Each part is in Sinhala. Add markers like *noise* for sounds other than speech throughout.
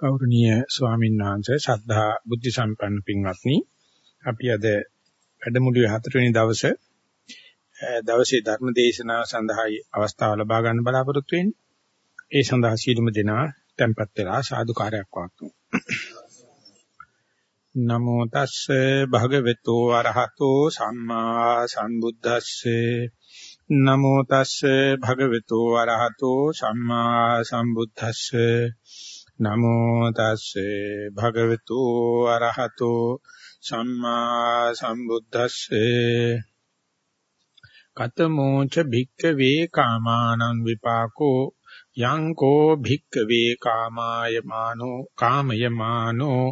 ගෞරවනීය ස්වාමීන් වහන්සේ ශ්‍රද්ධා බුද්ධ සම්පන්න පින්වත්නි අපි අද වැඩමුළුවේ හතරවෙනි දවසේ දවසේ ධර්ම දේශනාව සඳහායි අවස්ථාව ලබා ගන්න බලාපොරොත්තු වෙන්නේ. ඒ සඳහා සීලමු දෙනා tempත් වෙලා සාදුකාරයක් වත්තු. නමෝ තස්සේ භගවතු අරහතෝ සම්මා සම්බුද්දස්සේ නමෝ තස්සේ භගවතු අරහතෝ සම්මා සම්බුද්දස්සේ නමෝ තස්සේ භගවතු අරහතෝ සම්මා සම්බුද්දස්සේ. කතමෝච භික්ඛවේ කාමානං විපාකෝ යං කෝ භික්ඛවේ කාමාය මානෝ කාමය මානෝ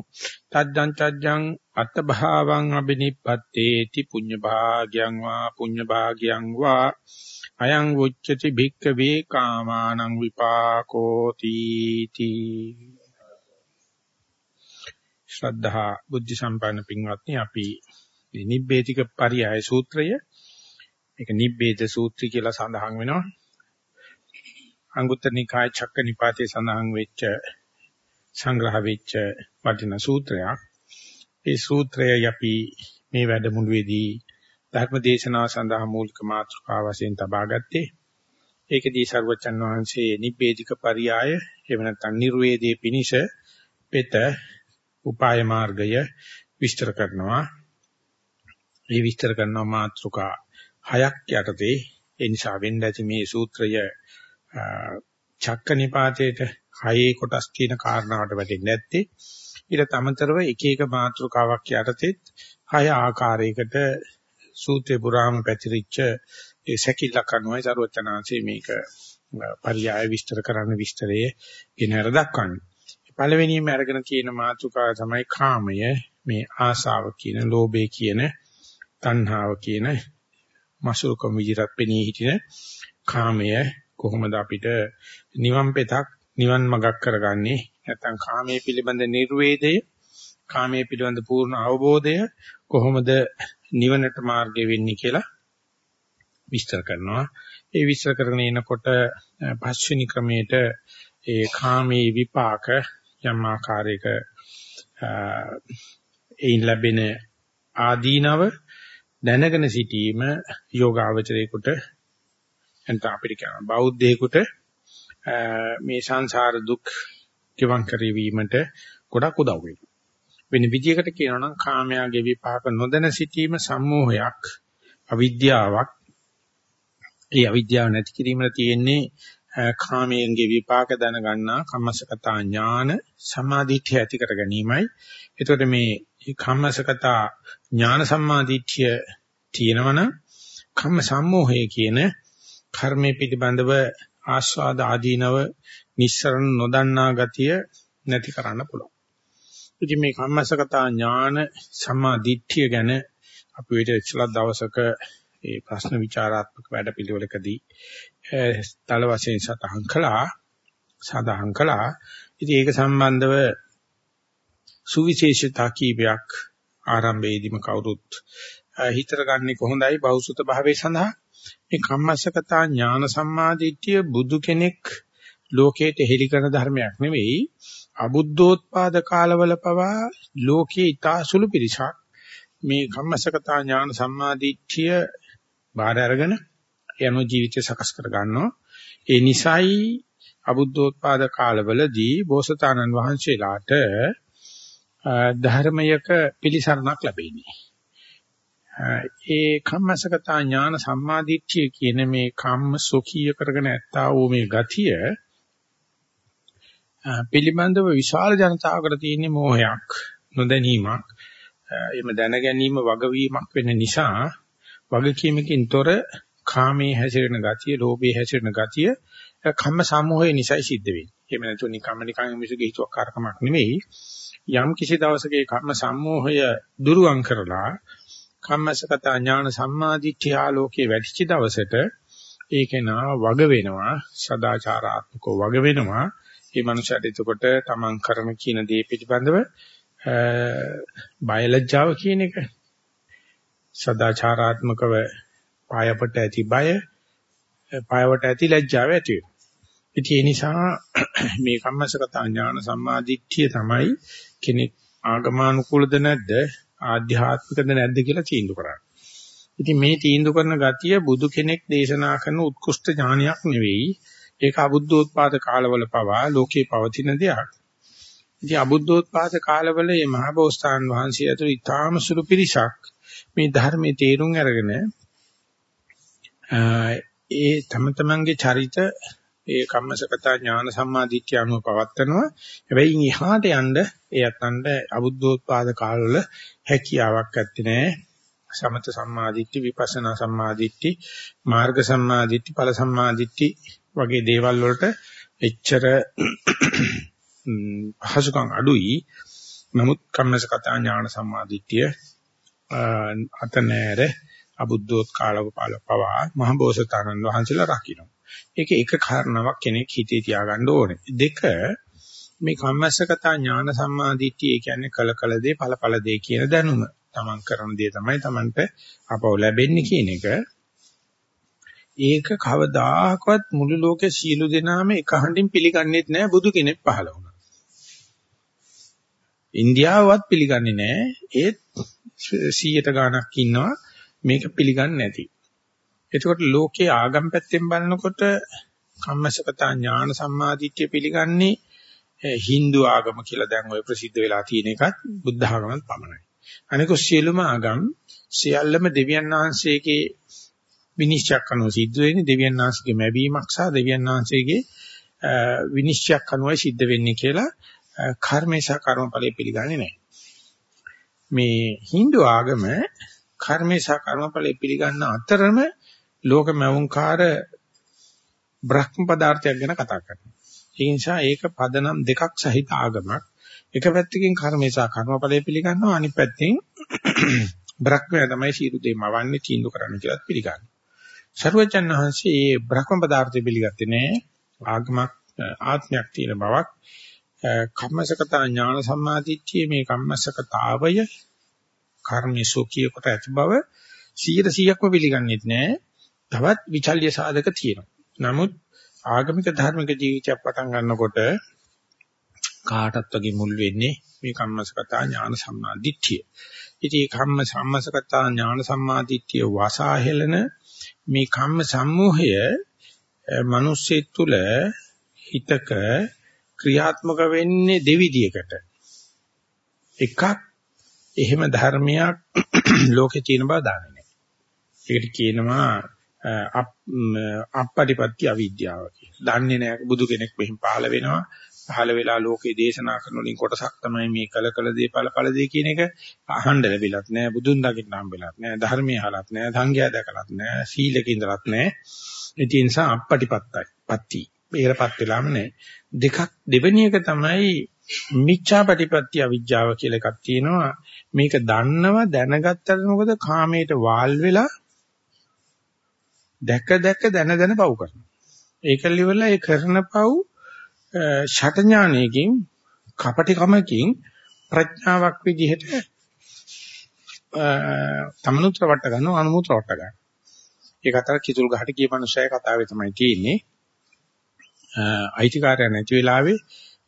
තද්දං තජ්ජං අත්භාවං අබිනිප්පත්තේති පුඤ්ඤ භාග්‍යං වා පුඤ්ඤ භාග්‍යං වා අයං උච්චති භික්ඛවේ කාමානං විපාකෝ තීති ශ්‍රද්ධා බුද්ධ සම්පන්න පින්වත්නි අපි මේ නිබ්බේතික පරියාය සූත්‍රය මේක නිබ්බේද සූත්‍රය කියලා සඳහන් වෙනවා. අංගුත්තර නිකාය චක්ක නිපාතේ සඳහන් වෙච්ච සංග්‍රහ වෙච්ච වටිනා සූත්‍රයක්. ඒ සූත්‍රය අපි මේ වැඩමුළුවේදී ධර්ම දේශනාව සඳහා මූලික මාතෘකාව වශයෙන් තබා ගත්තේ. ඒකදී සර්වචන් වහන්සේ නිබ්බේධික පරියාය එහෙම නැත්නම් නිර්වේදයේ පිනිෂ පෙත උපාය මාර්ගය විස්තර කරනවා. මේ විස්තර කරන මාතෘකා හයක් යටතේ ඒ නිසා වෙන්න ඇති මේ සූත්‍රය චක්කනිපාතේට හයේ කොටස් තියෙන කාරණාවට වැටෙන්නේ නැත්තේ. ඊට තමතරව එක එක මාතෘකාවක් යටතේ හය ආකාරයකට සූත්‍රේ පුරාම පැතිරිච්ච ඒ සැකිල්ලක් අනුවයි සරුවචනාංශයේ මේක පරියාය විස්තර කරන්න විස්තරයේ ගෙනහැර දක්වන්නේ. පළවෙනියෙන්ම අරගෙන තියෙන මාතෘකාව තමයි කාමය මේ ආසාව කියන ලෝභය කියන තණ්හාව කියන මසුරුකම් විදිහට පෙනී හිටින කාමය කොහොමද අපිට නිවන් පෙතක් නිවන් මගක් කරගන්නේ නැත්නම් කාමයේ පිළිබඳ නිර්වේදය කාමයේ පිළිබඳ පූර්ණ අවබෝධය කොහොමද නිවනට මාර්ගය වෙන්නේ කියලා විස්තර කරනවා. ඒ විස්තර කරගෙන එනකොට පස්වෙනි ක්‍රමයට ඒ කාමී විපාක යම් ආකාරයක එයින් ලැබෙන ආදීනව දැනගෙන සිටීම යෝගාවචරයේකට එතන අපිට කියන බෞද්ධයෙකුට මේ සංසාර දුක් කිවන් කරවීමට ගොඩක් උදව් වෙනවා. වෙන විදියකට කියනවා නම් කාමයාගේ විපාක නොදැන සිටීම සම්මෝහයක් අවිද්‍යාවක්. ඒ අවිද්‍යාව නැති කිරීමල තියෙන්නේ කාමයෙන්ගේ විපාක දැනගන්නා කම්මසකතා ඥාන සමාධිත්‍ය ඇති කර ගැනීමයි. එතකොට මේ කම්මසකතා ඥාන සම්මාදිට්ඨිය තියෙනවනම් කම්ම සම්මෝහය කියන කර්මයේ පිටිබඳව ආස්වාද ආදීනව නිස්සරණ නොදන්නා ගතිය නැති කරන්න පුළුවන්. ඉතින් මේ කම්මසගතා ඥාන සම්මා දිට්ඨිය ගැන අපි විතර ඉස්සලා දවසක ඒ ප්‍රශ්න විචාරාත්මක වැඩපිළිවෙලකදී තල වශයෙන් සතහන් කළා සදාහන් කළා. ඉතින් ඒක සම්බන්ධව සුවිශේෂතා කීපයක් ආරම්භයේදීම කවුරුත් හිතර ගන්නේ කොහොඳයි බෞසුත භාවයේ සඳහා මේ කම්මසගතා ඥාන සම්මාදිට්ඨිය බුදු කෙනෙක් ලෝකයට හෙළි කරන ධර්මයක් නෙවෙයි අබුද්ධෝත්පාද කාලවල පවා ලෝකයේ ඊතා සුළු පිරිසක්. මේ කම්මසකතා ඥාන සම්මාදිට්ඨිය බාහිර අරගෙන යන ජීවිතය සකස් කර ගන්නවා. ඒ නිසයි අබුද්ධෝත්පාද කාලවලදී බෝසතාණන් වහන්සේලාට ධර්මයක පිළිසරණක් ලැබෙන්නේ. ඒ කම්මසකතා ඥාන සම්මාදිට්ඨිය කියන මේ කම්ම සොකීය කරගෙන ඇත්තා වූ මේ ගතිය පිළිබඳව විශාල ජනතාවකට තියෙන මෝහයක් නොදැනීමක් එimhe දැන ගැනීම වගවීමක් වෙන නිසා වගකීමකින් තොර කාමයේ හැසිරෙන ගතිය, ලෝභයේ හැසිරෙන ගතිය කම්ම සමූහය නිසා සිද්ධ වෙන්නේ. එහෙම නැතු නිකම්ම නිකන් මිසුගේ හිතුවක් කාර්කමක් නෙවෙයි. යම් කිසි දවසක කම්ම සම්මෝහය දුරුවන් කරලා කම්මසගත ඥාන සම්මාදිට්ඨිය ආලෝකයේ වැඩිච දවසට ඒකේනා වග වෙනවා සදාචාරාත්මකව වග වෙනවා ඒ මනුස්සයාට එතකොට තමන් කරන කියන දේ පිළිබඳව බයලජ්ජාව කියන එක සදාචාරාත්මකව පායපට ඇති බය පායවට ඇති ලැජ්ජාව ඇති ඉතින් ඒ නිසා මේ කම්මසගත ඥාන සම්මාදිට්ඨිය තමයි කෙනෙක් ආගමානුකූලද නැද්ද ආධ්‍යාත්මිකද නැද්ද කියලා තීන්දුව කරන්නේ. ඉතින් මේ තීන්දුව කරන ගතිය බුදු කෙනෙක් දේශනා කරන උත්කෘෂ්ඨ ඥානයක් නෙවෙයි. ඒක අබුද්ධෝත්පාද කාලවල පවා ලෝකේ පවතින දෙයක්. ඉතින් අබුද්ධෝත්පාද කාලවල මේ මහබෝසතාන් වහන්සේ ඇතුළු ඊටාම සුළු පිරිසක් මේ ධර්මයේ තේරුම් අරගෙන ඒ තම තමන්ගේ චරිත ඒ කම්මසකතා ඥාන සම්මාදිට්ඨිය අනුව පවත්නවා. හැබැයි ඉහාට යන්න ඒ අතන්ට අබුද්ධෝත්පාද කාලවල හැකියාවක් ඇත්තේ නැහැ. සමත සම්මාදිට්ඨි විපස්සනා සම්මාදිට්ඨි මාර්ග සම්මාදිට්ඨි ඵල සම්මාදිට්ඨි වගේ දේවල් වලට එච්චර *clears throat* පහසුකම් අඩුයි. නමුත් කම්මසකතා ඥාන සම්මාදිට්ඨිය අතනෑර අබුද්ධෝත් කාලව පවා මහ බෝසතාණන් වහන්සේලා රකින්න. ඒක එක කාරණාවක් කෙනෙක් හිතේ තියාගන්න ඕනේ. දෙක මේ කම්මස්සකතා ඥාන සම්මාදිට්ඨිය කියන්නේ කල කල දේ ඵල ඵල දේ කියන දැනුම. තමන් කරන දේ තමයි තමන්ට අපව ලැබෙන්නේ කියන එක. ඒක කවදාහකවත් මුළු ලෝකේ සියලු දෙනාම එක හඬින් පිළිගන්නේත් නැහැ බුදු කෙනෙක් පහළ වුණා. ඉන්දියාවවත් පිළිගන්නේ නැහැ. ඒත් 100ට ගාණක් ඉන්නවා මේක පිළිගන්නේ නැති. එතකොට ලෝකයේ ආගම් පැත්තෙන් බලනකොට කම්මසකතා ඥාන සම්මාදිට්ඨිය පිළිගන්නේ Hindu ආගම කියලා දැන් ඔය ප්‍රසිද්ධ වෙලා තියෙන එකත් බුද්ධ ආගමත් පමණයි. අනිකුත් සියලුම ආගම් සියල්ලම දෙවියන් වහන්සේගේ විනිශ්චයක් අනුව සිද්ධ වෙන්නේ දෙවියන් වහන්සේගේ මැවීමක් සහ දෙවියන් වහන්සේගේ විනිශ්චයක් අනුවයි සිද්ධ වෙන්නේ කියලා කර්මේශා කර්මඵලයේ පිළිගන්නේ නැහැ. මේ Hindu ආගම කර්මේශා කර්මඵලයේ පිළිගන්න අතරම ලෝක මවුන්කාර බ්‍රහ්ම පදාර්ථයක් ගැන කතා කරනවා. ඒ නිසා ඒක පදනම් දෙකක් සහිත ආගමක්. එක පැත්තකින් කර්මේසා කර්මඵලය පිළිගන්නවා අනිත් පැත්තෙන් *clears throat* බ්‍රහ්මය තමයි සියලු දේ මවන්නේ තීන්දුව කරන්න කියලා පිළිගන්නවා. සර්වජන් වහන්සේ මේ බ්‍රහ්ම පදාර්ථය පිළිගත්තේ නෑ ආගමක් ආත්මයක් තියෙන බවක් කම්මසකතා ඥාන සම්මාදිට්ඨිය මේ කම්මසකතාවය කර්මේසෝ කිය කොට ඇති බව 100%ක්ම පිළිගන්නේත් නෑ තවත් විචල්්‍ය සාධක තියෙනවා. නමුත් ආගමික ධර්මික ජීවිතයක් පටන් ගන්නකොට කාටත් වගේ මුල් වෙන්නේ මේ කම්මසකතා ඥාන සම්මාදිට්ඨිය. ඉතින් මේ කම්ම සම්මසකතා ඥාන සම්මාදිට්ඨිය වාසාහෙලන මේ කම්ම සම්මෝහය මිනිස්සෙක් තුළ හිතක ක්‍රියාත්මක වෙන්නේ දෙවිදියකට. එකක් එහෙම ධර්මයක් *clears throat* ලෝකේ තියෙන බව දන්නේ නැහැ. ඒකට කියනවා අපපටිපත්‍ය අවිද්‍යාව කියලා. දන්නේ නැහැ බුදු කෙනෙක් මෙහින් පහළ වෙනවා. පහළ වෙලා ලෝකේ දේශනා කරන වලින් කොටසක් තමයි මේ කල කල දේ ඵල ඵල දේ කියන එක අහන්න ලැබිලත් නැහැ. බුදුන් දකින්න හම්බෙලත් නැහැ. ධර්මයේ අහලත් නැහැ. සංඝයා දැකලත් නැහැ. සීලක ඉඳලත් නැහැ. ඒ නිසා අපපටිපත්තයි. පත්‍ති. බේරපත් වෙලාම නැහැ. දෙකක් දෙවෙනි එක තමයි මිච්ඡාපටිපත්‍ය අවිජ්ජාව කියලා එකක් තියෙනවා. මේක දන්නව දැනගත්තට මොකද කාමයට වාල් වෙලා දැක දැක දන දන පව් කරනවා. ඒකල් ඉවරලා ඒ කරන පව් ෂට ඥානයකින් කපටිකමකින් ප්‍රඥාවක් විදිහට තමනුත් රවට ගන්නවා අනුමුත් රවට ගන්නවා. ඒක අතර කිතුල් ගහට ගිය මනුස්සයයි කතාවේ තමයි තියෙන්නේ. අයිතිකාරය නැති වෙලාවේ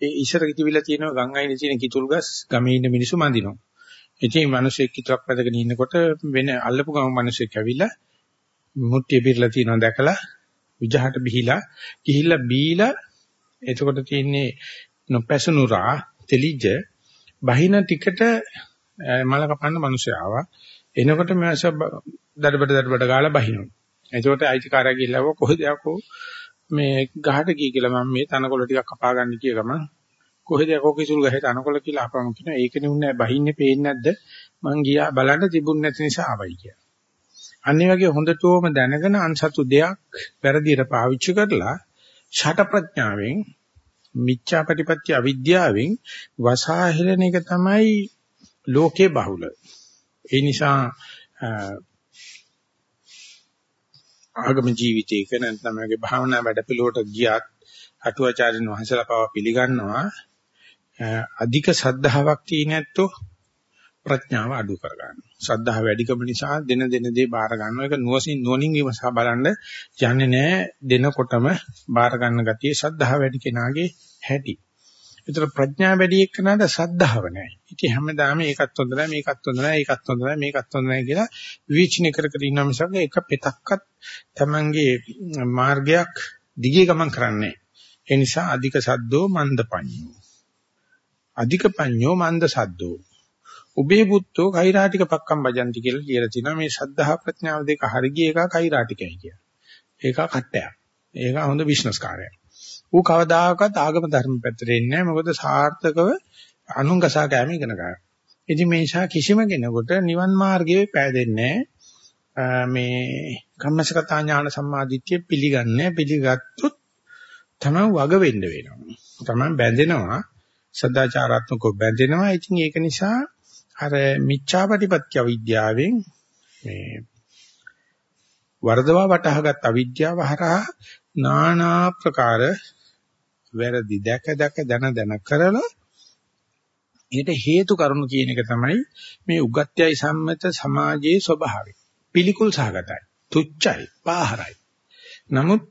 ඒ ඉස්සර කිවිලා තියෙනවා ගම් අයිනේ තියෙන කිතුල් ගස් ගමේ ඉන්න මිනිස්සු මන්දිනවා. ඉතින් මිනිස්සෙක් කිතුලක් පැදගෙන ඉන්නකොට වෙන අල්ලපු ගම මිනිස්සෙක් ඇවිල්ලා මුට්ටිය පිරලා තියෙනවා දැකලා විජහට බිහිලා ගිහිල්ලා බීලා එතකොට තියෙන්නේ නොපැසුණු රා තෙලිජ බහින ටිකට මල කපන්න මිනිස්සු ආවා. එනකොට මේස දඩබඩ දඩබඩ ගාලා බහිනවා. එතකොට අයිතිකාරයා ගිහිල්ලා කොහෙද යකෝ මේ ගහට ගිය කියලා මම මේ තනකොළ ටිකක් කපා ගන්න කිය ගමන් කොහෙද යකෝ කිසුල් ගහේ තනකොළ කියලා අපම කියනවා ඒකනේ උන්නේ බහින්නේ පේන්නේ නැද්ද? මං ගියා බලන්න තිබුණ නැති නිසා ආවයි කියලා. අනිත් වගේ හොඳටම දැනගෙන අන්සතු දෙයක් වැරදියට පාවිච්චි කරලා ෂට ප්‍රඥාවෙන් මිච්ඡාපටිපත්‍ය අවිද්‍යාවෙන් වසාහෙලන එක තමයි ලෝකේ බහුල. ඒ නිසා ආගම ජීවිතයක නැත්නම් මගේ භාවනා වැඩපිළිවෙලට ගියත් අටුවාචාර්යන් වහන්සේලා පව පිළිගන්නවා අධික සද්ධාාවක් තියෙන ඇත්තෝ ප්‍රඥාව අඩු කර ගන්නවා. ශ්‍රද්ධාව වැඩිකම නිසා දෙන දෙන දේ බාර ගන්නවා. ඒක නුවසින් නුවණින් විමසා බලන්න යන්නේ නැහැ. දෙනකොටම බාර ගන්න ගතිය ශ්‍රද්ධාව වැඩි කෙනාගේ හැටි. ඒතර ප්‍රඥා වැඩි එක්කනට ශ්‍රද්ධාව නැහැ. ඉතින් හැමදාම ඒකත් හොඳ නැහැ මේකත් හොඳ නැහැ ඒකත් හොඳ නැහැ මේකත් හොඳ නැහැ කියලා විචින කර කර ඉන්න මිසක් එක පෙතක්වත් Tamange මාර්ගයක් දිගේ ගමන් කරන්නේ. ඒ නිසා අධික සද්දෝ මන්දපඤ්ඤෝ. අධික පඤ්ඤෝ මන්ද සද්දෝ. උබේ පුත්තෝ කෛරාටික පක්කම් භජಂತಿ කියලා කියලා තිනවා මේ සද්ධා ප්‍රඥාව දෙක හරිය එක කෛරාටිකයි කියලා. ඒක කට්ටයක්. ඒක හොඳ බිස්නස් කාර්යයක්. ඌ කවදාකවත් ආගම ධර්ම පැත්තට එන්නේ නැහැ. මොකද සාර්ථකව අනුංගසා කෑම ඉගෙන ගන්නවා. ඉතින් මේ නිසා කිසිම කෙනෙකුට නිවන් මාර්ගයේ පෑදෙන්නේ මේ කම්මසකතා ඥාන සම්මාදිට්ඨිය පිළිගන්නේ පිළිගත්තොත් තමයි වග වෙන්න වෙනවා. තමයි බැඳෙනවා. සදාචාරාත්මකව බැඳෙනවා. ඉතින් ඒක නිසා අර මිච්ඡාපටිපත්‍ය විද්‍යාවෙන් මේ වර්ධවා වටහාගත් අවිද්‍යාව හරහා নানা ප්‍රකාර වැරදි දැක දැක දන දන කරලා ඊට හේතු කරුණු කියන එක තමයි මේ උගත්යයි සම්මත සමාජයේ ස්වභාවය. පිළිකුල් සහගතයි. තුච්චයි, පාහරයි. නමුත්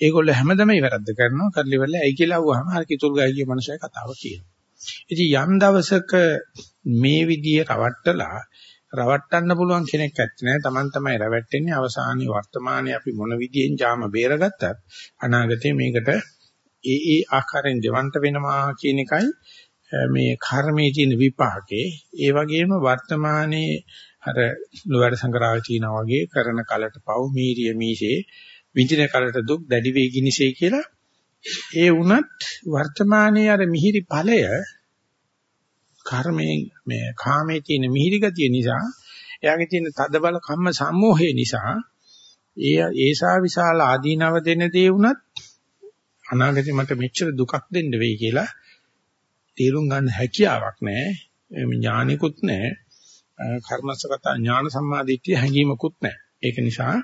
ඒගොල්ලෝ හැමදම ඉවරද්ද කරනවා කරලිවල ඇයි කියලා අහුවාම අර කිතුල් ගායිගේ මනුස්සය කතාව කියනවා. ඉතින් යම් දවසක මේ විදිය රවට්ටලා රවට්ටන්න පුළුවන් කෙනෙක් ඇත්තේ නැහැ. Taman තමයි රැවට්ටෙන්නේ. අවසානයේ වර්තමානයේ අපි මොන විදියෙන් ජාම බේරගත්තත් අනාගතේ මේකට ඒ ඒ ආකාරයෙන් දෙවන්ට වෙනවා කියන එකයි මේ කර්මයේ තියෙන විපාකේ. ඒ වගේම වර්තමානයේ අර ලෝවැඩ සංග්‍රහය තියනා වගේ කරන කලට පව් මීරිය මීසේ විඳින කලට දුක් දැඩි වේගිනිසේ කියලා ඒ වුණත් වර්තමානයේ අර මිහිරි ඵලය කර්මයෙන් මේ කාමයේ තියෙන මිහිරි ගතිය නිසා එයාගේ තියෙන තද බල කම්ම සම්මෝහය නිසා ඒ ඒසා විශාල ආදීනව දෙන දේ වුණත් අනාගතේ මට මෙච්චර දුකක් දෙන්න වෙයි කියලා තේරුම් ගන්න හැකියාවක් නැහැ ඥානිකුත් නැහැ කර්මසගත ඥාන සම්මාදිට්ඨිය හැඟීමකුත් නැහැ ඒක නිසා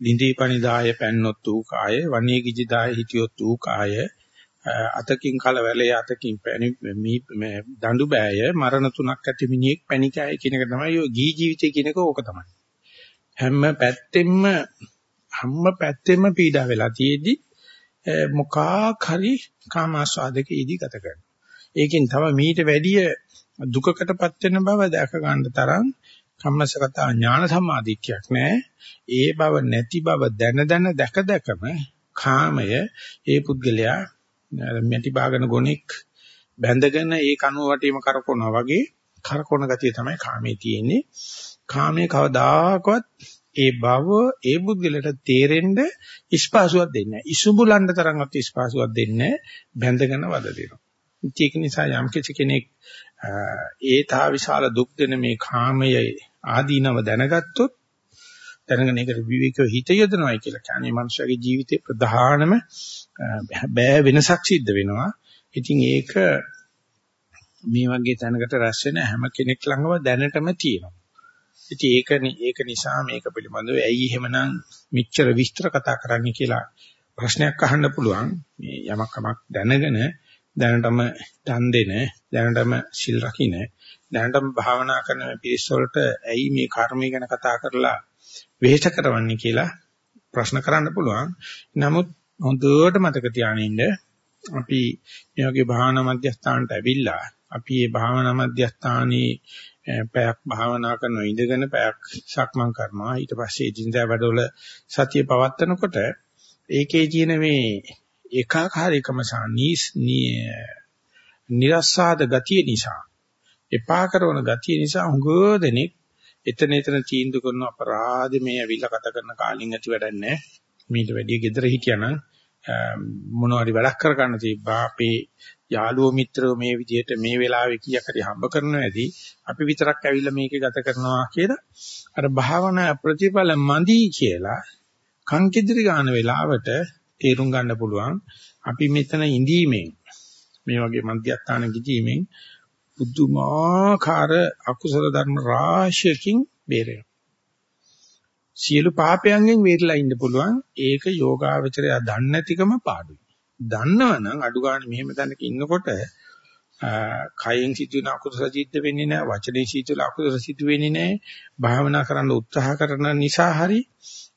ලින්දී පණිදාය පැන්නොත් ඌ කාය වණී කිජිදාය හිටියොත් ඌ කාය අතකින් කලවැලේ අතකින් පැණි මේ දඬු බෑය මරණ තුනක් ඇති මිනිහෙක් පැණිකයි කියන එක තමයි ඔය ගී ජීවිතය කියන එක ඕක තමයි. හැම පැත්තෙම හැම පැත්තෙම පීඩා වෙලා තියෙදි මොකක් හරි කාමාස්වාදක ඉදි ගත කරනවා. ඒකෙන් තව මීට වැඩිය දුකකටපත් වෙන බව දැක ගන්න තරම් කම්මසගත ඥාන සම්මාදිට්ඨියක් නැහැ. ඒ බව නැති බව දැන දැන දැක දැකම කාමය ඒ පුද්ගලයා මෙටි බාගෙන ගොනෙක් බැඳගෙන ඒ කනුව වටේම කරකවනවා වගේ කරකවන ගතිය තමයි කාමයේ තියෙන්නේ. කාමයේ කවදාකවත් ඒ බව ඒ පුද්ගලට තේරෙන්න ඉස්පාසුවක් දෙන්නේ නැහැ. ඉසුඹුලන්න තරම්වත් ඉස්පාසුවක් දෙන්නේ බැඳගෙන වද දෙනවා. ඒක නිසා යම් කෙනෙක් ඒ තා විශාල දුක් දෙන මේ කාමයේ ආදීනව දැනගත්තොත් දැනගෙන ඒකට විවේකව හිත යොදනවායි කියලා කියන්නේ මනුෂ්‍යගේ ජීවිතේ ප්‍රධානම බෑ වෙනසක් සිද්ධ වෙනවා. ඉතින් ඒක මේ වගේ තැනකට රැස් වෙන හැම කෙනෙක් ළඟම දැනටම තියෙනවා. ඉතින් ඒක ඒක නිසා මේක පිළිබඳව ඇයි එහෙමනම් මෙච්චර විස්තර කතා කරන්නේ කියලා ප්‍රශ්නයක් අහන්න පුළුවන්. මේ යමක් කමක් දැනගෙන දැනටම දන් දෙන දැනටම සිල් රකින්න දැනටම භාවනා කරන මේ පිරිස වලට ඇයි මේ කර්මය ගැන කතා කරලා වෙහෙස කරවන්නේ කියලා ප්‍රශ්න කරන්න පුළුවන්. නමුත් හොඳට මතක තියාගන්න අපි මේ වගේ භාවනා මධ්‍යස්ථානට ඇවිල්ලා අපි මේ භාවනා මධ්‍යස්ථානයේ පැයක් භාවනා කරන ඉඳගෙන පැයක් සක්මන් කරනවා ඊට පස්සේ ඉදින්දා වැඩවල සතිය පවත්නකොට ඒකේ තියෙන මේ ඒකාකාරීකම සහ නීස් නිරස්සාද ගතිය නිසා එපා කරන ගතිය නිසා හුඟ දෙනෙක් එතන එතන තීන්දුව කරන අපරාධ මේ ඇවිල්ලා කතා කරන කාලින් ඇති වැඩක් නැහැ. මීට වැඩිය gedara හිටියානම් මොනවාරි වැඩක් කර ගන්න තිබ්බා අපේ යාළුවෝ මිත්‍රයෝ මේ විදිහට මේ වෙලාවේ කීයක් හරි හම්බ කරනවා ඇති අපි විතරක් ඇවිල්ලා මේකේ ගත කරනවා කියලා අර භාවනා ප්‍රතිඵල මදි කියලා කංකිදිරි ගන්න වෙලාවට තේරුම් ගන්න පුළුවන් අපි මෙතන ඉඳීමෙන් මේ වගේ මධ්‍යස්ථාන ගිජීමෙන් පුදුමාකාර අකුසල ධර්ම රාශියකින් බේරෙනවා. සියලු පාපයන්ගෙන් වේරලා ඉන්න පුළුවන්. ඒක යෝගාවචරය දන්නේ නැතිකම පාඩුයි. දන්නවනම් අඩු ගන්න මෙහෙම තැනක ඉන්නකොට කයෙන් සිදුවන අකුසල සිද්ධ වෙන්නේ නැහැ වචනේ සිදුවන අකුසල සිදු වෙන්නේ නැහැ භාවනා කරන්න උත්සාහ කරන නිසා හරි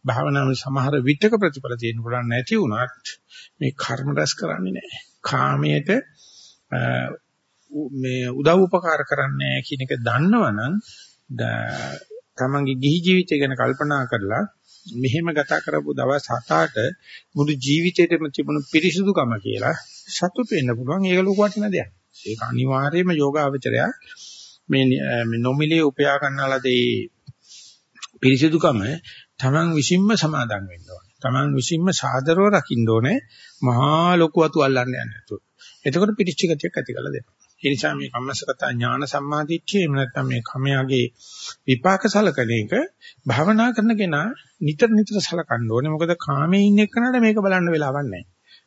භාවනාවේ සමහර විටක ප්‍රතිඵල තියෙන්න පුළුවන් නැති වුණත් මේ කර්ම රැස් කරන්නේ නැහැ කාමයට මේ උදව් උපකාර කරන්නේ කියන එක දන්නවනම් තමන්ගේ ගිහි ජීවිතය ගැන කල්පනා කරලා මෙහෙම ගත කරපු දවස් 7-8 මුළු ජීවිතේටම තිබුණු පිරිසුදුකම කියලා සතුට වෙන්න පුළුවන් ඒක ලොකු වටින දෙයක්. ඒක අනිවාර්යයෙන්ම යෝගාවචරය මේ මේ නොමිලේ උපයා ගන්නාලදී පිරිසුදුකම තමන් විසින්ම සමාදන් වෙන්න ඕනේ. තමන් විසින්ම සාදරව රකින්න ඕනේ. මහා ලොකු අතු අල්ලන්න යන්නේ නැතුව. එතකොට පිරිච්ච ගතියක් ඇති කරලා දෙනවා. ඒ නිසා මේ කම්මසගත ඥාන සම්මාදිට්ඨිය එහෙම නැත්නම් මේ කමයාගේ විපාක සලකන එක භාවනා කරන කෙනා නිතර නිතර සලකන්න ඕනේ. මොකද කාමයේ ඉන්න එක්කනට මේක බලන්න වෙලාවක් නැහැ.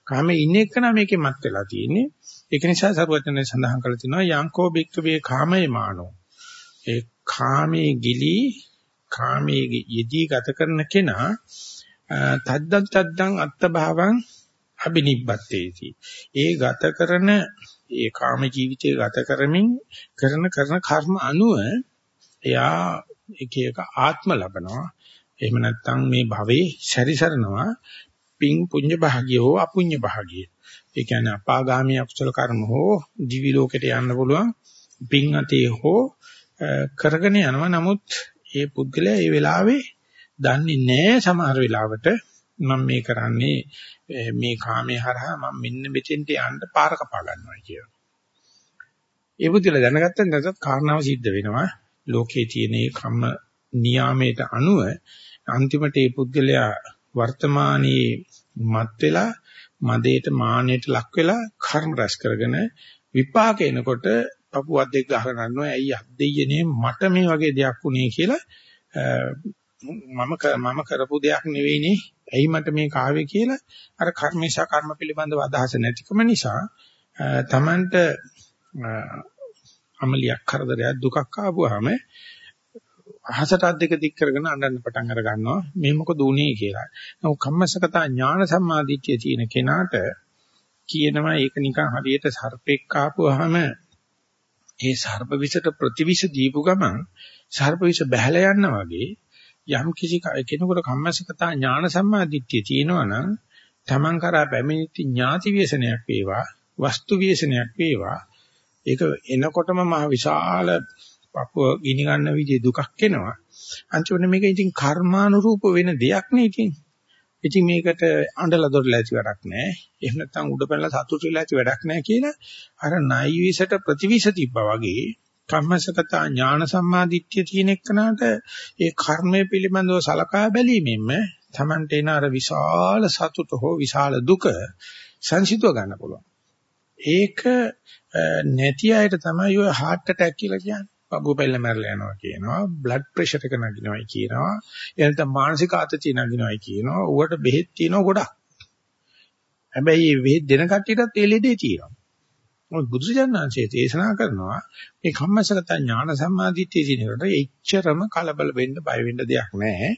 කාමයේ ඉන්න එක්කන මේකේ මත් වෙලා තියෙන්නේ. ඒක නිසා සරුවචනේ සඳහන් කරලා තිනවා යංකෝ බික්කවේ කාමයේ මානෝ. ඒ කාමයේ ගිලි කාමයේ යෙදී ගත කරන කෙනා තද්දන් තද්දන් අත්භාවං අබිනිබ්බත්තේති. ඒ ගත කරන ඒ කාම ජීවිතය ගත කරමින් කරන කරන කර්ම අනුව එයා එක එක ආත්ම ලබනවා. එහෙම නැත්නම් මේ භවයේ සැරිසරනවා පිං පුඤ්ඤ භාගිය හෝ අපුඤ්ඤ භාගිය. ඒ කියන්නේ අපාගාමී අකුසල කර්ම හෝ දිවි ලෝකෙට යන්න පුළුවන් පිං අතේ හෝ කරගෙන යනවා. නමුත් ඒ පුද්ගලයා ඒ වෙලාවේ දන්නේ නැහැ සමහර වෙලාවට මම මේ කරන්නේ මේ කාමයේ හරහා මම මෙන්න මෙතෙන්ට යන්න පාර කපා ගන්නවා කියලා. ඒ බුද්ධිල දැනගත්තන් නැත්නම් කාරණාව සිද්ධ වෙනවා. ලෝකයේ තියෙන කම්ම නියාමයට අනුව අන්තිමට මේ පුද්ගලයා වර්තමානයේ මත් වෙලා මදේට මානෙට ලක් වෙලා කර්ම රැස් කරගෙන විපාක එනකොට පපුවත් එක්ක ගහගෙන යනවා. ඇයි අද්දෙයනේ මට මේ වගේ දෙයක් වුනේ කියලා මම මම කරපු දෙයක් නෙවෙයිනේ ඇයි මට මේ කාවේ කියලා? අර කර්මේශා කර්ම පිළිබඳව අදහස නැතිකම නිසා තමන්ට අමලියක් කරදරයක් දුකක් ආවම අහසට අද්දක දික් කරගෙන අඬන්න පටන් අර ගන්නවා. මේ මොකද උනේ කියලා. නමුත් කම්මසකතා ඥාන සම්මාදිට්ඨිය තියෙන කෙනාට කියනවා ඒක නිකන් හරියට සර්පෙක් ආපුවාම ඒ සර්ප විෂට ප්‍රතිවිෂ දීපු ගමන් සර්ප විෂ බහැලා යනවා වගේ යම් කිසි කෙනෙකුට කම්මසකතා ඥාන සම්මාදිට්ඨිය තියෙනවා නම් Taman කරා පැමිණිච්ච ඥාති ව්‍යසනයක් වේවා වස්තු ව්‍යසනයක් වේවා. ඒක එනකොටම මහ විශාල පපුව ගිනි ගන්න විදිහේ දුකක් එනවා. අන්තිමට මේක ඉතින් කර්මානුරූප වෙන දෙයක් නේ ඉතින්. ඉතින් මේකට අඬලා දොරලා ඇති වැඩක් නැහැ එහෙම නැත්නම් උඩ පැනලා සතුටු වෙලා ඇති වැඩක් නැහැ කියලා අර නයි විසට ප්‍රතිවිෂ තිබ්බා වගේ කම්මසගත ඥාන සම්මාදිට්ඨිය තියෙන එකනට ඒ කර්මය පිළිබඳව සලකා බැලීමෙන්ම Tamante එන අර විශාල සතුට හෝ විශාල දුක සංසිතුව ගන්න පුළුවන්. ඒක නැති අයට තමයි ඔය heart attack කියලා කියන්නේ. පපුව පෙළ මැරලා යනවා කියනවා, blood pressure එක නගිනවයි කියනවා, එනත මානසික ආතතිය නගිනවයි කියනවා. ඌට බෙහෙත් තියෙනවා ගොඩක්. හැබැයි මේ බෙහෙත් දෙන කට්ටියටත් ඒ ලෙඩේ තියෙනවා. මොකද බුදුසජාණන්සේ දේශනා කරනවා මේ කම්මසගත ඥාන සම්මාදිට්ඨිය දිනකට එච්චරම කලබල වෙන්න බය වෙන්න දෙයක් නැහැ.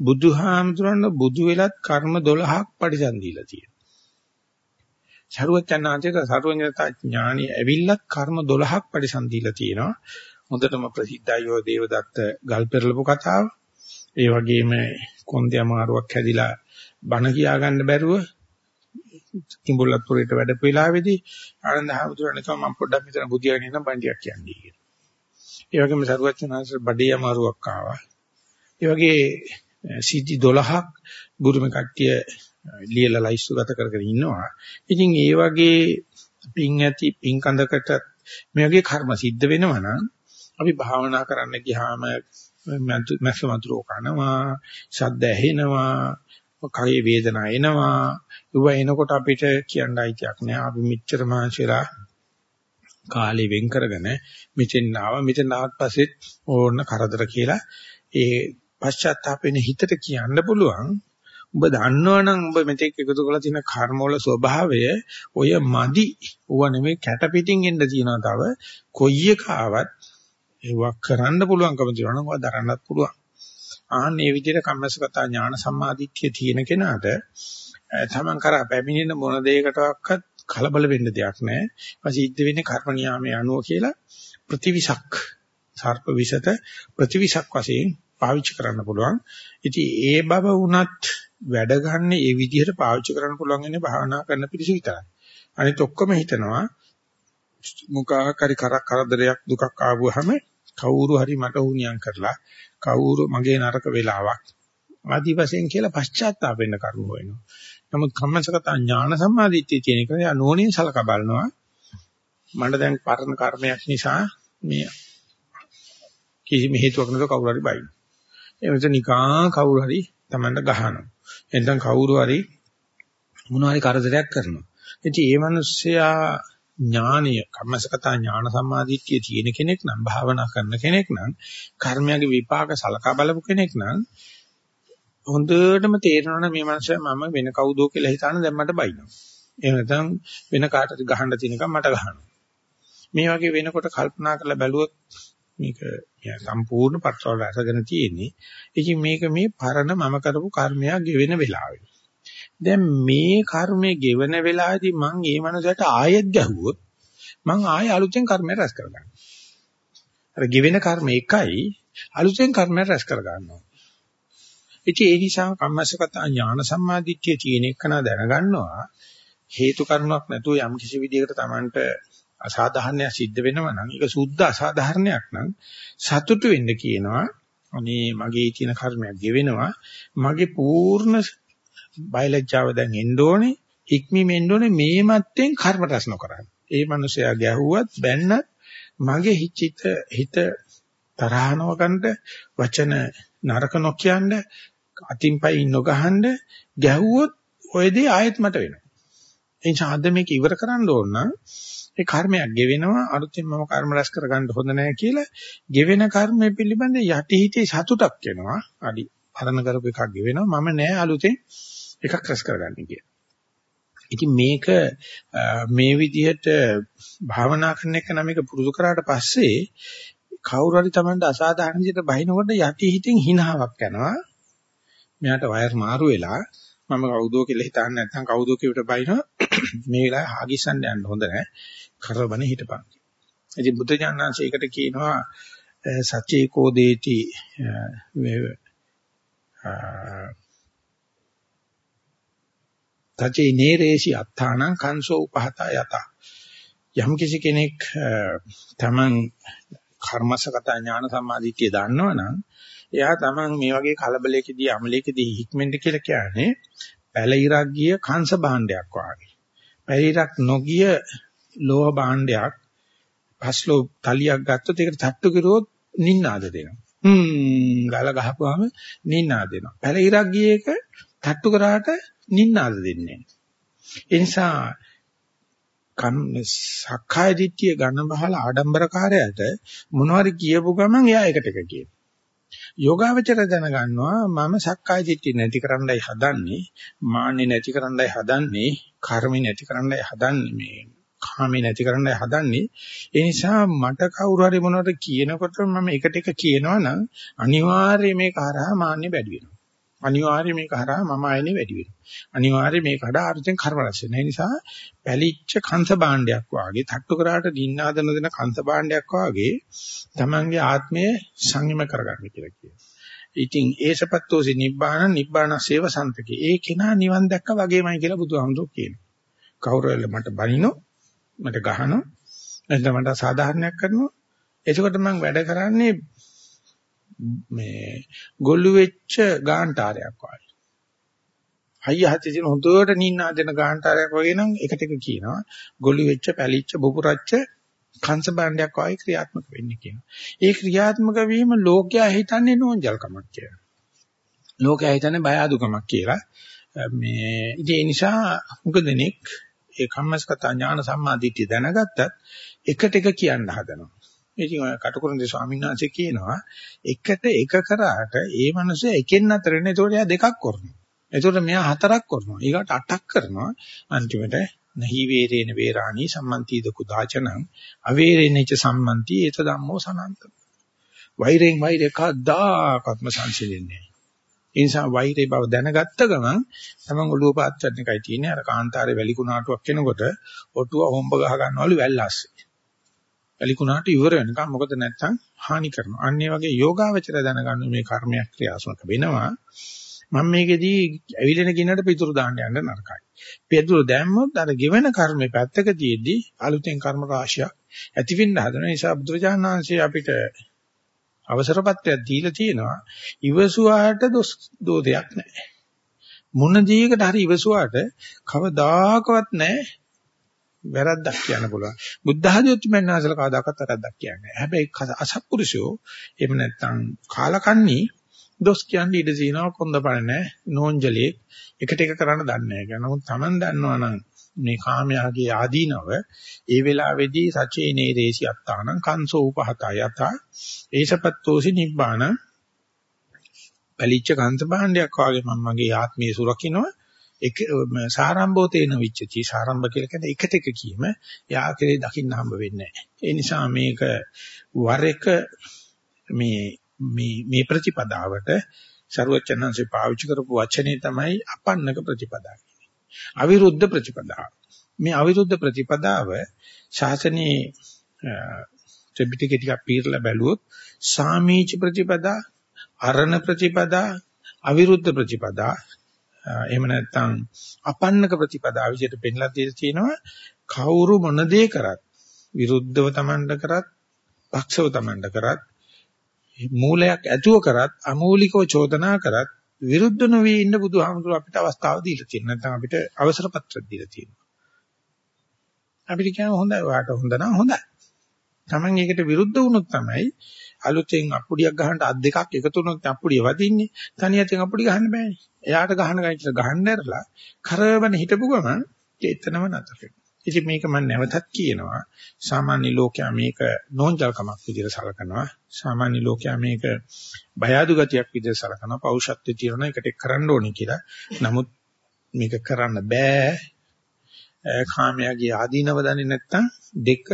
බුදුහාමුදුරන් බුදු වෙලත් කර්ම 12ක් පරිසම් දීලා තියෙනවා. සරුවචනාංශයට සරුවඥතා ඥානෙ ඇවිල්ලත් කර්ම 12ක් පරිසම් දීලා තියෙනවා. හොඳටම ප්‍රසිද්ධයි ඔය දේවදත්ත ගල් පෙරලපු කතාව. ඒ වගේම කොන්දේ අමාරුවක් හැදිලා බණ කියා ගන්න බැරුව කිඹුල්ලත්පුරේට වැඩපු වෙලාවේදී ආනන්ද හැමතුරනේ තමයි මම පොඩ්ඩක් මෙතන බුදියාගෙන ඉන්න බණ්ඩියක් කියන්නේ කියලා. ඒ වගේම සරුවචනාංශ බඩේ අමාරුවක් ආවා. ඒ වගේ සිටි 12ක් ගුරුම කට්ටිය ලියලා ලයිස්තු ගත කරගෙන ඉන්නවා. ඉතින් ඒ වගේ පිං ඇති පිං කඳකට මේ වගේ කර්ම සිද්ධ වෙනවා නම් අපි භාවනා කරන්න ගියාම මැස්ස මතුරෝ කනවා, ශබ්ද ඇහෙනවා, කයේ වේදනා එනවා. ඒව එනකොට අපිට කියන්න අයිතියක් නෑ. අපි මෙච්චර මාංශලා කාලේ වෙන් කරගෙන මෙතෙන් ආව මෙතෙන් ආවත් පස්සෙත් ඕන්න කරදර කියලා ඒ පශ්චාත්තාපෙන හිතට කියන්න පුළුවන් උඹ දන්නවනම් උඹ මෙතෙක් එකතු කරලා තියෙන කර්ම වල ස්වභාවය ඔය මදි ඌව නෙමෙයි කැට පිටින් එන්න තියෙනවා තව කොයි එක ආවත් ඒවක් කරන්න පුළුවන්කම තියෙනවා නම් ඔය දරන්නත් පුළුවන් ආන් මේ විදිහට කම්මසගත ඥාන සම්මාදිට්ඨිය තියෙන කෙනාට තමන් කරා පැමිණෙන මොන දෙයකටවත් කලබල වෙන්න දෙයක් නැහැ. ඊපස්සේ වෙන්නේ කර්ම නියාමයේ අනුව කියලා ප්‍රතිවිෂක් සර්ප විෂත ප්‍රතිවිෂක් වශයෙන් පාවිච්චි කරන්න පුළුවන්. ඉතින් ඒ බව වුණත් වැඩ ගන්න ඒ විදිහට පාවිච්චි කරන්න පුළුවන් ඉන්නේ භාවනා කරන පිළිසු විතරයි. අනිත ඔක්කොම හිතනවා මොකක් හරි කරක් කරදරයක් දුකක් ආවොහම කවුරු හරි මට වුණියම් කරලා කවුරු මගේ නරක වෙලාවක් ආදි වශයෙන් කියලා පශ්චාත්තාප වෙන්න කර්ම වෙනවා. නමුත් කම්මසගත ඥාන සම්මාදිට්ඨිය තියෙන එක යා නෝනින් සලකා බලනවා. මට දැන් පරණ කර්මයක් නිසා මේ කිසිම හේතුවක් නැතුව කවුරු හරි බයි. ඒ වෙනස නිකා කවුරු හරි Tamanට ගහනවා. එතෙන් කවුරු හරි මොනවා හරි කරදරයක් කරනවා. ඉතින් ඒ මිනිස්සයා ඥානීය කම්මසකතා ඥාන සම්මාදිට්ඨිය තියෙන කෙනෙක් නම් භාවනා කරන කෙනෙක් නම් කර්මයේ විපාක සලකා බලපු කෙනෙක් නම් හොඳටම තේරෙනවා මේ මනුස්සයා මම වෙන කවුදෝ කියලා හිතාන දැන් මට බයිනවා. එහෙම නැත්නම් වෙන කාටද ගහන්න තියෙනකම් මට ගහනවා. මේ වගේ වෙනකොට කල්පනා කරලා බැලුවොත් මේක සම්පූර්ණ පටලවල අසගෙන තියෙන්නේ. ඉතින් මේක මේ පරණ මම කරපු කර්මයක් ගෙවෙන වෙලාවේ. දැන් මේ කර්මයේ ගෙවෙන වෙලාවේදී මං ඒ මනසට ආයෙත් ගැහුවොත් මං ආයෙ අලුතෙන් කර්මය රැස් කරගන්නවා. අර ගෙවෙන කර්ම එකයි අලුතෙන් කර්මය රැස් කරගන්නවා. ඉතින් ඒ නිසා කම්මස්සගත ඥාන සම්මාදිට්ඨිය තියෙන එක නා දැනගන්නවා හේතු කරුණක් නැතුව යම් කිසි විදිහකට Tamanට අසාධාරණයක් සිද්ධ වෙනවා නම් ඒක සුද්ධ අසාධාරණයක් නම් සතුටු වෙන්න කියනවා අනේ මගේ තියෙන කර්මයක් ගෙවෙනවා මගේ පූර්ණ බයලජ්ජාව දැන් එන්න ඕනේ ඉක්මීම එන්න ඕනේ මේ මත්තෙන් කර්ම රැස් නොකරන්න. ඒ මනුස්සයා ගැහුවත් බැන්නත් මගේ හිත හිත තරහනව ගන්නට වචන නරක නොකියන්න අතින් පයින් නොගහන්න ගැහුවොත් ඔය දේ ආයෙත් මට වෙනවා. ඒ නිසා අද මේක ඉවර කරන්න ඕන නම් ඒ කර්මයක් ගෙවෙනවා අලුතින් මම කර්ම රැස් කරගන්න හොඳ නැහැ කියලා ගෙවෙන කර්මය පිළිබඳ යටිහිතේ සතුටක් වෙනවා. අඩි පරණ කරපු එකක් ගෙවෙනවා මම නෑ අලුතෙන් එකක් රැස් කරගන්න කියලා. ඉතින් මේක මේ විදිහට භාවනා කරන එක නම් මේක පුරුදු කරාට පස්සේ කවුරු හරි Tamanට අසාධාරණ විදිහට බහිනකොට යටි හිතින් හිනාවක් යනවා. මෙයාට වයර් මාරු වෙලා මම කවුදෝ කියලා හිතන්නේ නැත්නම් කවුදෝ කියවට බයිනවා *clears throat* මේ වෙලාවේ හාගිස්සන්න යන්න හොඳ නැහැ. කරබන හිටපන්. ඉතින් බුද්ධ ඥානංශ ඒකට කියනවා සච්චේ කෝදේති තචේ නේරේසි අත්තානං කංසෝ උපහත යත යම් කිසි කෙනෙක් තමන් කර්මසගත ඥාන සම්මාදිටිය දන්නවනම් එයා තමන් මේ වගේ කලබලයකදී අමලයකදී හික්මෙන්ද කියලා කියන්නේ පැල ඉරක් ගිය කංශ භාණ්ඩයක් වාගේ. පැල ඉරක් නොගිය ලෝහ භාණ්ඩයක් පස්ලෝ තලියක් ගත්තොත් ඒකට තට්ටු කරුවොත් නින්නාද දෙනවා. හ්ම් ගල ගහපුවාම නින්නාද දෙනවා. පැල ඉරක් ගිය එක තට්ටු කරාට නින්නාද දෙන්නේ නැහැ. ඒ නිසා කම් සක්කාය දිට්ඨිය ගන්න බහලා ආඩම්බරකාරයට මොනවාරි කියපු ගමන් එයා එකට එක කියනවා. යෝගාවචර දැනගන්නවා මම සක්කාය දිට්ඨිය නැති කරන්නයි හදන්නේ, මාන්නේ නැති කරන්නයි හදන්නේ, කර්මෙ නැති කරන්නයි හදන්නේ මේ කාමේ නැති කරන්නයි හදන්නේ. ඒ නිසා මට කවුරු හරි මොනවද කියනකොට මම එකට එක කියනවා නම් අනිවාර්යයෙන් මේක හරහා මාන්නේ වැඩි වෙනවා. අනිවාර්යයෙන් මේක හරහා මම ආයනේ වැඩි වෙනවා. අනිවාර්යයෙන් මේක හරහා අර්ථයෙන් කර්ම රැස් වෙනවා. ඒ නිසා පැලිච්ච කංශ භාණ්ඩයක් වාගේ, තට්ටු කරාට දින්නාදන දෙන කංශ භාණ්ඩයක් වාගේ තමන්ගේ ආත්මය සංයම කරගන්න කියලා කියනවා. ඉතින් ඒසපත්තෝසි නිබ්බාන නිබ්බාන සේව සන්තකේ. ඒ කෙනා නිවන් දැක්ක වගේමයි කියලා බුදුහාමුදුරුවෝ කියනවා. කවුරුහරි මට බනිනෝ මට ගහනවා නැත්නම් මට සාධාරණයක් කරනවා. එතකොට මම වැඩ කරන්නේ මේ ගොළු වෙච්ච ගාන්ටාරයක් වගේ. හයිය හතේ තියෙන හොඳට නින්නා දෙන ගාන්ටාරයක් වගේ නම් එකට එක කියනවා. ගොළු වෙච්ච පැලිච්ච බුපුරච්ච කංශ භාණ්ඩයක් වගේ ක්‍රියාත්මක වෙන්නේ කියනවා. ඒ ක්‍රියාත්මක වීම ලෝකයා හිතන්නේ නෝන්ජල්කමක් කියලා. ලෝකයා හිතන්නේ බය අදුකමක් කියලා. මේ ඉතින් ඒ නිසා මුගදෙනෙක් ඒ කම්මස්කත ඥාන සම්මාදිටිය දැනගත්තත් එකට එක කියන්න හදනවා. ඉතින් ඔය කටුකුරුන්දේ ස්වාමීන් වහන්සේ කියනවා එකට එක කරාට ඒ මනුස්සයා එකෙන් අතර වෙන ඒතකොට එයා දෙකක් කරනවා. ඒතකොට මෙයා හතරක් කරනවා. ඊගාට අටක් කරනවා. අන්තිමට නහි වේරේන වේරාණී සම්මන්තිද කුදාචනං අවේරේනච සම්මන්ති ඒත ධම්මෝ සනන්ත. වෛරෙන් වෛරය කද්දාකත්ම සංසිඳෙන්නේ. ඒ නිසා වෛරේ බව දැනගත්ත ගමන් තමන් ඔළුව පාත්චන් එකයි තියෙන්නේ. අර කාන්තාරේ වැලි කුණාටුවක් එනකොට ඔටුව හොම්බ ගහ ගන්නවලු වැල්ලාස්සේ. වැලි කුණාට ඉවර වෙනකම් මොකද නැත්තම් හානි කරනවා. අන්න ඒ වගේ යෝගාවචර දැනගන්න මේ කර්මයක් ක්‍රියාත්මක වෙනවා. මම මේකෙදී ඇවිලෙන ගින්නට පිටුරු දාන්න යන්න නරකයි. පිටුරු දැම්මොත් අර ගෙවෙන කර්මේ පැත්තක තියේදී අලුතෙන් කර්ම රාශියක් ඇති වෙන්න හදන නිසා බුදුරජාණන් වහන්සේ අපිට අවසරපත්‍රයක් දීලා තියෙනවා. ඉවසුවාට දොස් දෝෂයක් නැහැ. මොන දීයකට හරි ඉවසුවාට කවදාකවත් නැහැ වැරද්දක් කියන්න පුළුවන්. බුද්ධ ආධිත්‍ය මන්නාසල කවදාකවත් වැරද්දක් කියන්නේ නැහැ. හැබැයි අසත්පුරුෂයෝ එහෙම නැත්නම් කාලකන්ණී දොස් කියන්නේ ඉඳ දිනවා කොන්දපණ නැහැ නෝන්ජලේ එකට එක කරන්න දන්නේ නැහැ. නමුත් Taman දන්නවා නම් මේ කාමයාගේ ආදීනව ඒ වෙලාවේදී සචේනේ රේසි අත්තානං කංසෝ උපහත යත ඒසපත්තෝසි නිබ්බාන පලිච්ච කන්ත භාණ්ඩයක් වාගේ මම මගේ ආත්මීය සුරකින්නවා එක සාරම්භෝ තේන විච්චති සාරම්භ කියලා කියන්නේ එකට එක කීම යා කෙරේ දකින්න හම්බ වෙන්නේ නැහැ. ඒ නිසා මේක වර එක මේ මේ මේ ප්‍රතිපදාවට ਸਰුවචනන්සේ පාවිච්චි කරපු වචනේ තමයි අපන්නක ප්‍රතිපදා කියන්නේ. අවිරුද්ධ ප්‍රතිපදාව. මේ අවිරුද්ධ ප්‍රතිපදාව ශාසනයේ ත්‍රිපිටකේ ටිකක් පීරලා බැලුවොත් සාමීච ප්‍රතිපදා, අරණ ප්‍රතිපදා, අවිරුද්ධ ප්‍රතිපදා එහෙම නැත්නම් අපන්නක ප්‍රතිපදා විදිහට පෙන්ලා දීලා තියෙනවා කවුරු මොන දේ කරත් විරුද්ධව තමන්ට කරත් පක්ෂව තමන්ට කරත් මූලයක් ඇතුව කරත් අමූලිකව චෝදනා කරත් විරුද්ධ නොවී ඉන්න බුදුහාමුදුරුව අපිට අවස්ථාව දීලා තියෙනවා. නැත්නම් අපිට අවසර පත්‍රයක් දීලා තියෙනවා. අපිට කියනවා හොඳයි ඔයාට හොඳ නම් හොඳයි. Taman ඒකට විරුද්ධ වුණොත් තමයි අලුතෙන් අප්පුඩියක් ගහන්න අත් දෙකක් එකතු වුණොත් අප්පුඩිය වදින්නේ. තනියෙන් අප්පුඩි ගහන්න බෑනේ. එයාට ගහන ගයිට ගහන්න ඇරලා කරවන හිටපු ගමන් එතනම නැතර වෙනවා. ඉතින් මේක මම නැවතත් කියනවා සාමාන්‍ය ලෝකයා මේක නෝන්ජල්කමක් විදිහට සලකනවා සාමාන්‍ය ලෝකයා මේක බය අඩු ගතියක් විදිහට සලකනවා පෞෂත්වයේ තියෙන එකට කරන්න ඕනේ කියලා නමුත් මේක කරන්න බෑ කාමයාගේ ආදීනව දන්නේ නැත්තම් දෙක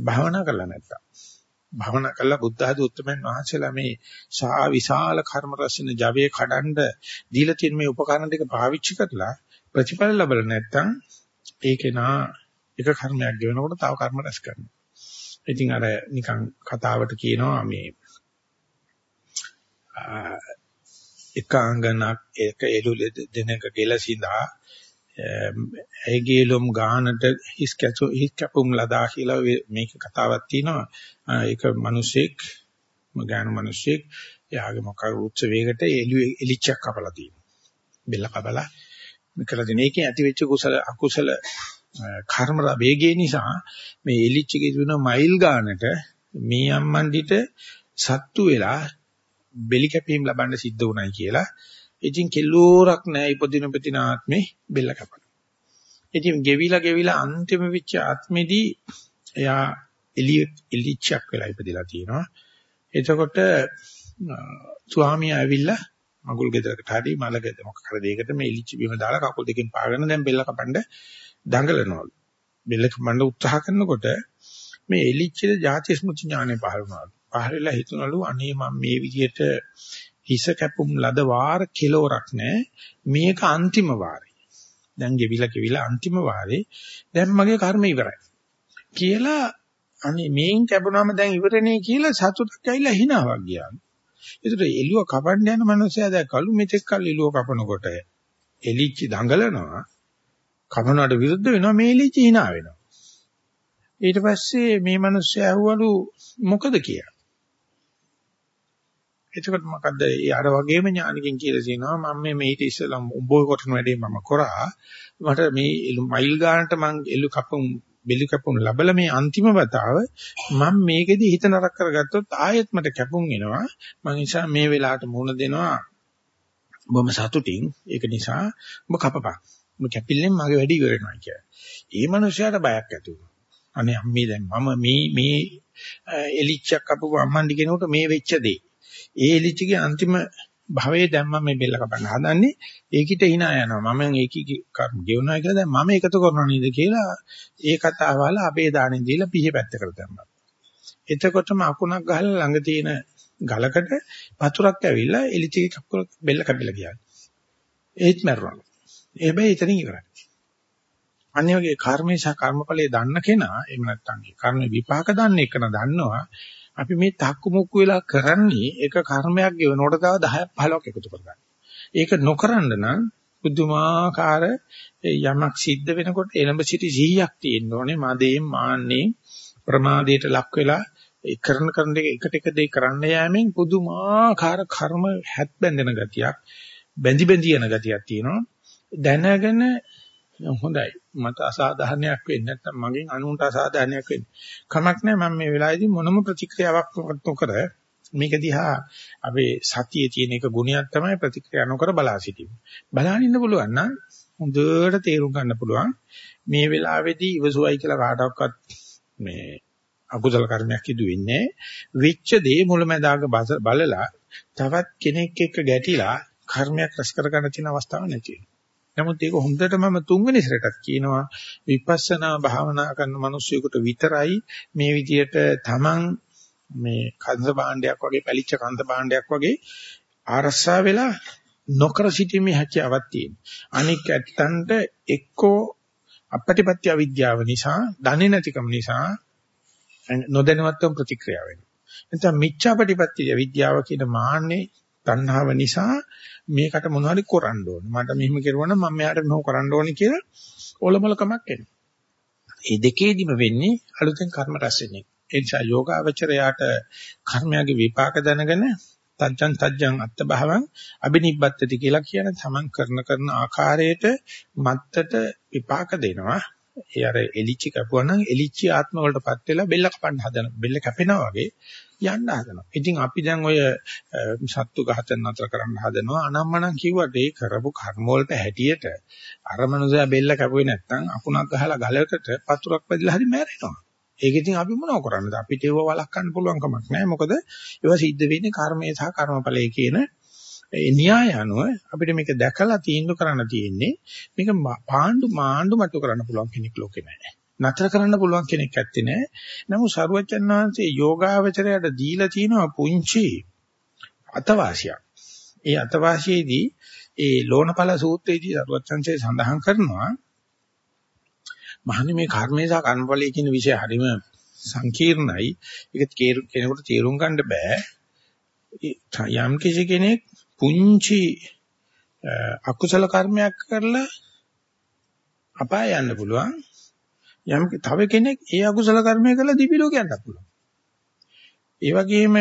භවනා කරලා නැත්තම් භවනා කළා බුද්ධ ආදී උත්තමයන් වහන්සේලා මේ සා විශාල කර්ම රසින ජවයේ කඩන්ඩ දීලා තියෙන මේ උපකරණ ටික පාවිච්චි කරලා ප්‍රතිඵල ලැබලා නැත්තම් ඒකේ නා එක කර්මයක් ගෙවනකොට තව කර්ම රැස් කරනවා. ඉතින් අර නිකන් කතාවට කියනවා මේ එකාංගනක් එක එළුල දෙනක ගෙලසිඳා ඇයිගේලොම් ගානට හිස් කැසු හිස් කැපුම් ලදා කියලා මේක කතාවක් තියෙනවා. ඒක මිනිසෙක් ගාන මිනිසෙක් එයාගේ මොකක් උත්සවයකට එළු එලිච්චක් කපලා තියෙනවා. බෙල්ල කපලා කළ දෙන එකේ ඇති වෙච්ච කුසල අකුසල කර්ම වේගය නිසා මේ එලිච්චගේ දුන මයිල් ගානට මේ අම්මන්ඩිට සත්තු වෙලා බෙලි කැපීම් ලබන්න සිද්ධ වුණයි කියලා. ඉතින් කෙල්ලෝරක් නැහැ ඉපදින ප්‍රතින ආත්මේ බෙල්ල කපන. ඉතින් ගෙවිලා ගෙවිලා අන්තිම වෙච්ච ආත්මෙදී එයා එලි එලිච්චක් වෙලා ඉපදිලා තියෙනවා. එතකොට ස්වාමියා ඇවිල්ලා මගුල් ගෙදරකට හරි මල ගෙදර මොකක් හරි දෙයකට මේ ඉලිච්ච බිම දාලා කකුල් දෙකෙන් පාගෙන දැන් බෙල්ල කපන්න දඟලනවලු. බෙල්ල කපන්න උත්සාහ කරනකොට මේ එලිච්චේ ಜಾති ස්මෘති ඥානෙ පහළ වුණා. පහළලා හිතනලු අනේ මම මේ විදියට හිස කැපුම් ලද වාර කෙලවරක් නැහැ. මේක අන්තිම වාරය. දැන් ගෙවිලා ගෙවිලා අන්තිම වාරේ දැන් මගේ කර්ම ඉවරයි. කියලා අනේ මේන් කැපුණාම දැන් ඉවරනේ කියලා සතුටක් ඇවිල්ලා හිනාවක් ගියා. ඒතර එළුව කපන්න යන මනුස්සයා දැක්කලු මෙතෙක් කල් එළුව කපනකොට එලිච්චි දඟලනවා කපනවට විරුද්ධ වෙනවා මේ එලිච්චි hina වෙනවා ඊට පස්සේ මේ මනුස්සයා ඇහුවලු මොකද කියලා එතකොට මොකද්ද ඒ අර වගේම ඥානකින් කියලා කියනවා මම මේ මේිට ඉස්සෙල්ලා උඹ කොටන වැඩේ මම කරා. මට මේ මයිල් ගානට මං එළු කපුම් බෙලි කැපුම් ලැබලා මේ අන්තිම වතාව මම මේකෙදි හිත නරක කරගත්තොත් ආයෙත් මට කැපුම් එනවා. මම නිසා මේ වෙලාවට මුණ දෙනවා. බොම සතුටින්. ඒක නිසා ඔබ කපපන්. ඔබ කැපිල්ලෙන් මගේ වැඩි ඉවර වෙනවා කියලා. ඒ මනුස්සයාට බයක් ඇති වුණා. අනේ අම්මේ දැන් මම මේ මේ එලිච්චක් කපපු අම්මන්ඩි කෙනෙකුට මේ වෙච්ච දේ. ඒ එලිච්චගේ අන්තිම භවයේ දැන් මම මේ බෙල්ල කපන්න හදන්නේ ඒකිට hina යනවා මම ඒකී කර්ම ගෙවනවා කියලා දැන් මම එකතු කරනවා නේද කියලා ඒ කතාවල අපේ දාණයෙන් දීලා පිහි පැත්තකට දැම්මා එතකොටම අකුණක් ගහලා ළඟ තියෙන ගලකට වතුරක් ඇවිල්ලා එලිචි කකුල බෙල්ල කැපිලා ගියා. ඒත් මැරුණා. හැබැයි එතනින් ඉවරයි. අනිත් වගේ කර්මේ සහ කර්මඵලයේ දන්න කෙනා එහෙම නැත්නම් කර්ම විපාක දන්න එකන දන්නවා අපි මේ තක්කු මුක්කු වෙලා කරන්නේ ඒක කර්මයක් ගෙවනකොට තව 10ක් 15ක් එකතු කරගන්න. ඒක නොකරන්න නම් බුදුමාකාර යමක් සිද්ධ වෙනකොට එළඹ සිටි 100ක් තියෙන්න ඕනේ මදයෙන් මාන්නේ ප්‍රමාදයට ලක් වෙලා ඒ කරන කරන දෙක එකට එක දෙයක් කරන්න යෑමෙන් පුදුමාකාර කර්ම හැත් බැඳෙන ගතියක් බැඳි බැඳි යන ගතියක් තියෙනවා දැනගෙන හොඳයි. මට අසාධාරණයක් වෙන්නේ නැත්නම් මගෙන් අනුන්ට අසාධාරණයක් වෙන්නේ. කමක් නැහැ මම මේ වෙලාවේදී මොනම ප්‍රතික්‍රියාවක් නොකර මේක දිහා අපේ සතියේ තියෙන එක ගුණයක් තමයි ප්‍රතික්‍රියා නොකර බලා සිටීම බලන්න ඉන්න පුළුවන් නම් හොඳට තේරුම් ගන්න පුළුවන් මේ වෙලාවේදී ඉවසුවයි කියලා කාටවත් මේ අකුසල කර්මයක් සිදු වෙන්නේ වෙච්ච දේ මුලැමැදාක බලලා තවත් කෙනෙක් එක්ක ගැටිලා කර්මයක් රැස් කරගන්න තියෙන අවස්ථාවක් නැති වෙනවා. නමුත් ඒක හොඳට මම තුන්වෙනි සැරේටත් කියනවා විපස්සනා භාවනා කරන මිනිස්සුෙකුට විතරයි මේ විදියට තමන් මේ කන්ද භාණ්ඩයක් වගේ පැලිච්ච කන්ද භාණ්ඩයක් වගේ ආරස්සා වෙලා නොකර සිටීමේ හැකියාවක් තියෙනවා. අනික ඇත්තන්ට එක්කෝ අපටිපත්‍ය අවිද්‍යාව නිසා, දන්නේ නැතිකම නිසා නොදැනුවත්වම ප්‍රතික්‍රියා වෙනවා. එතන මිච්ඡාපටිපත්‍ය විද්‍යාව කියන මාන්නේ තණ්හාව නිසා මේකට මොනවද කරන්න ඕනේ. මට මෙහෙම කරුවා මම මෙයාට මෙහෙම කරන්න ඕනේ කියලා ඔලොමලකමක් එනවා. මේ දෙකේදිම වෙන්නේ අලුතෙන් කර්ම රැස් වෙන්නේ. ඒ නිසා යෝගාවචරයාට කර්මයගේ විපාක දැනගෙන තජ්ජං තජ්ජං අත්බහවං අබිනිබ්බත්ති කියලා කියන තමන් කරන කරන ආකාරයට මත්තට විපාක දෙනවා. ඒ අර එලිච්චි කපුවා නම් එලිච්චි ආත්ම වලටපත් වෙලා බෙල්ල කපන්න හදන බෙල්ල කැපෙනවා වගේ යන්න හදනවා. ඉතින් අපි දැන් ඔය සත්තු ඝාතන නතර කරන්න හදනවා. අනම්මනම් කිව්වට ඒ කරපු කර්ම වලට හැටියට අර මනුස්සයා බෙල්ල කැපුවේ නැත්නම් අකුණක් ගහලා ගලකට පතුරක් වැදිලා හරි මැරෙනවා. ඒක ඉතින් අපි මොනව කරන්නද? අපිට ඒව වළක්වන්න පුළුවන් කමක් නැහැ. මොකද ඒවා සිද්ධ වෙන්නේ කර්මයේ සහ කර්මඵලයේ කියන ඒ න්‍යාය අනුව අපිට මේක දැකලා තීන්දුව කරන්න තියෙන්නේ මේක පාණ්ඩු මාණ්ඩු මට්ටු කරන්න පුළුවන් කෙනෙක් ලෝකේ නැහැ. නතර කරන්න පුළුවන් කෙනෙක් ඇත්තේ නැහැ. නමුත් සරුවචන් වහන්සේ යෝගාවචරයට දීලා තියෙනවා පුංචි අතවාසියක්. ඒ අතවාසියේදී ඒ ලෝණපල සූත්‍රයේදී සරුවචන්සේ සඳහන් කරනවා මහන්නේ මේ කර්මේ සහ කර්මඵලයේ කියන විෂය හරිම සංකීර්ණයි. ඒක කෙනෙකුට තේරුම් ගන්න බෑ. යම් කිසි කෙනෙක් පුංචි අකුසල කර්මයක් කරලා අපාය යන්න පුළුවන්. යම් තව කෙනෙක් ඒ අකුසල කර්මය කරලා දිවි ලෝක යන්නත් පුළුවන්. ඒ වගේම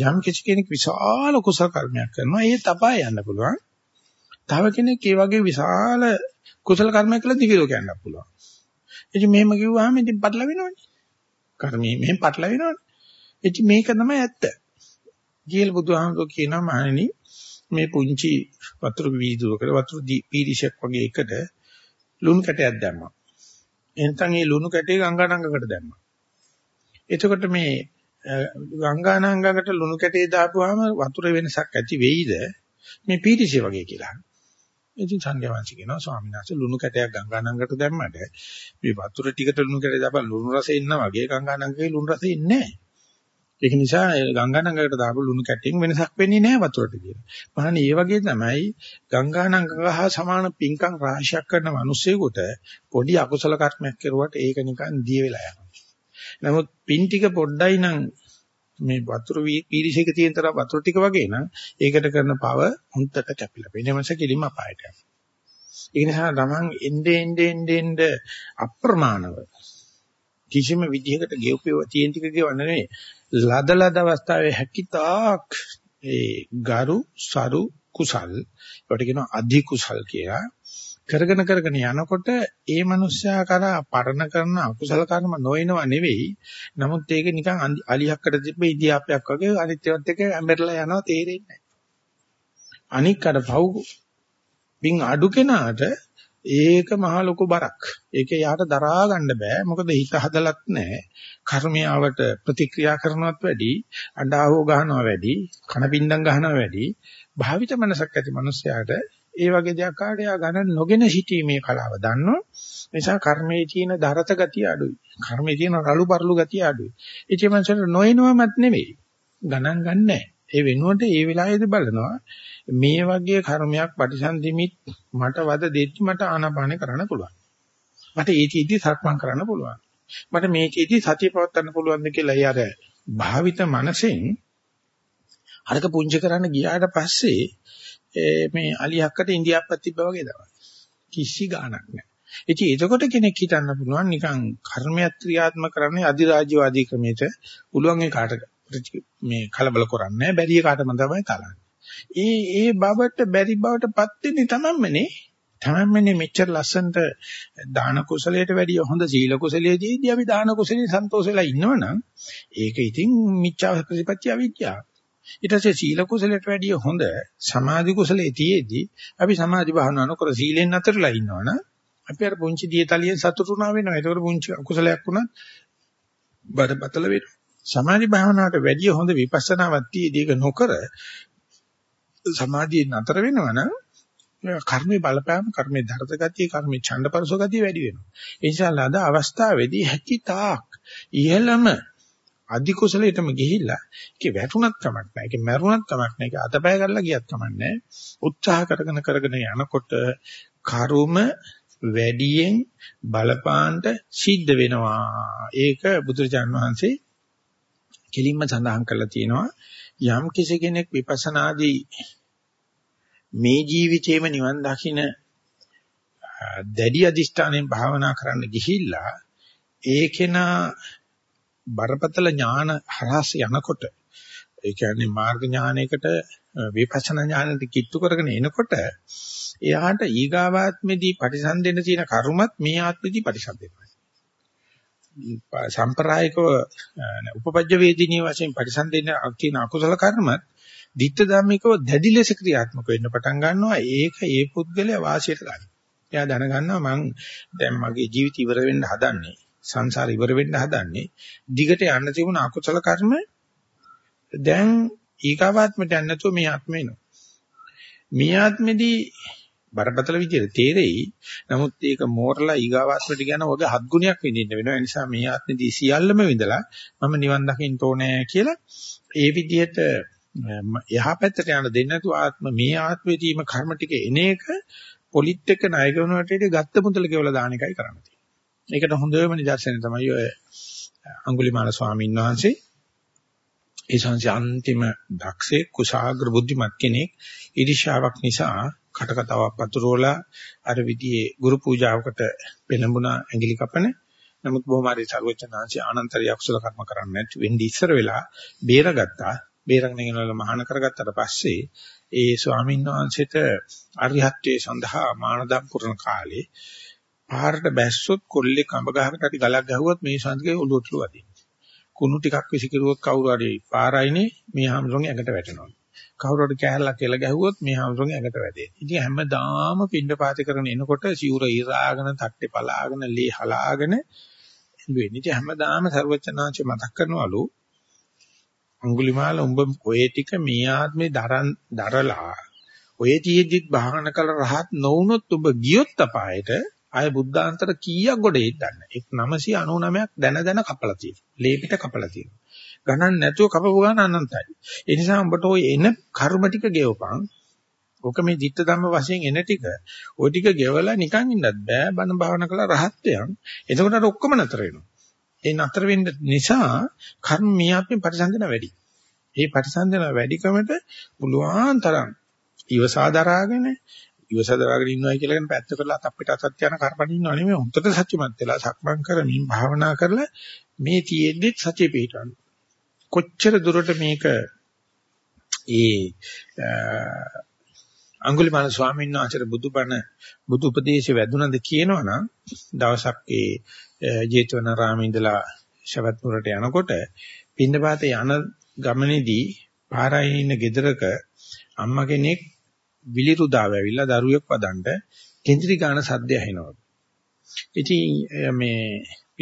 යම් කිසි කෙනෙක් විශාල කුසල කර්මයක් කරනවා ඒ තපාය යන්න පුළුවන්. තව කෙනෙක් ඒ වගේ විශාල කුසල කර්මයක් කළා දිවි ලෝක යන්නත් පුළුවන්. ඉතින් මෙහෙම කිව්වහම ඉතින් පටලවෙනවනේ. කර්මයේ මෙහෙම පටලවෙනවනේ. ඉතින් මේක තමයි ඇත්ත. කියලා බුදුහාමුදුරුවෝ කියනවා මහණෙනි මේ පුංචි වතුර වීදුරකට වතුර පීරිෂයක් වගේ එකට ලුණු කැටයක් දැම්මා. එනතන් ඒ ලුණු කැටේ ගංගානංගකට දැම්මා. එතකොට මේ ගංගානංගකට ලුණු කැටේ දාපුවාම වතුර වෙනසක් ඇති වෙයිද මේ පීරිෂය වගේ කියලා. ඉතින් සංඝයාංශ කියනවා ස්වාමීන් වහන්සේ ලුණු කැටයක් ගංගානංගකට දැම්මට මේ වතුර ටිකට ලුණු කැටේ දාපන් ලුණු රස එන්නා වගේ ගංගානංගකේ ලුණු රස එන්නේ නැහැ. ඒක නිසා ගංගානංගකට දාපු ලුණු කැටෙන් වෙනසක් වෙන්නේ නැහැ වතුරට කියලා. මහණනි ඒ වගේ තමයි ගංගානංගක හා සමාන පිංකම් රාශියක් කරන මිනිස්සෙකුට පොඩි අකුසල කර්මයක් කරුවට ඒක නිකන් දිය වෙලා යනවා. නමුත් පින් ටික පොඩ්ඩයි නම් මේ වතුර පීරිසයක තියෙන තරම් වතුර ටික වගේ නම් ඒකට කරන පව හුන්තට කැපිලා. වෙනමස කිලිම අපායට යනවා. ඒ නිසා තමන් එnde ende ende ende අප්‍රමාණව කිසිම විදිහකට ගෙවපේව තියෙන ටික ගෙවන්න නෙවෙයි ලදලද අවස්ථාවේ හැකිතාක් ඒ ගරු සරු කුසල් ඒකට කියනවා අධි කුසල් කියලා. කරගෙන කරගෙන යනකොට ඒ මනුස්සයා කරා පරණ කරන අකුසල කර්ම නොයනව නෙවෙයි. නමුත් ඒක නිකන් අලියක්කට තිබ්බ ඉදියාපයක් වගේ අනිත්‍යවත් එක ඇඹරලා යනවා තේරෙන්නේ නැහැ. අනික් අර පව් බින් අඩු කෙනාට ඒක මහ ලොකු බරක්. ඒක යාට දරා ගන්න බෑ. මොකද හිත හදලත් නැහැ. කර්මයාවට ප්‍රතික්‍රියා කරනවත් වැඩි, අඬාවෝ ගහනවා වැඩි, කන පින්ඩම් ගහනවා වැඩි. භාවිත මනසක් ඇති මිනිසයාට ඒ වගේ දෙයක් කාටයා ගණන් නොගෙන සිටීමේ කලාව දන්නෝ. නිසා කර්මයේ තියෙන දරත ගතිය අඩුයි. කර්මයේ තියෙන රළු පරළු ගතිය අඩුයි. ඒ කියන්නේ මනසට නොයනවමත් නෙවෙයි. ගණන් ගන්නෑ. ඒ වෙනුවට ඒ වෙලාවේදී බලනවා මේ වගේ කර්මයක් ප්‍රතිසන්දිමිත් මට වද දෙච්ච මට ආනාපාන කරන්න පුළුවන්. මට ඒකෙදි සක්මන් කරන්න පුළුවන්. මට මේකෙදි සතිය පවත්වන්න පුළුවන්ද කියලා යාර භාවිත මනසෙන් අරක පුංචි කරන්න ගියාට පස්සේ මේ අලියක්කට ඉන්දියාප්පත් තිබ්බා වගේ තමයි. කිසි ගාණක් නැහැ. ඉතින් එතකොට කෙනෙක් හිතන්න පුළුවන් නිකන් කර්මයක් ක්‍රියාත්මක කරන්නේ අධිරාජ්‍යවාදී ක්‍රමයට පුළුවන් ඒ කාට මේ කලබල කරන්නේ බැරි කාටම තමයි තලන්නේ. ඒ ඒ බවට බැරි බවටපත් වෙන්නේ තමන්මනේ. තමන්මනේ මෙච්චර ලස්සනට දාන කුසලයට වැඩිය හොඳ සීල කුසලයේදී අපි දාන කුසලයේ සන්තෝෂ වෙලා ඉන්නවනම් ඒක ඉතින් මිච්ඡා ප්‍රතිපත්‍ය අවිද්‍යාව. ඊට පස්සේ සීල කුසලයට වැඩිය හොඳ සමාධි කුසලයේ තියේදී අපි සමාධි භාවනා නොකර සීලෙන් අතරලා ඉන්නවනම් අපි අර පුංචි දියතලියෙන් සතුටුනා වෙනවා. ඒකවල පුංචි කුසලයක් වුණත් බඩපතල වෙනවා. සමාධි භාවනාවට වැඩිය හොඳ විපස්සනාවක් තියේදී ඒක නොකර සමාධිය නතර වෙනවනම් කර්මේ බලපෑම කර්මේ ධර්ත ගතිය කර්මේ ඡණ්ඩපරසෝ ගතිය වැඩි වෙනවා. ඒ නිසා ලද අවස්ථාවේදී හැකි තාක් ඉහළම අධි කුසලයටම ගිහිල්ලා ඒකේ වැටුණත් කමක් නැහැ. ඒකේ මැරුණත් කමක් නැහැ. ඒක අතපය කරලා ගියත් කමක් නැහැ. උත්සාහ කරගෙන කරගෙන යනකොට කරුම වැඩියෙන් බලපාන්න සිද්ධ වෙනවා. ඒක බුදුරජාන් වහන්සේ කෙලින්ම සඳහන් කරලා තියෙනවා. යම් කිසි කෙනෙක් විපස්සනාදී මේ ජීවිතේම නිවන් දකින්න දැඩි අදිෂ්ඨානයෙන් භාවනා කරන්න ගිහිල්ලා ඒකේනා බරපතල ඥාන හරහාස යනකොට ඒ කියන්නේ මාර්ග ඥානයකට විපස්සනා ඥානෙට කිට්ටු කරගෙන එනකොට එයාට ඊගාවාත්මෙදී පරිසම්දෙන්න තියෙන කර්මත් මේ ආත්මෙදී පරිසම්දෙනවා. සම්ප්‍රායිකව උපපජ්ජ වේදිනිය වශයෙන් පරිසම්දෙන්න තියෙන අකුසල කර්මත් ditta ධම්මිකව දැඩි ලෙස ක්‍රියාත්මක වෙන්න පටන් ගන්නවා. ඒක ඒ පුද්ගලයා වාසියට ගන්න. එයා දැනගන්නවා මං දැන් මගේ ජීවිත ඉවර වෙන්න හදන්නේ. සංසාර ඉවර වෙන්න හදන්නේ. දිගට යන්න තිබුණ අකුසල කර්ම දැන් ඊකාවාත්මට යන්න නැතුව මේ ආත්මේ එනවා. මේ ආත්මෙදී බරපතල විදිහට තේරෙයි. නමුත් ඒක මෝරලා ඊගාවාත්මට කියන වගේ හත් ගුණයක් විඳින්න වෙනවා. ඒ නිසා මේ ආත්මෙදී සියල්ලම විඳලා මම නිවන් දකින්න ඕනේ කියලා ඒ විදිහට එහා පැත්තට යන දෙන්නේ නැතුව ආත්ම මේ ආත්මෙදීම කර්ම ටික එන එක පොලිත් එක්ක ණය කරන වටේට ගත්ත මුදල කෙවලා දාන එකයි කරන්න තියෙන්නේ. ඒකට හොඳම නිදර්ශනය තමයි ඔය අඟුලිමාල ස්වාමීන් වහන්සේ. ඒ සංසි අන්තිම දක්ෂේ කුශාග්‍ර බුද්ධිමත් කෙනෙක් ඉරිෂාවක් නිසා කටකතාවක් පතුරවලා අර විදිහේ ගුරු පූජාවකට පෙළඹුණා ඇඟිලි කපන. නමුත් බොහොම හරි සර්වචනාංශي ආනන්තරිය අකුසල කර්ම කරන්නේ නැති වෙන්නේ ඉස්සර වෙලා බේරගත්තා. බේරගෙන ගෙනල්ලා මහාන කරගත්තට පස්සේ ඒ ස්වාමීන් වහන්සේට අරිහත්ත්වයේ සඳහා මානදම් පුරන කාලේ පාරට බැස්සොත් කොල්ලේ කඹ ගහකට හරි ගලක් ගැහුවොත් මේ ශාන්තිකේ ඔලුවට වදින්න. කුණු ටිකක් විසිකිරුවොත් කවුරු හරි පාරයිනේ මේ හැමෝගෙන් ඇඟට වැටෙනවා. කවුරු හරි කෑල්ලක් කියලා ගැහුවොත් මේ හැමෝගෙන් ඇඟට වැදේ. ඉතින් හැමදාම පින්ඩ පාති කරන එනකොට සිවුර ඉරාගෙන, තට්ටේ පලාගෙන, ලේ හලාගෙන වෙන්නේ. ඉතින් හැමදාම ਸਰවචනාංශ මතක් කරනවලු අඟුලිමාල උඹ ඔය ටික මේ ආත්මේ දරන් දරලා ඔය තියෙද්දිත් බහන කල රහත් නොවුනොත් ඔබ ගියොත් අපායට ආය බුද්ධාන්තර කීයක් ගොඩේ දන්න 999ක් දැන දැන කපලා තියෙනවා ලේපිට කපලා තියෙනවා ගණන් නැතුව කපපු ගණන් අනන්තයි. ඒ නිසා උඹට ඔය එන කර්ම ටික ගෙවපන්. ඔක මේ ධිට්ඨ ධම්ම වශයෙන් එන ටික. ওই ටික ගෙවලා නිකන් ඉන්නත් බෑ. බණ භාවනා කළා රහත්යන්. එතකොට අර ඔක්කොම නතර වෙනවා. ඒ නතර වෙන්න නිසා කර්ම මියාපෙන් පරිසංජන වැඩි. ඒ පරිසංජන වැඩිකමට පුළුවන් තරම් ඉවසා දරාගෙන ඉවසා දරාගෙන ඉන්නවා කියලා කියන පැත්ත කරලා අපිට අසත්‍ය යන කරපණ ඉන්නව නෙමෙයි. හොඳට සත්‍යමත් වෙලා සක්මන් කරමින් භාවනා කරලා මේ තියෙද්දි සතිය පිටවන්න. කොච්චර දුරට මේක ඒ අඟුලිමාල ස්වාමීන් වහන්සේට බුදුබණ බුදු උපදේශ වැදුනද කියනවනම් දවසක් ඒ ජේතවනාරාමේ ඉඳලා ශවත් නුරට යනකොට පින්නපාතේ යන ගමනේදී පාරායේ ඉන්න ගෙදරක අම්මා කෙනෙක් විලිරුදාව ඇවිල්ලා දරුවෙක් වදන්න කෙන්ද්‍රි ගාන සද්ද ඇහෙනවා. ඉතින් මේ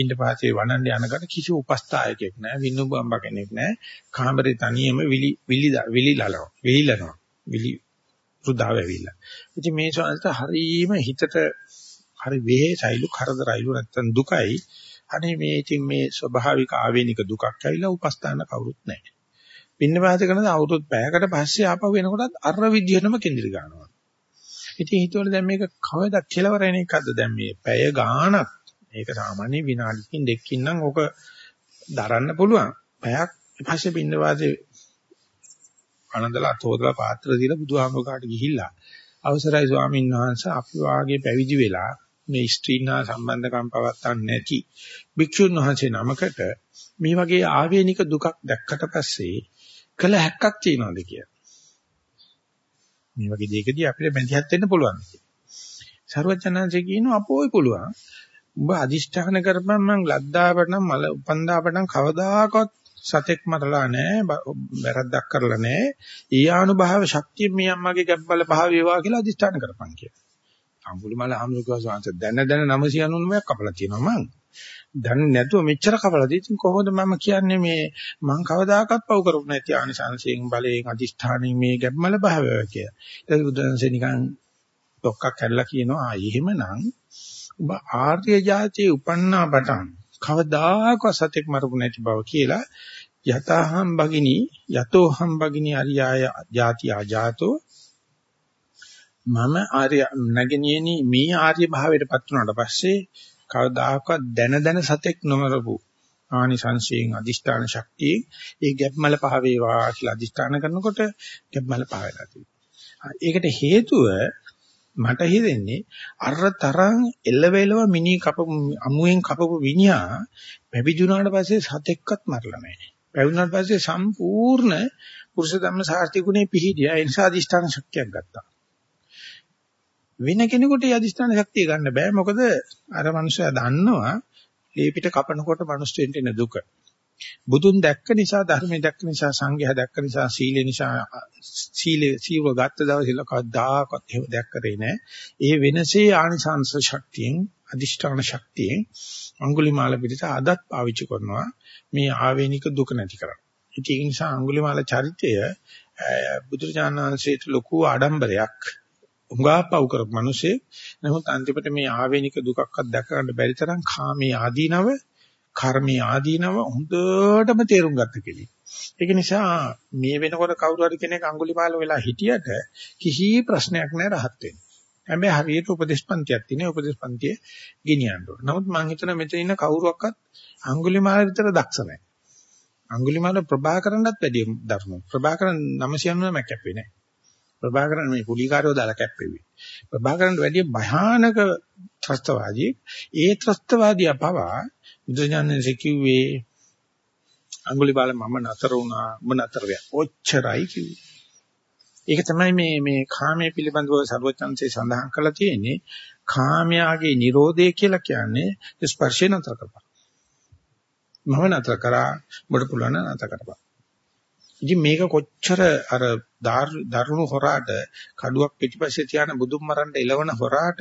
පින්නපාතේ වණන්ඩ යනකට කිසි උපස්ථායකෙක් නැහැ විනුබම්බ කෙනෙක් නැහැ කාමරේ තනියම විලි විලි විලිලනවා විලිලනවා විලි රුදාව ඇවිල්ලා. ඉතින් මේ ශාන්ත හරීම හිතට හරි වෙහෙසයිලු කරදරයිලු නැත්තම් දුකයි. අනේ මේ ඉතින් මේ ස්වභාවික ආවේනික දුකක් ඇවිල්ලා උපස්ථාන කවුරුත් නැහැ. පින්නපාත කරන අවුරුදු පැයකට පස්සේ ආපහු එනකොටත් අර විදිහටම කෙන්දිරි ගන්නවා. ඉතින් හිතවල දැන් මේක කවදා කෙලවර එන එකද දැන් මේ පැය ගාණක් මේක සාමාන්‍ය විනාඩියකින් දෙකකින් නම් ඕක දරන්න පුළුවන්. පැයක් පස්සේ පින්නපාතේ ආනන්දලා තෝදලා පාත්‍ර දීලා බුදුහාමුදුරට ගිහිල්ලා අවසරයි ස්වාමීන් වහන්සේ අපි වාගේ පැවිදි වෙලා මේ ස්ත්‍රීනා සම්බන්ධකම් පවත්තන්නේ නැති භික්ෂුන් වහන්සේ නමකට මේ වගේ ආවේනික දුකක් දැක්කට පස්සේ කළ හැක්කක් තියනවාද කියලා. මේ වගේ දෙයකදී අපිට බැඳියත් වෙන්න පුළුවන්. සර්වඥාන්සේ කියනවා අපෝයි පුළුවන්. උඹ අදිෂ්ඨාන කරපම් මං ලද්දාවට නම් මල උපන්දාවට නම් කවදාකවත් සතෙක් මරලා නැහැ වැරද්දක් කරලා නැහැ ඊයානුභාව ශක්තිය මේ අම්මගේ ගැබ්බල පහ වේවා කියලා අදිස්ථාන කරපන් කියලා. අඟුලිමාල ආමරුකව සංස දැන දැන 999ක් කපලා තියෙනවා මං. දැන් නැතුව මෙච්චර කපලා ඉතින් කොහොමද මම කියන්නේ මේ මං කවදාකවත් පව් කරුනේ නැති ආනිසංසයෙන් බලයෙන් අදිස්ථානින් මේ ගැබ්මල භාවය කියලා. ඒක බුදුන්සේ නිකන් ඩොක්කක් හැදලා කියනවා ආ එහෙමනම් ඔබ ආර්ය જાතියේ උපන්නා පටන් කවදාකවත් සතෙක් මරපු නැති බව කියලා යතහම් බගිනි යතෝහම් බගිනි අරියාය ಜಾති ආජාතෝ මම ආර්ය නැගණියනි මේ ආර්ය භාවයටපත් වුණාට පස්සේ කවදාකවත් දැන දැන සතෙක් නොමරපු ආනිසංශයෙන් අදිෂ්ඨාන ශක්තිය ඒ ගැප්මල පහ වේවා කියලා අදිෂ්ඨාන කරනකොට ගැප්මල පහ වෙලා තියෙනවා. ඒකට හේතුව මට හිතෙන්නේ අර තරම් එළවෙලව මිනි කපපු අමුයෙන් කපපු විඤ්ඤා පැවිදුණාට පස්සේ සතෙක්වත් මරලා නැහැ. පැවිදුණාට පස්සේ සම්පූර්ණ පුරුෂ ධම්ම සාර්ථි ගුණේ පිහිටියා. ඒ නිසා අදිෂ්ඨාන ශක්තියක් ගත්තා. වෙන කෙනෙකුට ඒ අදිෂ්ඨාන ශක්තිය ගන්න බෑ. මොකද අර මනුස්සයා දන්නවා මේ පිට කපනකොට මනුස්සයෙන්ට එන දුක. බුදුන් දැක්ක නිසා ධර්මයේ දැක්ක නිසා සංඝයා දැක්ක නිසා සීලේ නිසා සීලේ සීව ගත්ත දවසේ කවදාකවත් එහෙම දැක්කේ නෑ. ඒ වෙනසේ ආනිසංස ශක්තියෙන් අදිෂ්ඨාන ශක්තියෙන් අඟුලිමාල පිටට අදත් පාවිච්චි කරනවා මේ ආවේනික දුක නැති කරන්න. ඒ නිසා අඟුලිමාල චරිතය බුදුරජාණන් වහන්සේට ලොකු ආඩම්බරයක් උඟා පව් කරපු මිනිස්සේ නමුත් අන්තිමට මේ ආවේනික දුකක්වත් දැක ගන්න බැරි තරම් කාමී ආදීනව කර්මී ආදීනව හොඳටම තේරුම් ගත්ත කෙනෙක්. ඒක නිසා මේ වෙනකොට කවුරු හරි කෙනෙක් අඟුලිමාල වෙලා හිටියට කිසි ප්‍රශ්නයක් නැහැ රහත් වෙන්න. හැබැයි හරියට උපදේශපන්තියක් තියෙන උපදේශපන්තිය ගෙනියන්න ඕන. නමුත් මම හිතනවා මෙතන ඉන්න කවුරුවක්වත් අඟුලිමාල විතර දක්ෂ නැහැ. අඟුලිමාල ප්‍රභාකරන්වත් වැඩි දරුණු. ප්‍රභාකරන් 999ක් කැප්පේ නැහැ. ප්‍රභාකරන් මේ කුලීකාරයෝ දාලා කැප්පෙවි. ප්‍රභාකරන්ට වැඩි භයානක ත්‍ස්තවාදී. ඒ ත්‍ස්තවාදියා පවා බුදුජානක කිව්වේ අඟුලිමාල මම නතර වුණා මම නතර වෙයි. ඔච්චරයි කිව්වේ. ඒක තමයි මේ මේ කාමයේ පිළිබඳව සර්වචන්සේ සඳහන් කරලා තියෙන්නේ කාමයාගේ Nirodhe කියලා කියන්නේ ස්පර්ශය නතර කරපන්. මම නතර කරා ඔබට පුළුවන් නතර කරපන්. ඉතින් මේක කොච්චර අර දරුණු හොරාට කඩුවක් පිටිපස්සේ තියාන බුදුන් මරන්න එළවන හොරාට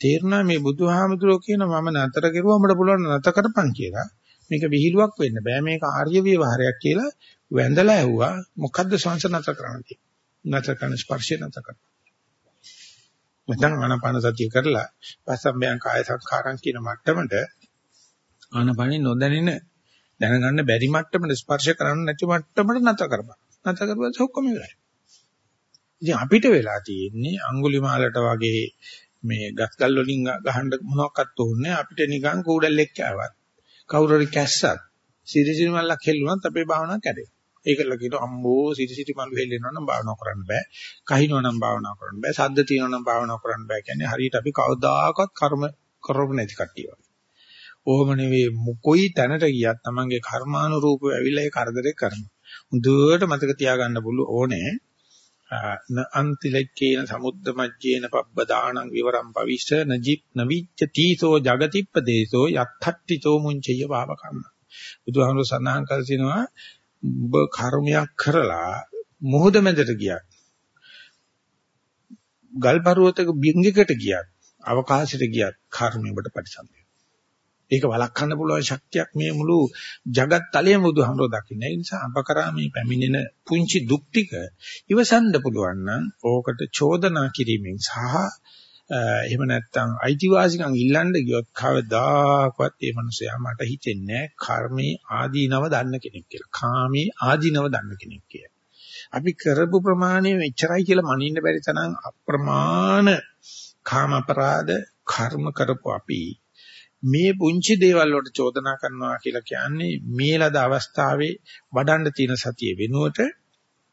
තේරුණා මේ බුදුහාමුදුරුවෝ කියන මම නතර කරුවා උඹට පුළුවන් නතර කරපන් කියලා. මේක විහිළුවක් වෙන්න බෑ මේක ආර්ය විවහාරයක් කියලා වැඳලා ඇහුවා මොකද්ද සංස නතර කරන්නේ නතර කරන ස්පර්ශය නතර කරන මතන් ආනාපාන සතිය කරලා පස්සම්බයං කාය සංඛාරං කියන මට්ටමට ආනාපානෙ නොදැනෙන දැනගන්න බැරි මට්ටමට ස්පර්ශ කරන්න නැති මට්ටමට නැතර කරපන්. නැතර කරුවොත් ඔක්කොම ඉවරයි. ඉතින් අපිට වෙලා තියෙන්නේ අඟුලිමාලට වගේ මේ ගස්කල් වලින් ගහන්න මොනවත් ඕනේ අපිට නිකන් කූඩල්ලෙක් කෑවත් කවුරු හරි කැස්සත් සිරිසිරි මල්ලක් හෙල්ලුණත් අපේ භාවනාව කැඩේ. ඒකල කියන අම්බෝ සිරිසිරි මල්ලු හෙල්ලෙනවා නම් භාවනාව කරන්න බෑ. කහිනවා නම් භාවනාව කරන්න බෑ. සද්ද තියෙනවා නම් භාවනාව කරන්න බෑ. කියන්නේ හරියට අපි කවදාකවත් කර්ම කරපු නැති කට්ටිය වගේ. ඕම නෙවෙයි කොයි තැනට ගියත් Tamange කර්මානුරූපව ඇවිල්ලා ඒ කරදරේ කරනවා. හොඳට මතක තියාගන්න පුළු ඕනේ. න අන්තිලච්චේන සමුද්ද මජ්ජේන පබ්බදානං විවරම් පවිස්ස නජිප් නවිච්ච තීසෝ జగතිප්පදේසෝ යත්ථට්ඨිතෝ මුංචය භාවකම්ම. බුදුහාමුදුර සඳහන් කර තිනවා ඔබ කර්මයක් කරලා මොහොත මැදට ගියා. ගල් පරුවතක බින්ගයකට ගියා. අවකාශයට ගියා කර්මය ඔබට පරිසම්පේ. ඒක වළක්වන්න පුළුවන් ශක්තියක් මේ මුළු జగත් තලයේම බුදුහමරෝ දකින්න. ඒ නිසා අපකරා මේ පැමිණෙන පුංචි දුක් ටික ඉවසන්න පුළුවන් නම් ඕකට චෝදනා කිරීමෙන් සහ එහෙම නැත්නම් අයිතිවාසිකම් ඉල්ලන්න ගියොත් කවදාකවත් ඒ මනුස්සයා මට හිතෙන්නේ කර්මේ ආදීනව දන්න කෙනෙක් කියලා. කාමේ ආදීනව දන්න කෙනෙක් කියලා. අපි කරපු ප්‍රමාණය මෙච්චරයි කියලා මනින්න බැරි තරම් අප්‍රමාණ කාම අපරාධ කර්ම කරපු අපි මේ පුංචි දේවල් වලට චෝදනා කරනවා කියලා කියන්නේ මේ ලද අවස්ථාවේ වඩන්න තියෙන සතිය වෙනුවට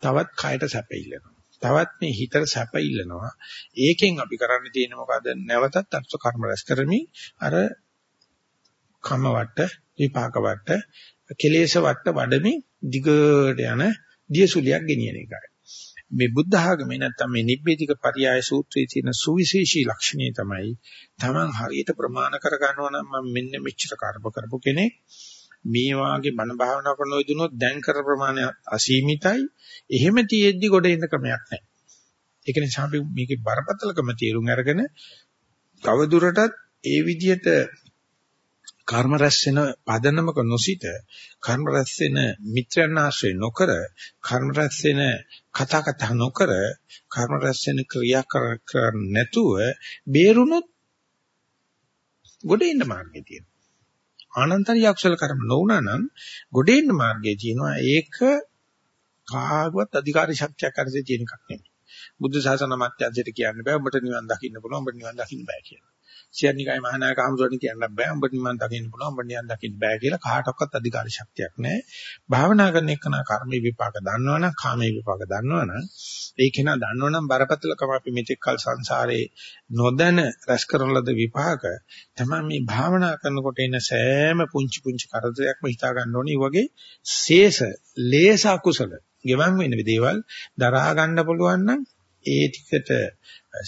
තවත් කයට සැපෙILLනවා. තවත් මේ හිතට සැප ඉල්ලනවා. ඒකෙන් අපි කරන්න තියෙන්නේ මොකද? නැවතත් අර්ථ කර්ම රැස් කරමින් අර කම වට, විපාක වට, කෙලේශ වට වඩමින් දිගට යන දියසුලියක් ගෙනියන එකයි. මේ බුද්ධ ආගමේ නැත්තම් මේ නිබ්බේධික පරියාය සූත්‍රයේ තියෙන සුවිශේෂී ලක්ෂණය තමයි Taman හරියට ප්‍රමාණ කර ගන්නවා නම් මම මෙන්න මෙච්චර කර්ම කරපු කෙනෙක් මේ වාගේ මන භාවනා කරන ඔයදුනොත් දැන් කර ප්‍රමාණය අසීමිතයි එහෙම තියෙද්දි ගොඩ එන්න ක්‍රමයක් නැහැ. ඒක නිසා අපි මේකේ බරපතලකම තේරුම් අරගෙන තවදුරටත් ඒ විදිහට කර්ම රැස් වෙන පදනමක නොසිත කර්ම රැස් වෙන මිත්‍රයන් ආශ්‍රය නොකර කර්ම රැස් වෙන කතා කතා නොකර කර්ම රැස් වෙන ක්‍රියා කර නැතුව බේරුණොත් ගොඩ එන්න මාර්ගය තියෙනවා. ආනන්තරිය අකුසල කර්ම නොවුනා නම් ගොඩ එන්න මාර්ගය තියෙනවා. ඒක කාගවත් අධිකාරී ශක්තියක් අරසේ තියෙන එකක් නෙමෙයි. බුද්ධ ශාසන මාත්‍යංශයට කියන්න බෑ ඔබට නිවන් දකින්න පුළුවන් ඔබට නිවන් දකින්න බෑ කියලා. සියන්නිකයි මහානායක හමුදුරණ කියන්න බෑ ඔබට නිවන් දකින්න පුළුවන් ඔබට නිවන් දකින්න බෑ කියලා කාටවත් අධිකාරී ශක්තියක් නැහැ. භාවනා කරන එකන කර්ම විපාක දන්නවනම් කාම විපාක දන්නවනම් ඒක නා දන්නවනම් බරපතලකම අපි මෙතෙක් කල සංසාරේ නොදැන රැස් කරන ලද විපාක තමයි මේ භාවනා කරනකොට එන සෑම පුංචි පුංචි කරදරයක්ම හිතා ගන්න ඕනේ. ඒ වගේ ශේෂ ලේස අකුසල ගෙවන් වෙන දේවල් දරා ගන්න පුළුවන් නම් ඒ ටිකට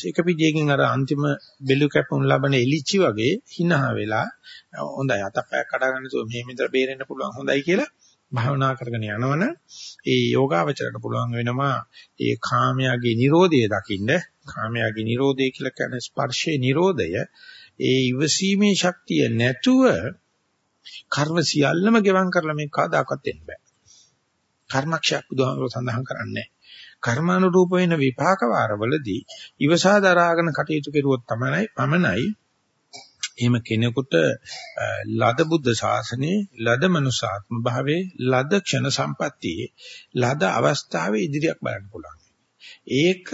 එක පිටියකින් අර අන්තිම බෙලු කැපුම් ලබන එලිච්චි වගේ hina වෙලා හොඳයි. අතපයක් කඩා ගන්න තෝ මේ මෙතන බේරෙන්න පුළුවන් හොඳයි කියලා භාවනා කරගෙන යනවන ඒ යෝගාවචරයට පුළුවන් වෙනවා ඒ කාමයාගේ Nirodhaය දකින්න. කාමයාගේ Nirodhaය කියලා කියන්නේ ස්පර්ශේ Nirodhaය ඒ ඉවසීමේ ශක්තිය නැතුව කර්ම සියල්ලම ගෙවම් කරලා මේ කවදාකවත් එන්න බෑ. කර්මක්ෂයක් බුදුහාමුදුරුවෝ සඳහන් කරන්නේ කර්මානුරූප වෙන විපාක වාරවලදී ඉවසා දරාගෙන කටයුතු කෙරුවොත් තමයි පමණයි එහෙම කෙනෙකුට ලද බුද්ධ ශාසනයේ ලද මනුසාත්ම භාවයේ ලද ක්ෂණ සම්පත්තියේ ලද අවස්ථාවේ ඉදිරියක් බලන්න පුළුවන්. ඒක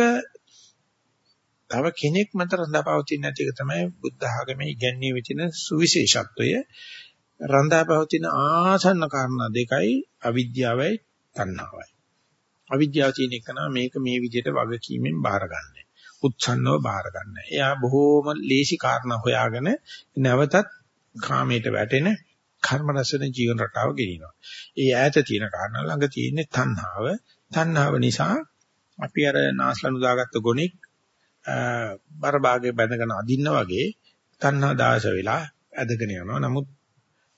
තව කෙනෙක් මත රඳාපවතින නැති එක තමයි බුද්ධ ආගමේ ඉගැන්වීමේ විදින සුවිශේෂත්වය. රඳාපවතින ආසන්න කාරණා දෙකයි අවිද්‍යාවයි තණ්හාවයි. අවිද්‍යාව තියෙන එක මේක මේ විදිහට වගකීමෙන් බාරගන්නේ. උත්සන්නව බාරගන්නේ. එයා බොහෝම ලේසි කාරණා හොයාගෙන නැවතත් කාමයට වැටෙන කර්ම රසන ජීවන රටාව ගෙනිනවා. ඒ ඈත තියෙන කාරණා ළඟ තියෙන්නේ තණ්හාව. තණ්හාව නිසා අපි අර නාස්ලනු දාගත්ත ගොනික් බර භාගයේ බැඳගෙන අදින්න වගේ තණ්හා දාස වෙලා ඇදගෙන යනවා. නමුත්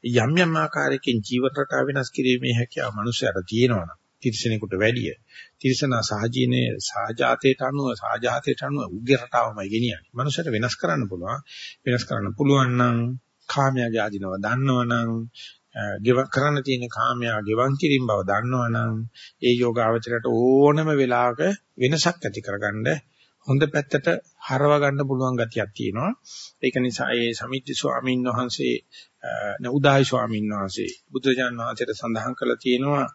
යම් යම් ආකාරයකින් ජීවිත රටාව වෙනස් කිරීමේ හැකියාව මනුස්සයර තියෙනවා. තිරිසනෙකුට වැඩිය. තිරිසනා සහජීනේ සාජාතයට අනුව සාජාතයට අනුව උගේ රටාවමයි ගෙනියන්නේ. මනුස්සයට වෙනස් කරන්න පුළුවන්. වෙනස් කරන්න පුළුවන් නම් කාමයාගේ ආධිනව දන්නවනම් ගෙව කරන්න තියෙන කාමයා ගෙවන් කිරීම බව දන්නවනම් ඒ යෝගාවචරයට ඕනම වෙලාවක වෙනසක් ඇති කරගන්න හොඳ පැත්තට හරව ගන්න පුළුවන් ගතියක් තියෙනවා. ඒක නිසා ඒ සමිද්ධි ස්වාමීන් වහන්සේ නඋදායි ස්වාමීන් වහන්සේ බුදුජාන විශ්වයට සඳහන් කළා තියෙනවා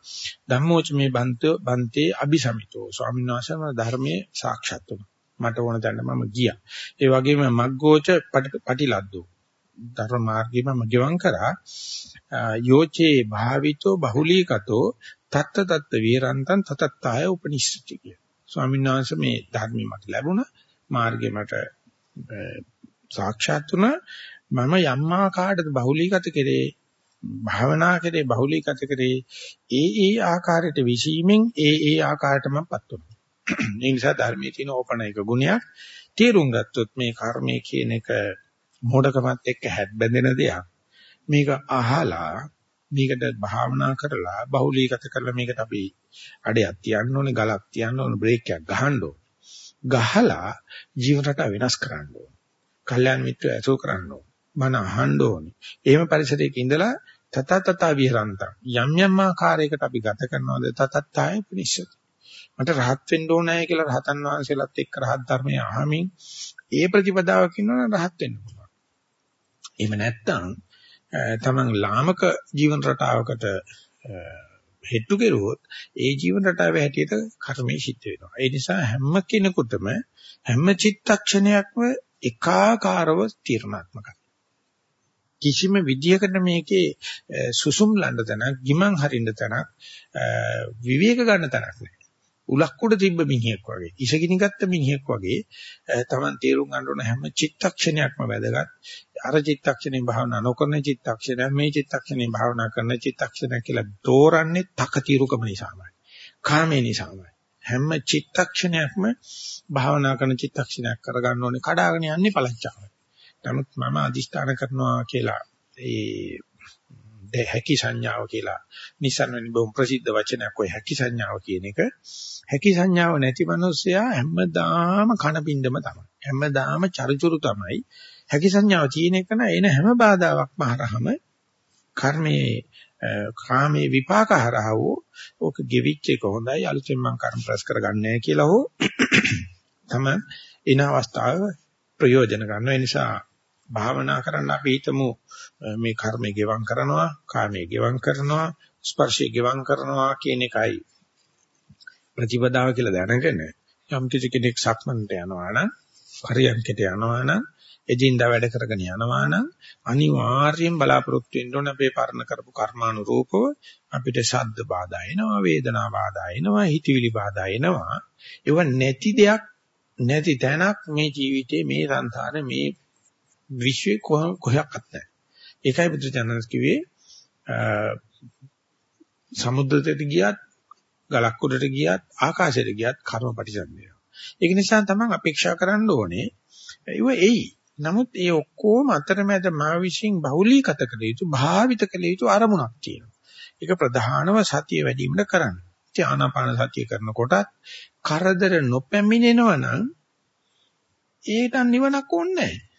ධම්මෝච මේ බන්තෝ බන්තේ අபிසමිතෝ ස්වාමීන් වහන්සේ ධර්මයේ සාක්ෂාත් වුණා. මට ඕන තැනට මම ගියා. ඒ වගේම මග්ගෝච පටිලද්දෝ ධර්ම මාර්ගය මම ගෙවම් කරා යෝචේ භාවිතෝ බහුලීකතෝ තත්ත තත්ත වීරන්තං තතත්තාය උපනිෂ්ඨති කිය. ස්වාමීන් වහන්සේ මේ ධර්මය මට ලැබුණා මාර්ගය මට සාක්ෂාත් වුණා මම යම් ආකාරයකට බහුලීගත කෙරේ භාවනා කරේ බහුලීගත කරේ ඒ ඒ ආකාරයට විසීමෙන් ඒ ඒ ආකාරයටමපත් වෙනවා. ඒ නිසා ධර්මයේ තියෙන ඕපනයික ගුණයක් තේරුම් ගත්තොත් මේ කර්මය කියන එක මොඩකමත් එක්ක හැත් බැඳෙන දෙයක්. මේක අහලා මේකට භාවනා කරලා බහුලීගත කරලා මේකට අපි අඩයක් තියන්න ඕනේ ගලක් තියන්න ඕනේ බ්‍රේක් එකක් ගහන්න ඕනේ. ගහලා ජීවන රටාව වෙනස් කරන්න ඕනේ. කල්යාණ මිත්‍ර ඇසුර කරන්න ඕනේ. මන අහන්න ඕනේ. එහෙම පරිසරයක ඉඳලා තත තත විහරන්ත යම් යම් ආකාරයකට අපි ගත කරනවාද තතත්තාය පුනිශ්චති. මට රහත් වෙන්න ඕනෑ කියලා රහතන් වහන්සේලාත් එක්ක රහත් ධර්මය අහමින් ඒ ප්‍රතිපදාවක ඉන්නවනම් රහත් වෙන්න පුළුවන්. එහෙම නැත්නම් තමන් ලාමක ජීවන රටාවකට හෙට්ටු කෙරුවොත් ඒ ජීවන රටාවේ හැටියට කර්මයේ සිද්ධ වෙනවා. ඒ නිසා හැම කෙනෙකුටම හැම චිත්තක්ෂණයක්ම එකාකාරව තීරණාත්මකයි. කිසිම විදියකට මේකේ සුසුම් ලන්න තැනක්, ගිමන් හරින්න තැනක්, විවේක ගන්න තැනක් නැහැ. උලක් උඩ තිබ්බ මිනිහෙක් වගේ, ඉසගිනි ගත්ත මිනිහෙක් වගේ තමන් තේරුම් ගන්න ඕන හැම චිත්තක්ෂණයක්ම වැදගත්. අර චිත්තක්ෂණේ භාවනා නොකරන චිත්තක්ෂණය මේ චිත්තක්ෂණේ භාවනා කරන චිත්තක්ෂණය කියලා තෝරන්නේ තකතිරුකම නිසාමයි. කාමේ නිසාමයි. හැම චිත්තක්ෂණයක්ම භාවනා කරන චිත්තක්ෂණයක් කරගන්න ඕනේ කඩාගෙන යන්නේ පළච්චාව. නමුත් මම අදිෂ්ඨාන කරනවා කියලා ඒ හැකි සංඥාව කියලා. නිසන් වෙන බොහොම ප්‍රසිද්ධ වචනයක් ඔය හැකි සංඥාව කියන එක. හැකි සංඥාව නැති මිනිස්සයා හැමදාම කන බින්දම තමයි. හැමදාම චරිචුරු තමයි. හැකි සංඥාව තියෙන එක නෑ. එන හැම බාධාවක්ම හරහම කර්මයේ කාමයේ විපාක හරහා වූ ඕක ගෙවිච්ච එක හොඳයි. අලුතෙන් මම කර්ම ප්‍රස් කරගන්නේ කියලා හෝ තම එන අවස්ථාව ප්‍රයෝජන ගන්න. ඒ නිසා භාවනා කරන්න අපි හිතමු මේ කර්මය ගෙවම් කරනවා, කාමයේ ගෙවම් කරනවා, ස්පර්ශය ගෙවම් කරනවා කියන එකයි ප්‍රතිපදාව කියලා දැනගෙන යම් කිසි කෙනෙක් සක්මන්ට යනවා නම්, හරියන්කට යනවා නම්, එදින්දා වැඩ කරගෙන යනවා නම් අනිවාර්යෙන් බලාපොරොත්තු වෙන්න ඕන අපේ පරණ කරපු කර්මානුරූපව අපිට ශබ්ද බාධා එනවා, වේදනා බාධා එනවා, හිතවිලි බාධා එනවා. ඒව නැති දෙයක් නැති තැනක් මේ ජීවිතේ මේ සංසාරේ මේ විශ්වයේ කොහොක්වත් නැහැ. ඒකයි බුදුචානන්ස් කිව්වේ සමුද්‍රයට ගියත් ගලක් උඩට ගියත් ආකාශයට ගියත් කර්ම ප්‍රතිසන්දිය. ඒක නිසා තමයි අපේක්ෂා කරන්න ඕනේ. ඒව එයි. නමුත් ඒ ඔක්කොම අතරමැද මා විශ්ින් බහුලීගත කළ යුතු භාවිත කළ යුතු අරමුණක් තියෙනවා. ඒක ප්‍රධානම සතිය වැඩි වීමට කරන්න. ආනාපාන සතිය කරනකොටත් කරදර නොපැමිණෙනවා නම් ඒකට නිවනක් ඕනේ නැහැ.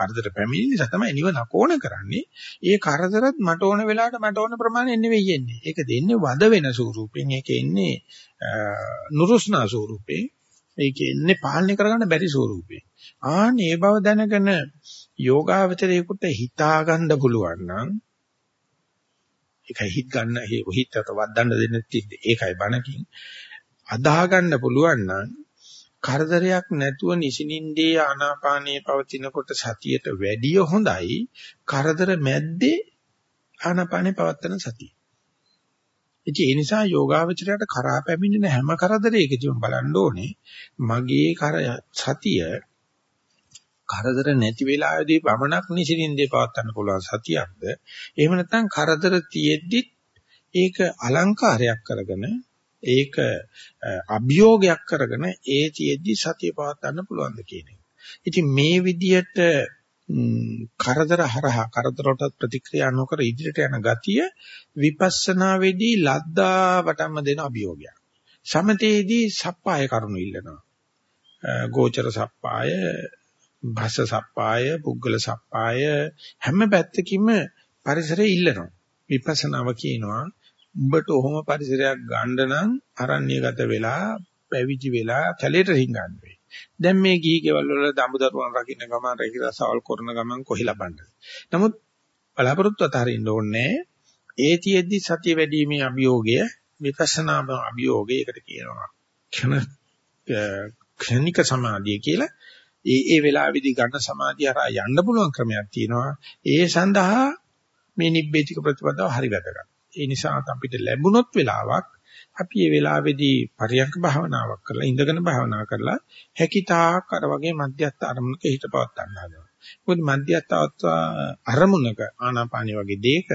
කරදර පැමිණෙන නිසා තමයි නිවනක් ඕන කරන්නේ. ඒ කරදරත් මට ඕන වෙලාවට මට ඕන ප්‍රමාණය නෙවෙයි එන්නේ. ඒක දෙන්නේ වද වෙන ස්වරූපෙන්. ඒක එන්නේ නුරුස්නා ස්වරූපේ. ඒක එන්නේ පාලනය කරගන්න බැරි ස්වරූපේ. ආනේ බව දැනගෙන යෝගාවචරයේකට හිතා ගන්න පුළුවන් නම් ඒකයි හිත ගන්න හිතට වදන්න දෙන්නේ ඒකයි බණකින් අදාහ ගන්න පුළුවන් නම් කරදරයක් නැතුව නිසිනින්දේ ආනාපානයේ පවතිනකොට සතියට වැඩිය හොඳයි. කරදර මැද්දේ ආනාපානේ පවත්තන සතිය. ඉතින් ඒ නිසා යෝගාවචරයට කරා පැමිණෙන හැම කරදරයකදීම බලන්න ඕනේ. මගේ කර සතිය කරදර නැති වෙලාවේදී පමණක් නිසින්ින්දේ පවත්වන්න පුළුවන් සතියක්ද? එහෙම නැත්නම් කරදර තියෙද්දි ඒක අලංකාරයක් කරගෙන ඒක අභියෝගයක් කරගෙන ඒ තියෙද්දි සතිය පවත්වන්න පුළුවන්ද කියන එක. ඉතින් මේ විදියට කරදර හරහා කරදරට ප්‍රතික්‍රියා නොකර ඉදිරියට යන ගතිය විපස්සනා වෙදී ලද්දා වටම දෙන අභියෝගයක්. සමතේදී සප්පාය කරුණු ඉල්ලනවා. ගෝචර සප්පාය, භස සප්පාය, පුද්ගල සප්පාය හැම පැත්තකින්ම පරිසරය ඉල්ලනවා. විපස්සනාව කියනවා උඹට ඔහොම පරිසරයක් ගන්න නම් අරණ්‍යගත වෙලා පැවිදි වෙලා කැලේට රින්ගන්න වෙයි. දැන් මේ ගිහි ගෙවල් වල දඹදරුවන් රකින්න ගමන් රැකිරසවල් කරන ගමන් කොහි ලබන්නද? නමුත් බලාපොරොත්තු අතරින්න ඕනේ ඒ තියෙද්දි සතිය වැඩිීමේ අභියෝගය විපස්සනා අභියෝගය ඒකට කියනවා. ක්ෂණ ක්ෂණික සමාධිය කියලා ඒ ඒ වෙලාවේදී ගන්න සමාධිය හරහා යන්න පුළුවන් ක්‍රමයක් තියෙනවා. ඒ සඳහා මේ නිබ්බේතික ප්‍රතිපදාව හරි වැදගත්. ඒ නිසා අපිට ලැබුණොත් වෙලාවක් අපි මේ වෙලාවේදී පරියන්ක භාවනාවක් කරලා ඉඳගෙන භාවනා කරලා හැකිතාක් අර වගේ මධ්‍යස්ථ අරමුණක හිත පවත් ගන්න හදනවා. මොකද මධ්‍යස්ථ අරමුණක ආනාපානිය වගේ දෙයක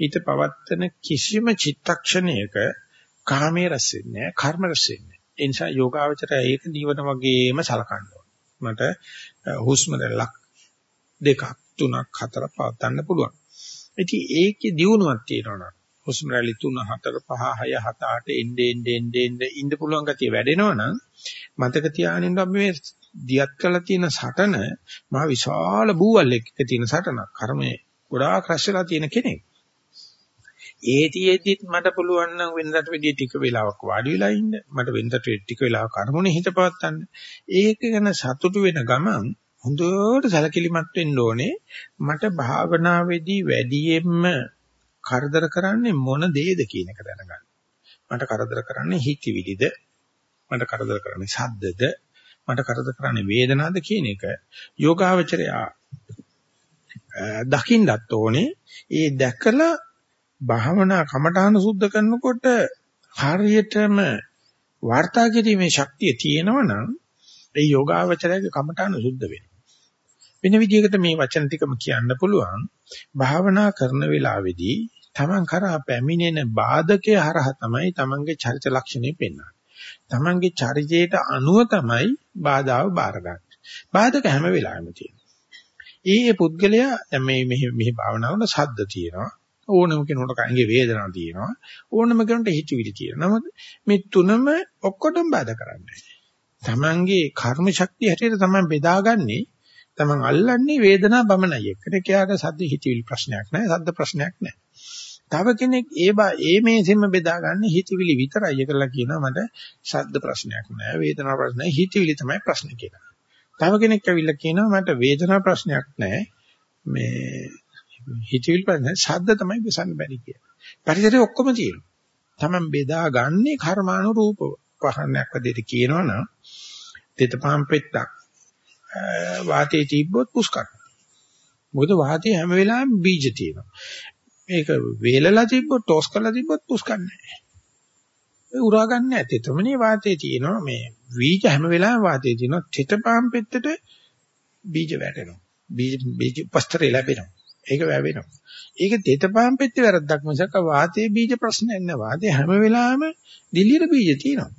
හිත පවත්තන කිසිම චිත්තක්ෂණයක කාමයේ රස වෙන්නේ කර්ම රස වෙන්නේ. ඒ නිසා යෝගාවචරය ඒක නිවන වගේම සලකන්න මට හුස්ම රැල්ලක් දෙකක් තුනක් හතරක් පවත් ගන්න පුළුවන්. ඉතින් ඒකේ දියුණුවක් තියෙනවා හුස්ම රැලි 3 4 5 6 7 8 එnde ende ende ende ඉන්න පුළුවන් ගතිය වැඩෙනවනම් මතක තියාගන්න අපි මේ දියත් කළ තියෙන සටන මහ විශාල බූවල් එක්ක තියෙන සටනක් කර්මයේ ගොඩාක් රැස්ලා තියෙන කෙනෙක්. ඒතියෙදිත් මට පුළුවන් නම් වෙනදට වෙඩි ටික වෙලාවක් වාඩි වෙලා ඉන්න. මට වෙනදට ටික වෙලාවක් අරමුණේ හිත පවත්තන්න ඒක ගැන සතුටු වෙන ගමන් හොඳට සැලකිලිමත් වෙන්න ඕනේ. මට භාවනාවේදී වැඩියෙන්ම කරදර කරන්නේ මොන දේද කියන එක දැනගන්න මට කරදර කරන්නේ හිතවිලිද මට කරදර කරන්නේ ශබ්දද මට කරදර කරන්නේ වේදනාවද කියන එක යෝගාවචරයා දකින්නත් ඕනේ ඒ දැකලා භාවනා කමඨාන සුද්ධ කරනකොට හරියටම වාර්තා කිරීමේ ශක්තිය තියෙනවා නම් ඒ යෝගාවචරයේ කමඨාන සුද්ධ වෙනවා. වෙන විදිහකට මේ වචන ටිකම කියන්න පුළුවන්. භාවනා කරන වෙලාවේදී Taman කරා පැමිණෙන බාධකයේ හරහා තමයි Tamanගේ චරිත ලක්ෂණය පෙන්වන්නේ. Tamanගේ චරිතයට අනුව තමයි බාධාව බාරගන්නේ. බාධක හැම වෙලාවෙම තියෙනවා. ඒ පුද්ගලයා දැන් මේ මෙහි මෙහි භාවනාවල ශබ්ද තියෙනවා. ඕනම කෙනෙකුට කංගේ වේදනාවක් තියෙනවා. ඕනම කෙනෙකුට හිතවිලි තියෙනවා. නමුත් මේ තුනම ඔක්කොටම බාධා කරන්නේ. තමන්ගේ කර්ම ශක්තිය හැටියට තමන් බෙදාගන්නේ තමන් අල්ලන්නේ වේදනාව බමනයි. එකට කියාට සද්ද හිතවිලි ප්‍රශ්නයක් නැහැ. සද්ද ප්‍රශ්නයක් නැහැ. තව කෙනෙක් ඒ බා ඒ මේසෙම බෙදාගන්නේ හිතවිලි විතරයි කියලා කියනවා මට ශබ්ද ප්‍රශ්නයක් නැහැ. වේදනාව ප්‍රශ්නයි හිතවිලි තමයි ප්‍රශ්නේ කියලා. තව කෙනෙක් ඇවිල්ලා කියනවා මට වේදනාව ප්‍රශ්නයක් නැහැ. මේ හිතවිලි ප්‍රශ්න ශබ්ද තමයි විසන්න බැරි කියලා. පරිසරයේ ඔක්කොම තියෙනවා. Taman බෙදාගන්නේ කර්මානුරූපව. පහන්නක් වදේට කියනවනම් තෙතපහම් පෙත්තක් වාතයේ තිබ්බොත් පුස්කක්. මොකද වාතයේ හැම වෙලාවෙම බීජ තියෙනවා. මේක වේලලා තිබ්බොත් ටෝස් කරලා තිබ්බොත් පුස්කන්නේ නැහැ. ඒ උරා ගන්න නැති. තමනේ වාතයේ තියෙනවා මේ බීජ හැම වෙලාවෙම වාතයේ තියෙනවා. තෙතපහම් පෙත්තට බීජ වැටෙනවා. බීජ බීජ පස්තරේ ලැබෙනවා. ඒක වැවෙනවා. ඒක දෙතපහන් පෙත්තේ වැරද්දක් මිසක වාතයේ බීජ ප්‍රශ්නයක් නෑ. වාතයේ හැම වෙලාවෙම දිලිර බීජ තියෙනවා.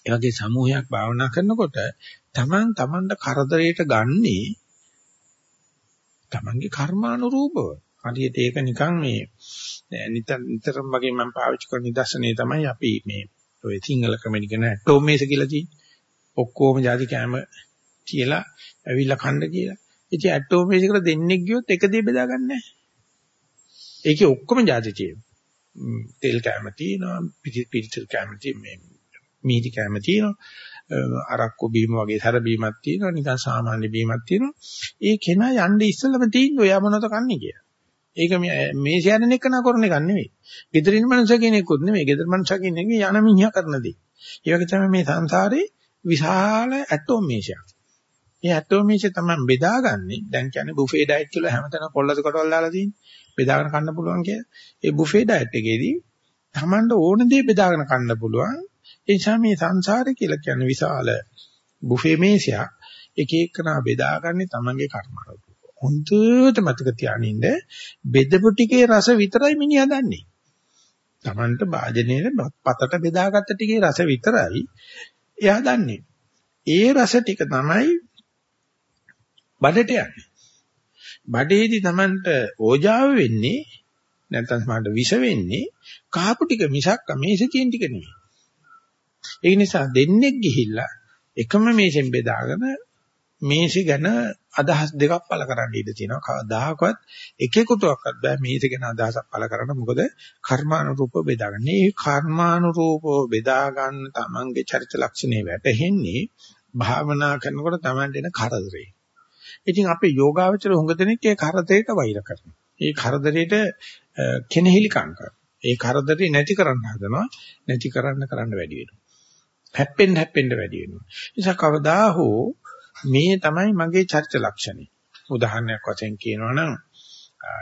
ඒ වගේ සමූහයක් භාවනා කරනකොට Taman Tamanට කරදරයට ගන්නේ Tamanගේ කර්මානුරූපව. හරියට ඒක නිකන් මේ නිතර නිතරම වගේ මම පාවිච්චි කරන නිදර්ශනේ තමයි අපි මේ ඔය සිංහල කමෙඩි කියන ටෝමේස කියලා තියෙන්නේ. ඔක්කොම ಜಾති කෑම කියලා ඇවිල්ලා කන්න කියලා. ඉතින් ඇටෝමේෂිකට දෙන්නෙක් ගියොත් එක දේ බෙදාගන්නේ නැහැ. ඒකේ ඔක්කොම જાති තියෙනවා. තෙල් කැම තියෙනවා, පිටිල් කැම තියෙනවා, මීදි කැම තියෙනවා. අරක්කු බීම වගේ සැර බීමක් තියෙනවා, නිකන් සාමාන්‍ය බීමක් තියෙනවා. ඒ කෙනා යන්නේ ඉස්සෙල්ලම තියෙන්නේ ඔයා මොනවද කන්නේ කියලා. ඒක මේ ශයන එක නකරන එක නෙවෙයි. gedirin මනුෂ්‍ය කෙනෙකුත් නෙවෙයි. gedar මනුෂ්‍ය කෙනෙක් යන මිනිහා කරන දේ. ඒ වගේ තමයි මේ සංසාරේ විශාල ඇටෝමේෂයක්. මේ ඇටෝමීෂ තමයි බෙදාගන්නේ. දැන් කියන්නේ බුෆේ ඩයට් කියලා හැමතැනම කොල්ලද කොටවල් දාලා තියෙන්නේ. බෙදාගෙන කන්න පුළුවන් කියලා. ඒ බුෆේ ඩයට් එකේදී Tamanට ඕන දේ බෙදාගෙන කන්න පුළුවන්. ඒ නිසා මේ සංසාරේ කියලා කියන්නේ විශාල බුෆේ මේසයක්. එක එකනා බෙදාගන්නේ Tamanගේ කර්මාවලිය. හොඳට මතක තියානින්න බෙදපු ටිකේ රස විතරයි මිනිහා දන්නේ. Tamanට වාජනයේ පතට බෙදාගත්ත ටිකේ රස විතරයි එයා දන්නේ. ඒ රස ටික තමයි බඩට යන්නේ. බඩේදී Tamanට ඕජාව වෙන්නේ නැත්නම් සමහරට විෂ වෙන්නේ කාපු ටික මිසක් මේසෙ තියෙන ටික නෙමෙයි. ඒ නිසා දෙන්නෙක් ගිහිල්ලා එකම මේසෙන් බෙදාගෙන මේසි ගැන අදහස් දෙකක් පළ කරන්න ඉඩ තියෙනවා. කවදාහකවත් එකෙකුටවත් බෑ මේසි ගැන අදහසක් පළ කරන්න. මොකද කර්මානුරූපව බෙදාගන්න. මේ කර්මානුරූපව බෙදා ගන්න තමන්ගේ චරිත ලක්ෂණේ වැටහෙන්නේ භාවනා කරනකොට තමන්ට එන කරදරේ. ඉතින් අපේ යෝගාවචර හොඟ දෙනෙක් ඒ කරදරයට වෛර කරනවා. ඒ කරදරයට කෙනෙහිලිකම් කරනවා. ඒ කරදරේ නැති කරන්න හදනවා. නැති කරන්න කරන්න වැඩි වෙනවා. හැප්පෙන්න හැප්පෙන්න වැඩි වෙනවා. නිසා කවදා හෝ මේ තමයි මගේ චරිත ලක්ෂණය. උදාහරණයක් වශයෙන් කියනවා නම්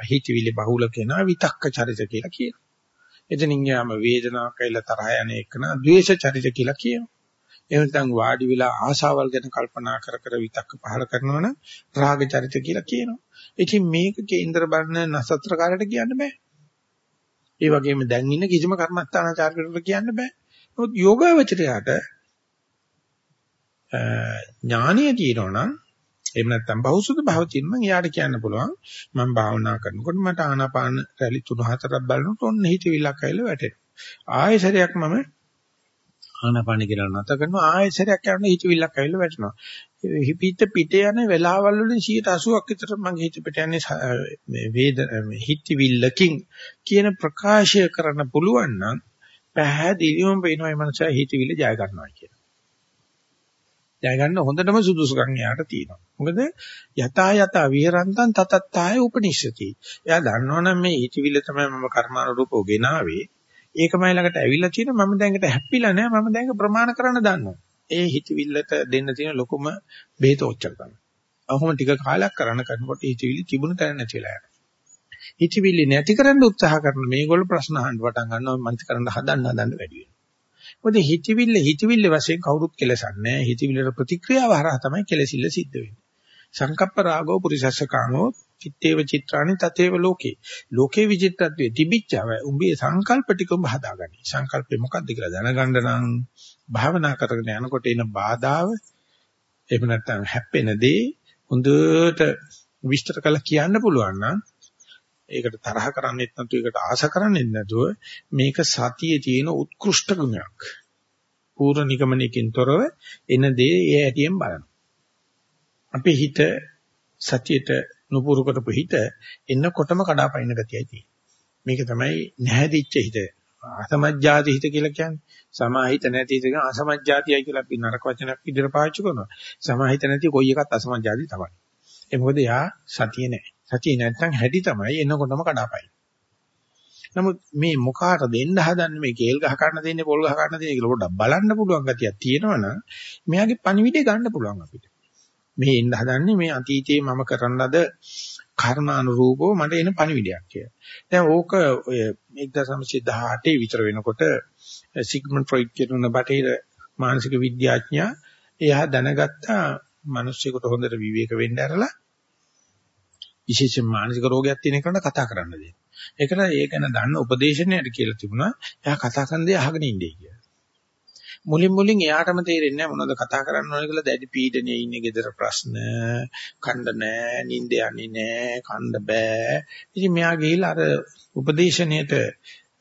හිතවිලි බහුල කෙනා විතක්ක චරිත කියලා කියනවා. එතනින් යාම වේදනාවක් කියලා තරහ යන එකන ද්වේෂ චරිත කියලා කියනවා. එහෙම නැත්නම් වාඩි වෙලා ආශාවල් ගැන කල්පනා කර කර විතක්ක පහල කරනවනම් රාග චරිත කියලා කියනවා. ඉතින් මේක කේන්දර බන්න නසත්‍රකාරයට කියන්න බෑ. ඒ වගේම දැන් ඉන්න කිසිම කර්මස්ථානාචාරයකට කියන්න බෑ. නමුත් යෝගාවචරයට ඥානිය තියෙනවනම් එහෙම නැත්නම් බහුසුද භාව තියෙනවා එයාට කියන්න පුළුවන් මම භාවනා කරනකොට මට ආනාපාන රැලි 3 4ක් බලනකොට ඔන්න හිතවිල්ලක් ඇවිල්ලා වැටෙනවා. ආයෙසරයක් මම ආනාපාන කියලා නැත කරනවා ආයෙසරයක් යනවා හිතවිල්ලක් ඇවිල්ලා වැටෙනවා. හිත පිට යන වෙලාවල් වලින් 180ක් විතර මගේ හිත පිට යන්නේ මේ වේද මේ හිතවිල්ලකින් කියන ප්‍රකාශය කරන්න පුළුවන් නම් පැහැදිලිවම වෙනවා මේ මනස හිතවිල්ල ජය ගන්නවා කියන. ජය ගන්න හොඳටම සුදුසුකම් එයාට තියෙනවා. මොකද යතා යතා විහරන්තං තතත්තාය උපනිෂති. එයා දන්නවනම් මේ හිතවිල්ල තමයි මම කර්මානුරූපව ගෙනාවේ. ඒකමයි ළඟට ඇවිල්ලා තියෙනවා මම දැන්කට හැප්පිලා නැහැ මම දැන් ප්‍රමාණ කරන්න දන්නවා. ඒ හිතවිල්ලට දෙන්න තියෙන ලොකුම බෙහෙත ඔච්චර තමයි. අහුම ටික කාලයක් කරන කරනකොට හිතවිලි තිබුණ තැන නැතිලා යනවා. හිතවිලි නැති කරන්න උත්සාහ කරන මේගොල්ලෝ ප්‍රශ්න අහන්න පටන් ගන්නවා මන්ති කරන්න හදන්න හදන්න වැඩි වෙනවා. මොකද හිතවිල්ල හිතවිල්ල වශයෙන් කවුරුත් කෙලසන්නේ නැහැ. හිතවිල්ලට ප්‍රතික්‍රියාව හරහා තමයි කෙලසිල්ල සිද්ධ වෙන්නේ. සංකප්ප රාගෝ පුරිසස්ස කාමෝ චිත්තේව චිත්‍රාණි තතේව ලෝකේ. ලෝකේ විචිත්තත්වයේ තිබිච්චව උඹේ සංකල්ප ටික උඹ හදාගනි. සංකල්පේ මොකක්ද කියලා දැනගන්න නම් භාවනා කරගෙන යනකොට එන බාධාව එහෙම නැත්නම් හැප්පෙන දේ හොඳට විස්තර කරලා කියන්න පුළුවන් නම් ඒකට තරහ කරන්නෙත් නැතුව ඒකට ආස කරන්නෙත් නැතුව මේක සතියේ තියෙන උත්කෘෂ්ඨ ගුණයක්. පූර්ව නිගමනයකින් තොරව එන දේ ඒ ඇටියෙන් බලන්න. අපේ හිත සතියට නුපුරු කරපු හිත එන්නකොටම කඩාපනින ගතියයි තියෙන්නේ. මේක තමයි නැහැදිච්ච හිත. අසමජ්ජාති හිත කියලා කියන්නේ. සමාහිත නැති හිත කියන අසමජ්ජාතියයි කියලා අපි නරක වචනයක් විදිහට පාවිච්චි කරනවා. සමාහිත නැති කොයි එකත් අසමජ්ජාති තමයි. ඒ මොකද යා සතිය නැහැ. සතිය නැත්තම් හැටි තමයි එන්නකොටම කඩාපනින. නමුත් මේ මොකාට දෙන්න හදන්නේ මේ කේල් ගහ ගන්න දෙන්නේ පොල් ගහ ගන්න දෙන්නේ කියලා පොඩ්ඩක් බලන්න පුළුවන් ගතියක් තියෙනවනම් මෙයාගේ පණිවිඩය ගන්න පුළුවන් අපිට. මේ එන්න හදන්නේ මේ අතීතයේ මම කරන ලද කර්මානුරූපව මට එන පණිවිඩයක් කියලා. දැන් ඕක ඔය 1918 විතර වෙනකොට සිග්මන්ඩ් ෆ්‍රොයිඩ් කියන බටහිර මානසික විද්‍යාඥයා එයා දැනගත්තා මිනිස්සුෙකුට හොඳට විවේක වෙන්න ඇරලා විශේෂ මානසික රෝගයක් තියෙන කෙනාට කතා කරන්න දෙන්න. ඒකට ඒ ගැන දන්න උපදේශනයට කියලා තිබුණා. එයා කතා කරන දේ අහගෙන ඉන්නේ කියලා. මුලින් මුලින් එයාටම තේරෙන්නේ නැහැ මොනවද කතා කරන්න ඕන කියලා. දැඩි පීඩනයේ ඉන්නේ gedara ප්‍රශ්න කණ්ඩ නැහැ නිින්ද යන්නේ නැහැ කණ්ඩ බෑ. ඉතින් මෙයා ගිහිල්ලා අර උපදේශණයට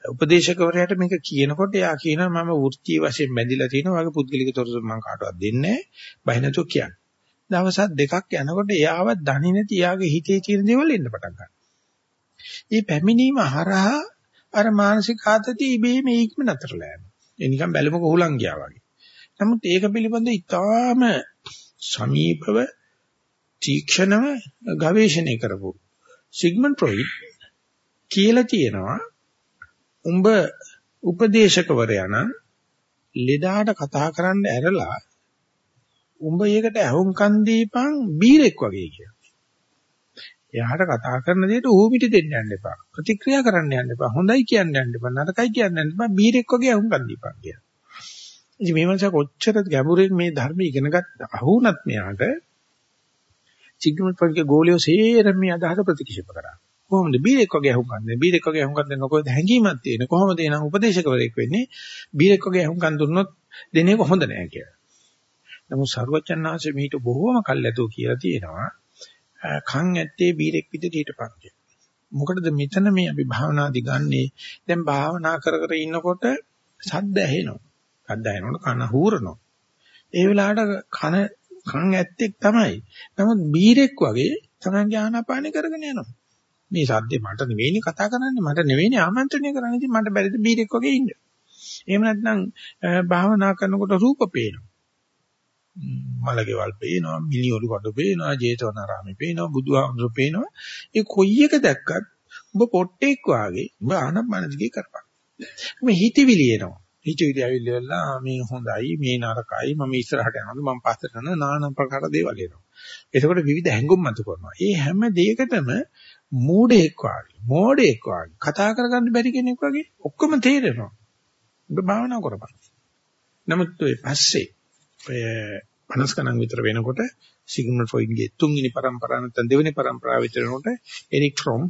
උපදේශකවරයාට මේක කියනකොට එයා කියනවා මම වෘත්තීය වශයෙන් බැඳිලා තියෙනවා. වගේ පුද්ගලික තොරතුරු මම කාටවත් දෙන්නේ නැහැ. බය නැතුව කියන්නේ. දවසක් දෙකක් යනකොට එයාව දන්නේ නැති එයාගේ හිතේ තියෙන දේවල් එන්න පටන් ගන්නවා. මේ පැමිණීම හරහා අර මානසික ආතතිය ඉබේම ඒකම නතරලා යනවා. ඒ නිකන් බැලුමක හුලං ගියා වගේ. නමුත් ඒක පිළිබඳව ඉතාම සමීපව තීක්ෂණව ගවේෂණය කරපු සිග්මන්ඩ් ෆ්‍රොයිඩ් කියලා තියෙනවා උඹ උපදේශකවරයා නම් ලෙඩාට කතා කරන්න ඇරලා උඹ ඒකට අහුම්කන් දීපන් බීරෙක් වගේ කියලා. එයාට කතා කරන දෙයට ඌමිටි දෙන්න යන්න එපා. ප්‍රතික්‍රියා කරන්න යන්න එපා. හොඳයි කියන්න යන්න එපා. නරකයි කියන්න යන්න එපා. බීරෙක් වගේ අහුම්කන් දීපන් කියලා. ඉතින් මේ මනස කොච්චර ගැඹුරින් මේ ධර්ම ඉගෙන ගත්ත අහුණත් මෙයාට සිග්මන්ඩ් ෆ්‍රොයිඩ්ගේ ගෝලියෝ සේරම මේ අදහස ප්‍රතික්ෂේප කරා. කොහොමද බීරෙක් වගේ අහුම්කන් දෙන්නේ? බීරෙක් වගේ අහුම්කන් දෙන්න කොහෙද හැංගීමක් තියෙන්නේ? කොහොමද එනං උපදේශකවරයෙක් වෙන්නේ? බීරෙක් වගේ අහුම්කන් දුන්නොත් දෙන එක හොඳ නෑ කියලා. නමුත් සරුවචන් මීට බොහෝම කල්ැතෝ කියලා තියෙනවා. කන් ඇත්තේ බීරෙක් විදිහට හිටපන් කියලා. මොකටද මෙතන මේ අපි භාවනාදි ගන්නේ? දැන් භාවනා කර කර ඉන්නකොට සද්ද ඇහෙනවා. සද්ද ඇහෙනකොට කන හූරනවා. ඒ වෙලාවට කන කන් ඇත්තෙක් තමයි. නමුත් බීරෙක් වගේ තමන්ගේ ආනාපානෙ කරගෙන යනවා. මේ සද්දේ මට නෙවෙයිනේ කතා කරන්නේ මට නෙවෙයිනේ ආමන්ත්‍රණය කරන්නේ ඉතින් මට බැරිද බීරෙක් වගේ ඉන්න. එහෙම නැත්නම් භාවනා කරනකොට රූප පේනවා. මලකේවල් පේනවා, මිනිඔලු කොට පේනවා, ජේතවනාරාමේ පේනවා, බුදුහාමුදුරු පේනවා. ඒ කොයි එක දැක්කත් ඔබ පොට්ටෙක් වාගේ ඔබ ආනපනදිගේ කරපන්. මේ හිතවිලි එනවා. හිතවිලි ඇවිල්ලා මේ හොඳයි, මේ නරකයි, මම ඉස්සරහට යනවා, මම පස්සට යනවා, নানা ප්‍රකාර දේවල් එනවා. එතකොට විවිධ හැඟුම් මතු කරනවා. ඒ හැම දෙයකටම මූඩෙක් වාගේ, මෝඩෙක් වාගේ, කතා කරගන්න බැරි කෙනෙක් වාගේ ඔක්කොම තේරෙනවා. ඔබ භාවනා කරපන්. නමුත් ඔය පස්සේ ඔය 50 ගණන් විතර වෙනකොට සිග්මන්ඩ් ෆ්‍රොයිඩ්ගේ තුන්වෙනි පරම්පරාව නැත්නම් දෙවෙනි පරම්පරාව විතර වෙනකොට එරික් ෆ්‍රොම්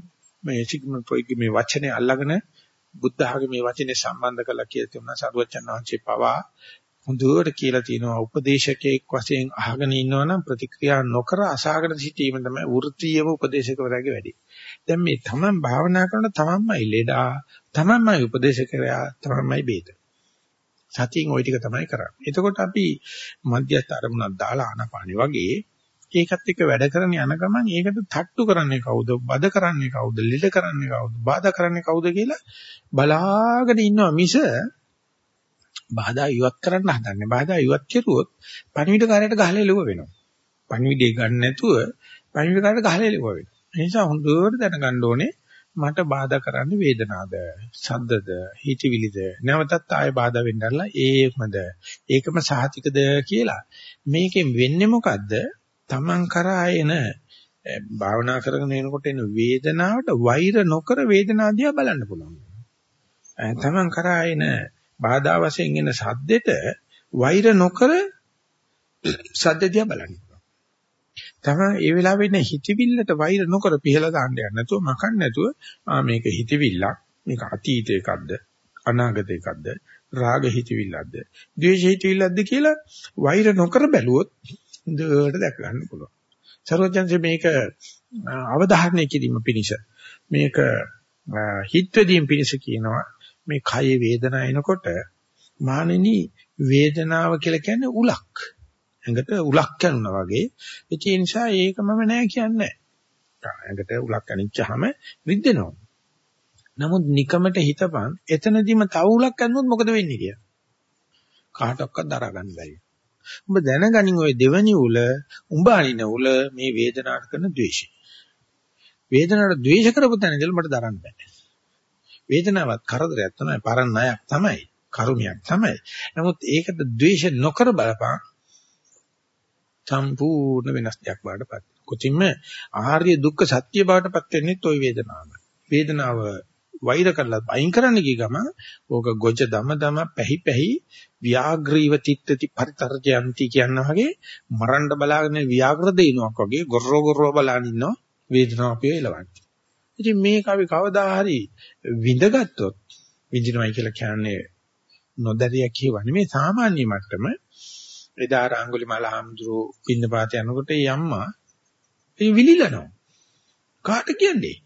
මේ සිග්මන්ඩ් ෆ්‍රොයිඩ්ගේ මේ වචනේ අල්ලගෙන බුද්ධ ආගමේ වචනේ සම්බන්ධ කරලා කියලා තියුණා සරුවචන් වහන්සේ පවා හොඳට කියලා තියෙනවා උපදේශකයෙක් වශයෙන් අහගෙන ඉන්නවනම් ප්‍රතික්‍රියා නොකර අසහගෙන සිටීම තමයි වෘත්තීයම උපදේශකවරයාගේ වැඩි. දැන් මේ තමන් භාවනා කරන තමන්මයි ලෙඩා, තමන්මයි උපදේශකයා, තමන්මයි බේද. සතියෙන් ওই ටික තමයි කරන්නේ. එතකොට අපි මධ්‍යස්ථ අරමුණක් දාලා ආනාපානෙ වගේ ඒකත් එක්ක වැඩ කරන යන ගමන් ඒකට තට්ටු කරන්නේ කවුද? බද කරන්නේ කවුද? ලිඩ කරන්නේ කවුද? බාධා කරන්නේ කවුද කියලා බලාගෙන ඉන්නවා මිස බාධා ඉවත් කරන්න හදන්නේ. බාධා ඉවත් කෙරුවොත් පණිවිඩකාරයට ගහලා එළුව වෙනවා. පණිවිඩය ගන්න නැතුව පණිවිඩකාරයට ගහලා එළුව වෙනවා. ඒ නිසා හොඳට දැනගන්න ඕනේ මට බාධා කරන්නේ වේදනාවද සද්දද හිතවිලිද නැවතත් ආයෙ බාධා වෙන්නදලා ඒකමද. ඒකම සහතිකද කියලා. මේකෙන් වෙන්නේ මොකද්ද? Taman කරා එන භාවනා කරගෙන එනකොට එන වේදනාවට වෛර නොකර වේදනාව දිහා බලන්න පුළුවන්. Taman කරා එන බාධා වශයෙන් එන සද්දෙට වෛර නොකර සද්ද දිහා බලන්න. පුළුවන්. Taman ඒ වෙලාවේ ඉන්න හිතවිල්ලට වෛර නොකර පිහලා දාන්න යන්න නැතුව මකන්න නැතුව ආ මේක හිතවිල්ලක් මේක අතීත එකක්ද අනාගත එකක්ද රාග හිතවිල්ලක්ද ද්වේෂ හිතවිල්ලක්ද කියලා වෛර නොකර බැලුවොත් හොඳට දැක ගන්න පුළුවන්. සර්වඥන්සේ මේක අවධාරණය කිරීම පිණිස මේක හිතවදීම් පිණිස කියනවා මේ කය වේදනාව එනකොට මානෙනි වේදනාව කියලා කියන්නේ උලක්. ඇඟට උලක් කනුනා වගේ. ඒ නිසා ඒක මම නෑ කියන්නේ. ඇඟට උලක් කනිච්චාම රිද්දෙනවා. නමුත් නිකමට හිතපන් එතනදිම තව උලක් කන්නොත් මොකද වෙන්නේ කියලා. කාටවත් දරා ගන්න බැහැ. උඹ දැනගනින් ওই දෙවනි උල උඹ අනින උල මේ වේදනාවට කරන ද්වේෂය. වේදනාවට ද්වේෂ කරපු තැන ඉඳලා මට දරන්න බෑ. වේදනාවත් කරදරයක් තමයි, පරණයක් තමයි, කර්මයක් තමයි. නමුත් ඒකට ද්වේෂ නොකර බලපන් සම්පූර්ණ වෙනස් දෙයක් වඩපත්. කොතින්ම ආර්ය දුක්ඛ සත්‍ය බවටපත් වෙන්නේ toy වේදනාව. වේදනාව වෛර කරලා අයින් කරන්න ගිය ගම ඕක ගොජ දම දම පැහි පැහි ව්‍යාග්‍රීව තිත්තති පරිතරජයන්ති කියනවා වගේ මරන්න බලාගෙන ව්‍යාග්‍ර දෙිනුවක් වගේ ගොරෝ ගොරෝ බලන් ඉන්නවා වේදනාව අපේ එලවන්නේ. ඉතින් මේක අපි කවදා හරි විඳගත්තොත් විඳිනවයි කියලා කියන්නේ නොදැරිය කියවන්නේ මේ සාමාන්‍ය මට්ටම එදා රාංගුලිමාල හාමුදුරුවෝ පින්නපාත යනකොට ඒ අම්මා ඒ විලිලනවා. කාට කියන්නේ?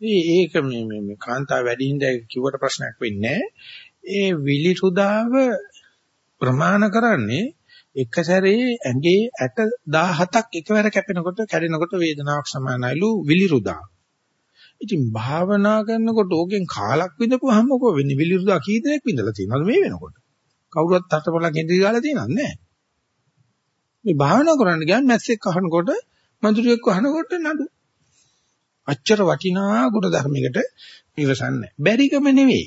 ඒක මේ මේ මේ කාන්තාව වැඩි හින්දා කිව්වට ප්‍රශ්නයක් වෙන්නේ ඒ විලිරුදාව ප්‍රමාණ කරන්නේ එක සැරේ ඇඟේ ඇට 17ක් එකවර කැපෙනකොට කැඩෙනකොට වේදනාවක් සමානයිලු විලිරුදා. ඉතින් භාවනා කරනකොට ඕකෙන් කාලක් විඳපුවාම මොකෝ වෙන්නේ විලිරුදා කී දෙනෙක් විඳලා තියෙනවද මේ වෙනකොට? කවුරුත් අතපොලක් ඉඳි ගාලා තියෙනවද නැහැ. මේ භාවනා කරන්න ගියාම මැස්සෙක් අහනකොට මధుරියෙක් අහනකොට නඩු. අච්චර වටිනා ගුණ ධර්මයකට ඉවසන්නේ. බැරිකම නෙවෙයි.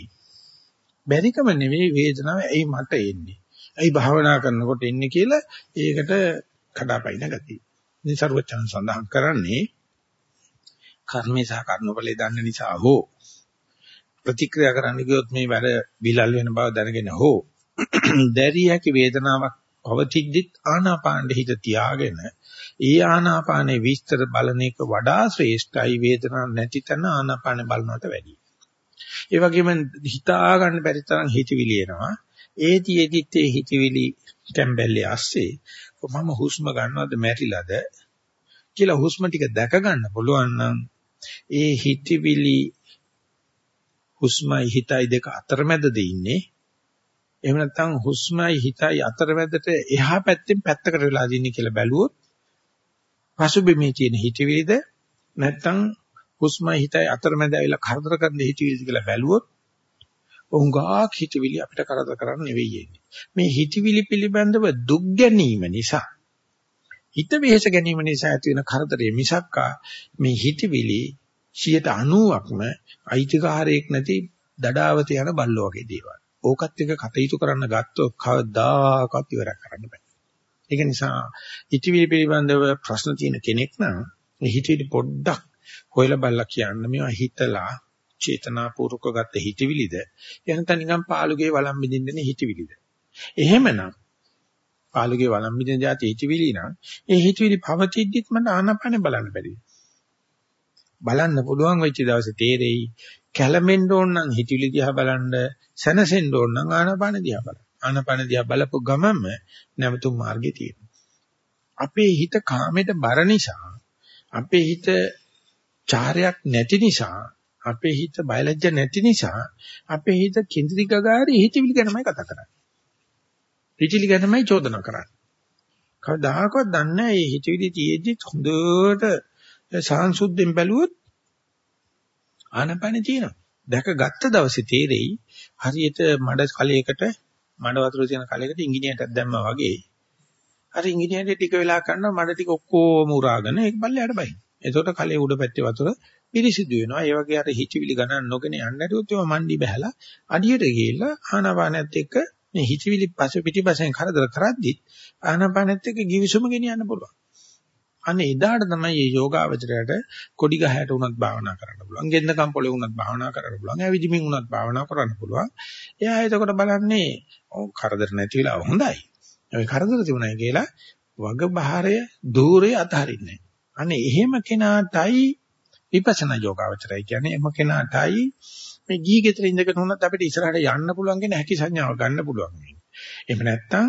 බැරිකම නෙවෙයි වේදනාව ඇයි මට එන්නේ. ඇයි භාවනා කරනකොට එන්නේ කියලා ඒකට කඩාපයින් ගතිය. ඉතින් සර්වචන් සඳහන් කරන්නේ කර්මේ සහ කර්මඵලයේ දන්න නිසා හෝ ප්‍රතික්‍රියා කරන්න ගියොත් මේ වැඩ විලල් වෙන බව දැනගෙන හෝ *clears throat* දැරිය හැකි වේදනාවක් පවතිද්දිත් ආනාපානෙ හිත තියාගෙන ඒ ආනාපානේ විස්තර බලන එක වඩා ශ්‍රේෂ්ඨයි වේදනාවක් නැති තැන ආනාපානෙ බලනවට වැඩියි. ඒ වගේම හිතා ගන්න බැරි තරම් හිතවිලි එනවා. ඒතිෙදිත් ඒ හිතවිලි කැම්බැල්ලේ ASCII මම හුස්ම ගන්නවද මැරිලාද කියලා හුස්ම ටික දැක ගන්න පුළුවන් නම් ඒ හිතවිලි හුස්මයි හිතයි දෙක අතරමැදද ඉන්නේ එහෙම නැත්නම් හුස්මයි හිතයි අතරමැදට එහා පැත්තෙන් පැත්තකට වෙලා දින්නේ කියලා බැලුවොත් පසුබිමේ තියෙන හිතවිලිද නැත්නම් හුස්මයි හිතයි අතරමැද ඇවිල්ලා කරදර කරන හිතවිලිද කියලා බැලුවොත් උංගාක් හිතවිලි අපිට කරදර කරන්න නෙවෙයි එන්නේ. මේ හිතවිලි පිළිබඳව දුක් ගැනීම නිසා හිත වෙහෙස ගැනීම නිසා ඇති වෙන කරදරේ මිසක්කා මේ හිතවිලි 90%ක්ම අයිතිකාරයක් නැති දඩාවත යන බල්ලෝ වගේ දේවල්. ඕකත් එක කටයුතු කරන්න ගත්තොත් කවදාකවත් ඉවරක් කරන්න බෑ. ඒක නිසා හිතවිලි පිළිබඳව ප්‍රශ්න තියෙන කෙනෙක් නම් මේ හිතවිලි පොඩ්ඩක් හොයලා බලලා කියන්න. මේවා හිතලා චේතනාපූර්වක ගත්ත හිතවිලිද? එහෙනම් නිකන් පාළුගේ වළම් බින්දින්න හිතවිලිද? එහෙමනම් පාළුගේ වළම් බින්දින જાති හිතවිලි නම් ඒ හිතවිලි පවතිද්දිත් මට ආනපනේ බලන්න බැරි. බලන්න පුළුවන් වෙච්ච දවසේ තේරෙයි කැළඹෙන්න ඕන නම් හිතවිලි දිහා බලන්න සැනසෙන්න ඕන නම් ආනපන දිහා බලන්න ආනපන දිහා බලපු ගමම නැවතුම් මාර්ගය තියෙනවා. අපේ හිත කාමයට බර නිසා අපේ හිත චාරයක් නැති නිසා අපේ හිත බයලජ්ජ නැති නිසා අපේ හිත කිඳිරි ගගාරි හිතවිලි ගැනමයි කතා කරන්නේ. හිතවිලි ගැනමයි චෝදනා කරන්නේ. කවදාකවත් දන්නේ නැහැ මේ හිතවිලි තියෙද්දි හොඳට සාංශුද්ධෙන් බැලුවොත් ආනපන තියෙනවා. දැක ගත්ත දවසේ තේරෙයි හරියට මඩ කලයකට මඩ වතුර තියෙන කලයකට ඉංගිනේටයක් දැම්මා වගේ. අර ඉංගිනේටේ ටික වෙලා කරනවා මඩ ටික ඔක්කොම උරාගෙන ඒක පල්ලෙහාට බයි. එතකොට කලේ උඩ පැත්තේ වතුර පිරිසිදු වෙනවා. ඒ වගේ අර හිතවිලි ගණන් නොගෙන යන්න නැතුව ඒවා මණ්ඩි බහැලා අඩියට ගිහිල්ලා ආනාපානෙත් එක්ක මේ හිතවිලි පස පිටිපසෙන් කරදර කරද්දි ආනාපානෙත් එක්ක givisuma ගෙනියන්න පුළුවන්. අන්න එදාට තමයි මේ යෝගාවචරයට කොඩි ගහයට උනත් භාවනා කරන්න පුළුවන්. ගෙන්දකම් පොලේ උනත් භාවනා කරන්න පුළුවන්. ඇවිදිමින් උනත් භාවනා කරන්න පුළුවන්. එයා එතකොට බලන්නේ ඔව් කරදර නැති වෙලාව හොඳයි. ඒ කරදර තිබුණයි කියලා වග බහරය দূරේ අතහරින්නේ. අනේ එහෙම කෙනාටයි විපස්සනා යෝගාවචරය කියන්නේ එහෙම කෙනාටයි මේ ගී ගෙදර ඉඳගෙන උනත් අපිට ඉස්සරහට යන්න පුළුවන් කියන හැකි සංඥාව ගන්න පුළුවන්. එහෙම නැත්නම්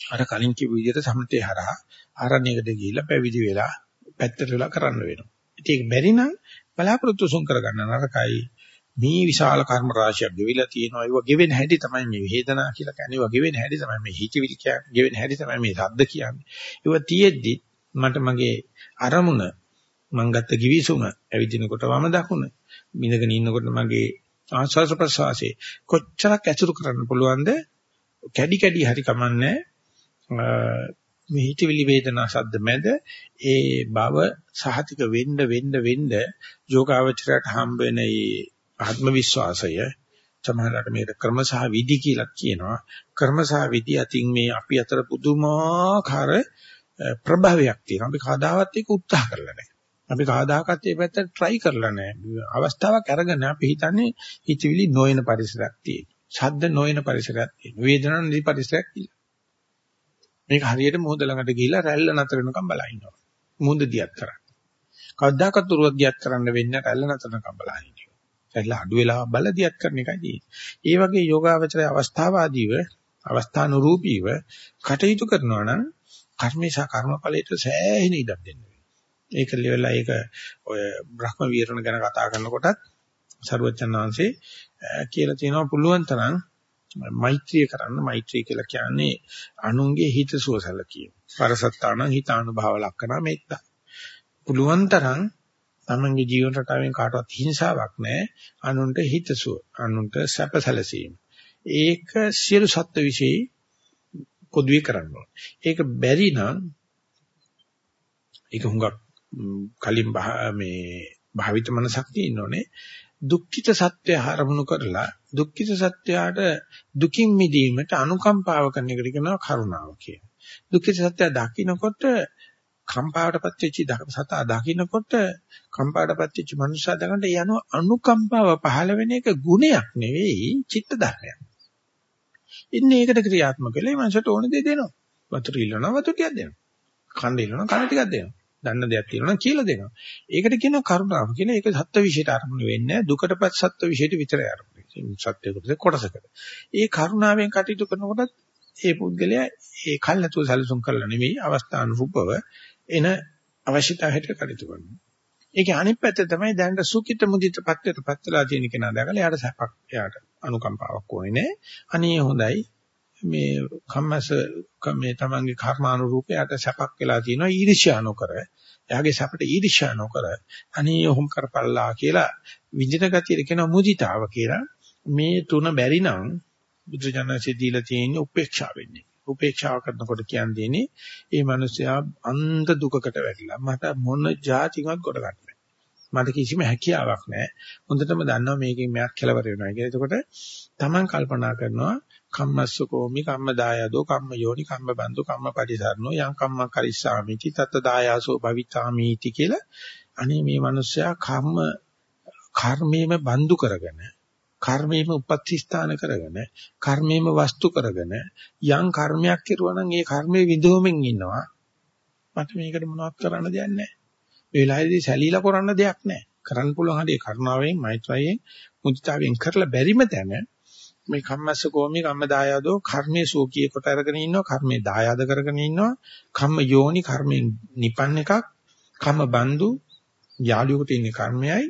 අර කලින් කිව්ව විදිහට සම්තේ හරහා ආරණ්‍යයකට ගිහිල්ලා පැවිදි වෙලා පැත්තට වෙලා කරන්න වෙනවා. ඉතින් ඒක බැරි නම් බලාපොරොත්තු සුන් කරගන්න නරකයි. මේ විශාල කර්ම රාශියක් ගෙවිලා තියෙනවා. ඒව ගෙවෙන හැටි තමයි මේ වේදනා කියලා කියන්නේ. ඒව ගෙවෙන හැටි තමයි මේ හිතවිලි කියන්නේ. ගෙවෙන හැටි තමයි මේ ශබ්ද කියන්නේ. ඒව තියෙද්දි මට මගේ අරමුණ මං ගත්ත givisuma ඇවිදිනකොට වම දකුණ මිදගෙන ඉන්නකොට මගේ ආස්වාස ප්‍රසවාසයේ කොච්චරක් ඇසුරු කරන්න පුළුවන්ද කැඩි කැඩි හරි කමන්නේ මේ හිතවිලි වේදනා සද්ද මැද ඒ බව සහතික වෙන්න වෙන්න වෙන්න යෝගාවචරයට හම්බ වෙන ඒ ආත්ම විශ්වාසය සමහරවිට මේක ක්‍රම සහ විදි කියලා කියනවා. ක්‍රම සහ විදි අතින් මේ අපි අතර පුදුමාකාර ප්‍රභාවයක් තියෙනවා. අපි කවදාවත් ඒක උත්සාහ කරලා නැහැ. අපි කවදාකවත් මේ පැත්තට try කරලා නැහැ. අවස්ථාවක් අරගෙන අපි හිතන්නේ හිතවිලි නොයන පරිසරයක් තියෙන ශබ්ද නොයන පරිසරයක් තියෙන වේදනා නොයන පරිසරයක් තියෙන මේක හරියට මොහොත ළඟට ගිහිල්ලා රැල්ල නතර වෙනකම් බලා ඉන්නවා. මොහොත දියත් කරන්න. කවදාකවත් උරුවක් දියත් කරන්න වෙන්නේ රැල්ල නතර වෙනකම් බලා ඉන්නවා. රැල්ල අඩු වෙලා බල දියත් කරන එකයි තියෙන්නේ. ඒ වගේ යෝගාවචරයේ අවස්ථාවාදීව අවස්ථානුරූපීව කටයුතු කරනවා නම් කර්මේශා කර්මඵලයට සෑහෙන ඉඩක් දෙන්න වෙනවා. ඒක ලෙවලා ඒක ඔය බ්‍රහ්ම විහරණ ගැන කතා කරනකොටත් සරුවචන් වහන්සේ කියලා තියෙනවා පුළුවන් තරම් මෛත්‍රිය කරන්න මෛත්‍රිය කියලා කියන්නේ අනුන්ගේ හිත සුවසලකීම. පරසත්තාන හිතානුභව ලක්කන මෙත්තා. පුළුවන් තරම් තමන්ගේ ජීවන රටාවෙන් කාටවත් හිංසාවක් නැහැ. අනුන්ට හිතසුව, අනුන්ට සැපසැලසීම. ඒක සියලු සත්ත්ව વિશે පොදුවේ කරන්න ඒක බැරි නම් ඒක හුඟක් කලින් මේ භාවිත මනසක් තියෙනෝනේ දුක්ඛිත සත්‍ය හරමුණු කරලා දුක්ඛිත සත්‍යයට දුකින් මිදීමට අනුකම්පාව කරන එකට කියනවා කරුණාව කියලා. දුක්ඛිත සත්‍ය දකින්නකොට කම්පාවටපත් වෙච්ච සතා දකින්නකොට කම්පාවටපත් වෙච්ච මනුෂ්‍යයා දකින්නට යන අනුකම්පාව පහළ වෙන එක ගුණයක් නෙවෙයි චිත්ත ධර්මයක්. ඉන්නේ ඒකට ක්‍රියාත්මක වෙලා මනසට ඕන දේ දෙනවා. වතුර ඉල්ලනවා වතුර ටිකක් දෙනවා. කන්න ඉල්ලනවා කන්න ටිකක් දෙනවා. දන්න දෙයක් තියෙනවා කියලා දෙනවා. ඒකට කියනවා කරුණාව කියලා. ඒක සත්ත්ව විශේෂයට අරමුණු වෙන්නේ දුකටපත් සත්ත්ව විශේෂයට විතරයි අරමුණු වෙන්නේ. සත්‍යයකට කොටසකට. ඒ කරුණාවෙන් කටයුතු කරනකොට ඒ පුද්ගලයා ඒ කල් නැතුව සැලසුම් කරලා නෙමෙයි අවස්ථානුරූපව එන අවශ්‍යතාවයට කටයුතු කරනවා. ඒකේ අනිත් පැත්ත තමයි දැනට සුඛිත මුදිත පත්‍යයට පත්ලා තියෙන කෙනා දැකලා එයාට සැපක් එයාට අනුකම්පාවක් ඕනේ නෑ. අනේ හොඳයි මේ කම්මස මේ තමන්ගේ කර්මානුරූපයට සැපක් වෙලා තියෙනවා ඊර්ෂ්‍යා නොකර. එයාගේ සැපට ඊර්ෂ්‍යා නොකර. අනේ ඔහොම කරපල්ලා කියලා විඳින ගතිය කියන මුදිතාව කියලා. මේ තුන බැරි නම් බුදුජානකසේ දීලා තියෙන උපේක්ෂාව වෙන්නේ. උපේක්ෂාව කරනකොට කියන්නේ මේ මිනිස්සයා අන්ත දුකකට වැටිලා මට මොන જાතිවත් කොට ගන්න මට කිසිම හැකියාවක් නැහැ. හොඳටම දන්නවා මේකෙන් මෙයක් කෙලවර වෙනවා කියලා. එතකොට Taman කල්පනා කරනවා කම්මස්ස කෝමි කම්ම දායදෝ කම්ම යෝනි කම්ම බන්දු කම්ම පරිසරණෝ යං කම්ම කරිස්සාමිති තත් දායාසෝ භවිතාමිති කියලා. අනේ මේ මිනිස්සයා කම්ම කර්මයේම බන්දු කරගෙන කර්මයේම උපත්ති ස්ථාන කරගෙන කර්මයේම වස්තු කරගෙන යම් කර්මයක් කෙරුවා නම් ඒ කර්මයේ විඳෝමෙන් ඉන්නවා. මට මේකට මොනවත් කරන්න දෙයක් නැහැ. මේ වෙලාවේදී සැලීලා කරන්න දෙයක් නැහැ. කරන්න පුළුවන් හැටි කරුණාවෙන් මෛත්‍රියෙන් මුදිතාවෙන් කරලා බැරිම තැන මේ කම්මස්ස කෝමි කම්ම දායාදෝ කර්මයේ සෝකී කොට අරගෙන ඉන්නවා කර්මයේ දායාද කරගෙන ඉන්නවා. කම්ම යෝනි කර්මයෙන් නිපන් එකක්. කම්ම බන්දු යාළුවෙකුට ඉන්නේ කර්මයයි.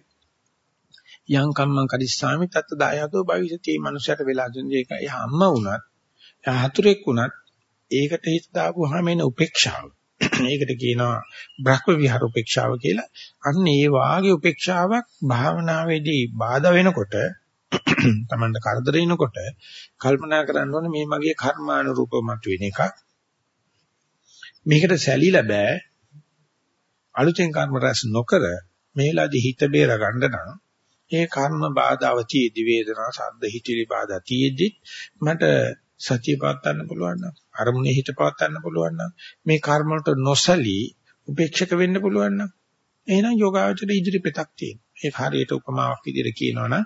යං කම්මං කරිස්සාමි තත්ත දායතෝ භවිෂති. මේ මනුස්සයට වෙලා දුන්නේ ඒක එයා අම්මා වුණත් එයා හතුරෙක් වුණත් ඒකට හිත දාපුවාම එන උපේක්ෂාව. *clears throat* ඒකට කියනවා බ්‍රහ්ම විහාර උපේක්ෂාව කියලා. අන්න ඒ වාගේ උපේක්ෂාවක් භාවනාවේදී බාධා වෙනකොට *clears throat* තමන්ට කරදර එනකොට කල්පනා කරන්න ඕනේ මේ මගේ කර්මානුරූපව මතුවෙන එකක් මේකට සැලිලා බෑ අලුතෙන් කර්ම රැස් නොකර මේලාදී හිත බේර ගන්න නම් ඒ කර්ම බාධාව තියේදි වේදනා සද්ද හිතිලි බාධා තියේදි මට සතිය පවත්වන්න පුළුවන් නම් අරමුණේ හිත පවත්වන්න පුළුවන් නම් මේ කර්ම වලට නොසලී උපේක්ෂක වෙන්න පුළුවන් නම් එහෙනම් යෝගාවචරයේ ඉදිරි පෙතක් තියෙනවා. ඒක හරියට උපමාවක් විදිහට කියනවනම්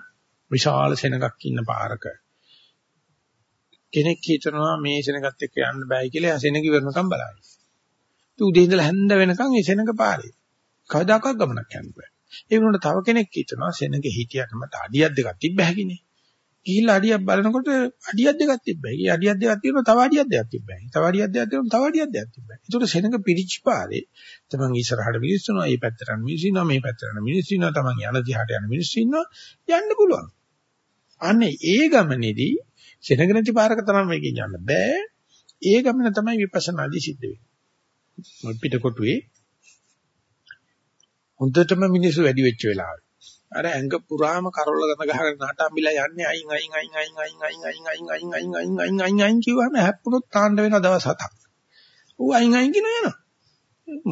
විශාල සෙනඟක් ඉන්න පාරක කෙනෙක් හිතනවා මේ සෙනඟත් එක්ක යන්න බෑ කියලා එයා සෙනඟ ඉවරනකම් බලයි. ඒ උදේ ඉඳලා හැන්ද වෙනකම් ඒ සෙනඟ පාරේ. කවදාකවත් ගමනක් යන්න බෑ. ඒ වුණාට තව කෙනෙක් හිතනවා සෙනඟ හිටියට මට අඩියක් දෙකක් තිබ්බ හැකිනේ. ගිහිල්ලා අඩියක් බලනකොට අඩියක් දෙකක් තිබ්බයි. ඒ අඩියක් දෙකක් තියෙනවා තව අඩියක් දෙකක් තිබ්බයි. තව අඩියක් දෙකක් තියෙනවා තව අඩියක් දෙකක් තිබ්බයි. ඒකට සෙනඟ පිරිච්ච පාරේ තමන් ඉස්සරහට මිනිස්සුනවා, මේ පැත්තට මිනිස්සුනවා, මේ පැත්තට මිනිස්සුනවා, තමන් යන දිහාට යන මිනිස්සු ඉන්නවා යන්න පුළුවන්. අනේ ඒ ගමනේදී සෙනඟ නැති පාරක තමයි මේකෙන් යන්න බෑ. ඒ ගමන තමයි විපස්සනාදී සිද්ධ වෙන්නේ. පිටකොටුවේ හොඳටම මිනිස්සු වැඩි වෙච්ච වෙලාවේ. අර ඇඟ පුරාම කරවල ගම ගහගෙන නටම්බිලා යන්නේ අයින් අයින් අයින් අයින් අයින් අයින් අයින් අයින් අයින් අයින් අයින් අයින් අයින් අයින් කිව්වම හැප්පුණොත් තාන්න වෙන දවස් හතක්. ඌ අයින් අයින් කියන යනවා.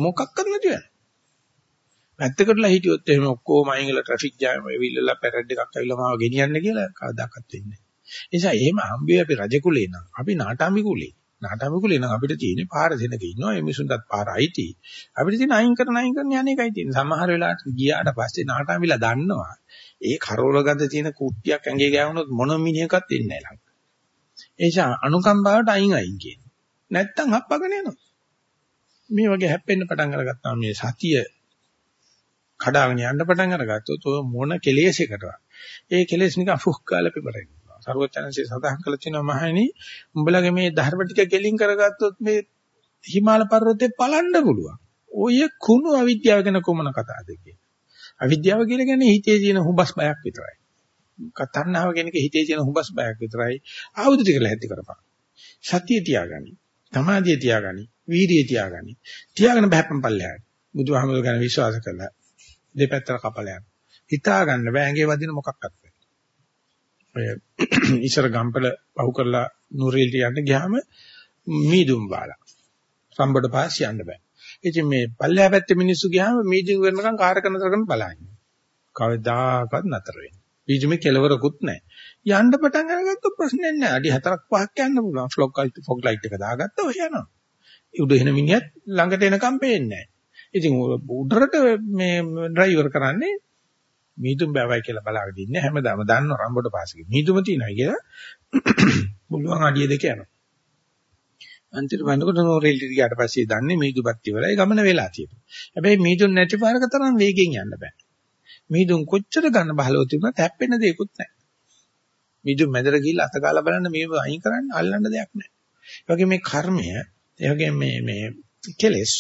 මොකක්වත් නැති වෙනවා. පැත්තකටලා හිටියොත් එහෙම ඔක්කොම අයින්ගල ට්‍රැෆික් ජෑම් වෙවිල්ලලා පැරඩ් එකක් ඇවිල්ලා මාව ගෙනියන්න කියලා කවදාකවත් වෙන්නේ නැහැ. ඒ නිසා එහෙම හම්බෙයි අපි රජ කුලේ නම් අපි නාටාමි කුලේ. නාටාමි කුලේ නම් අපිට තියෙන්නේ පාර දෙනක ඉන්නවා ඒ මිනිසුන්ටත් පාර අයිති. අපිට තියෙන අයින් කරන අයින් කරන යන්නේ එකයි තියෙන්නේ. සමහර වෙලාවට ගියාට පස්සේ නාටාමිලා දන්නවා. ඒ කරෝල ගඳ තියෙන කුට්ටියක් ඇඟේ ගෑවුනොත් මොන මිනිහකත් ඉන්නේ නැහැ ඒ නිසා අනුකම්පාවට අයින් අයින් කියන්නේ. නැත්තම් හප්පගෙන යනවා. මේ වගේ හැප්පෙන්න පටන් අරගත්තාම මේ සතිය කඩාගෙන යන්න පටන් අරගත්තොත් ඔය මොන කෙලෙසයකටවත් ඒ කෙලෙස් නිකන් ෆුක් කාලා පිපරෙනවා. සර්වචනන්සේ සඳහන් කළ තියෙනවා මහණෙනි උඹලගේ මේ ධර්ම ටික කෙලින් කරගත්තොත් මේ හිමාල පර්වතේ පලන්න පුළුවන්. ඔය කුණු අවිද්‍යාව ගැන කොමන කතාවද කියන්නේ. අවිද්‍යාව කියලා කියන්නේ හිතේ තියෙන හුඹස් බයක් විතරයි. කතන්නාව කියන එක හිතේ තියෙන හුඹස් බයක් විතරයි. ආයුධ ටික ලැහැත්ති කරපන්. සතිය තියාගනි. සමාධිය තියාගනි. වීර්යය තියාගනි. තියාගෙන බහැපන් පල්ලෙහාට. බුදුහාමුදුර ගැන විශ්වාස කළා. දෙපැත්තට කපලා යන. හිතා ගන්න බෑ ඇඟේ වදින මොකක්වත් ඔය *clears throat* ඉස්සර ගම්පල පහු කරලා නුරේල්ට යන්න ගියාම මීදුම් බාලා. සම්බඩ පාස් යන්න බෑ. ඉතින් මේ පල්ලෙහා පැත්තේ මිනිස්සු ගියාම මීදුම් වෙනකන් කාර් එක නතර කරන බලන්නේ. කවදාකවත් නතර වෙන්නේ. මීදුමේ කෙලවරකුත් නැහැ. යන්න පටන් අරගත්තොත් ප්‍රශ්නයක් නැහැ. අඩි 4ක් 5ක් යන්න පුළුවන්. ෆ්ලොග් ෆොග් ලයිට් එක දාගත්තා ඔය යනවා. උඩ එන මිනිහත් ළඟට එනකම් පේන්නේ නැහැ. ඉතින් උඩරට මේ ඩ්‍රයිවර් කරන්නේ මීදුම් බෑවයි කියලා බලාගෙන ඉන්නේ. හැමදාම දන්නව රම්බොඩ පාසෙක මීදුම තියෙනවා කියලා. *coughs* පුළුවන් අඩිය දෙක යනවා. අන්තිමට වන්නකොට නෝරෙල් ගියාට පස්සේ දන්නේ මීදුපත් ඉවරයි ගමන වෙලා තියෙනවා. හැබැයි මීදුම් නැති පාරක තරම් වේගෙන් යන්න බෑ. මීදුම් කොච්චර ගන්න බහලව තිබුණත් හැප්පෙන දෙයක්වත් නැහැ. මීදුම් මැදට ගිහිල්ලා අතගාලා බලන්න මේ අයින් කරන්න අල්ලන්න දෙයක් නැහැ. ඒ වගේ මේ කර්මය ඒ වගේ මේ මේ කෙලස්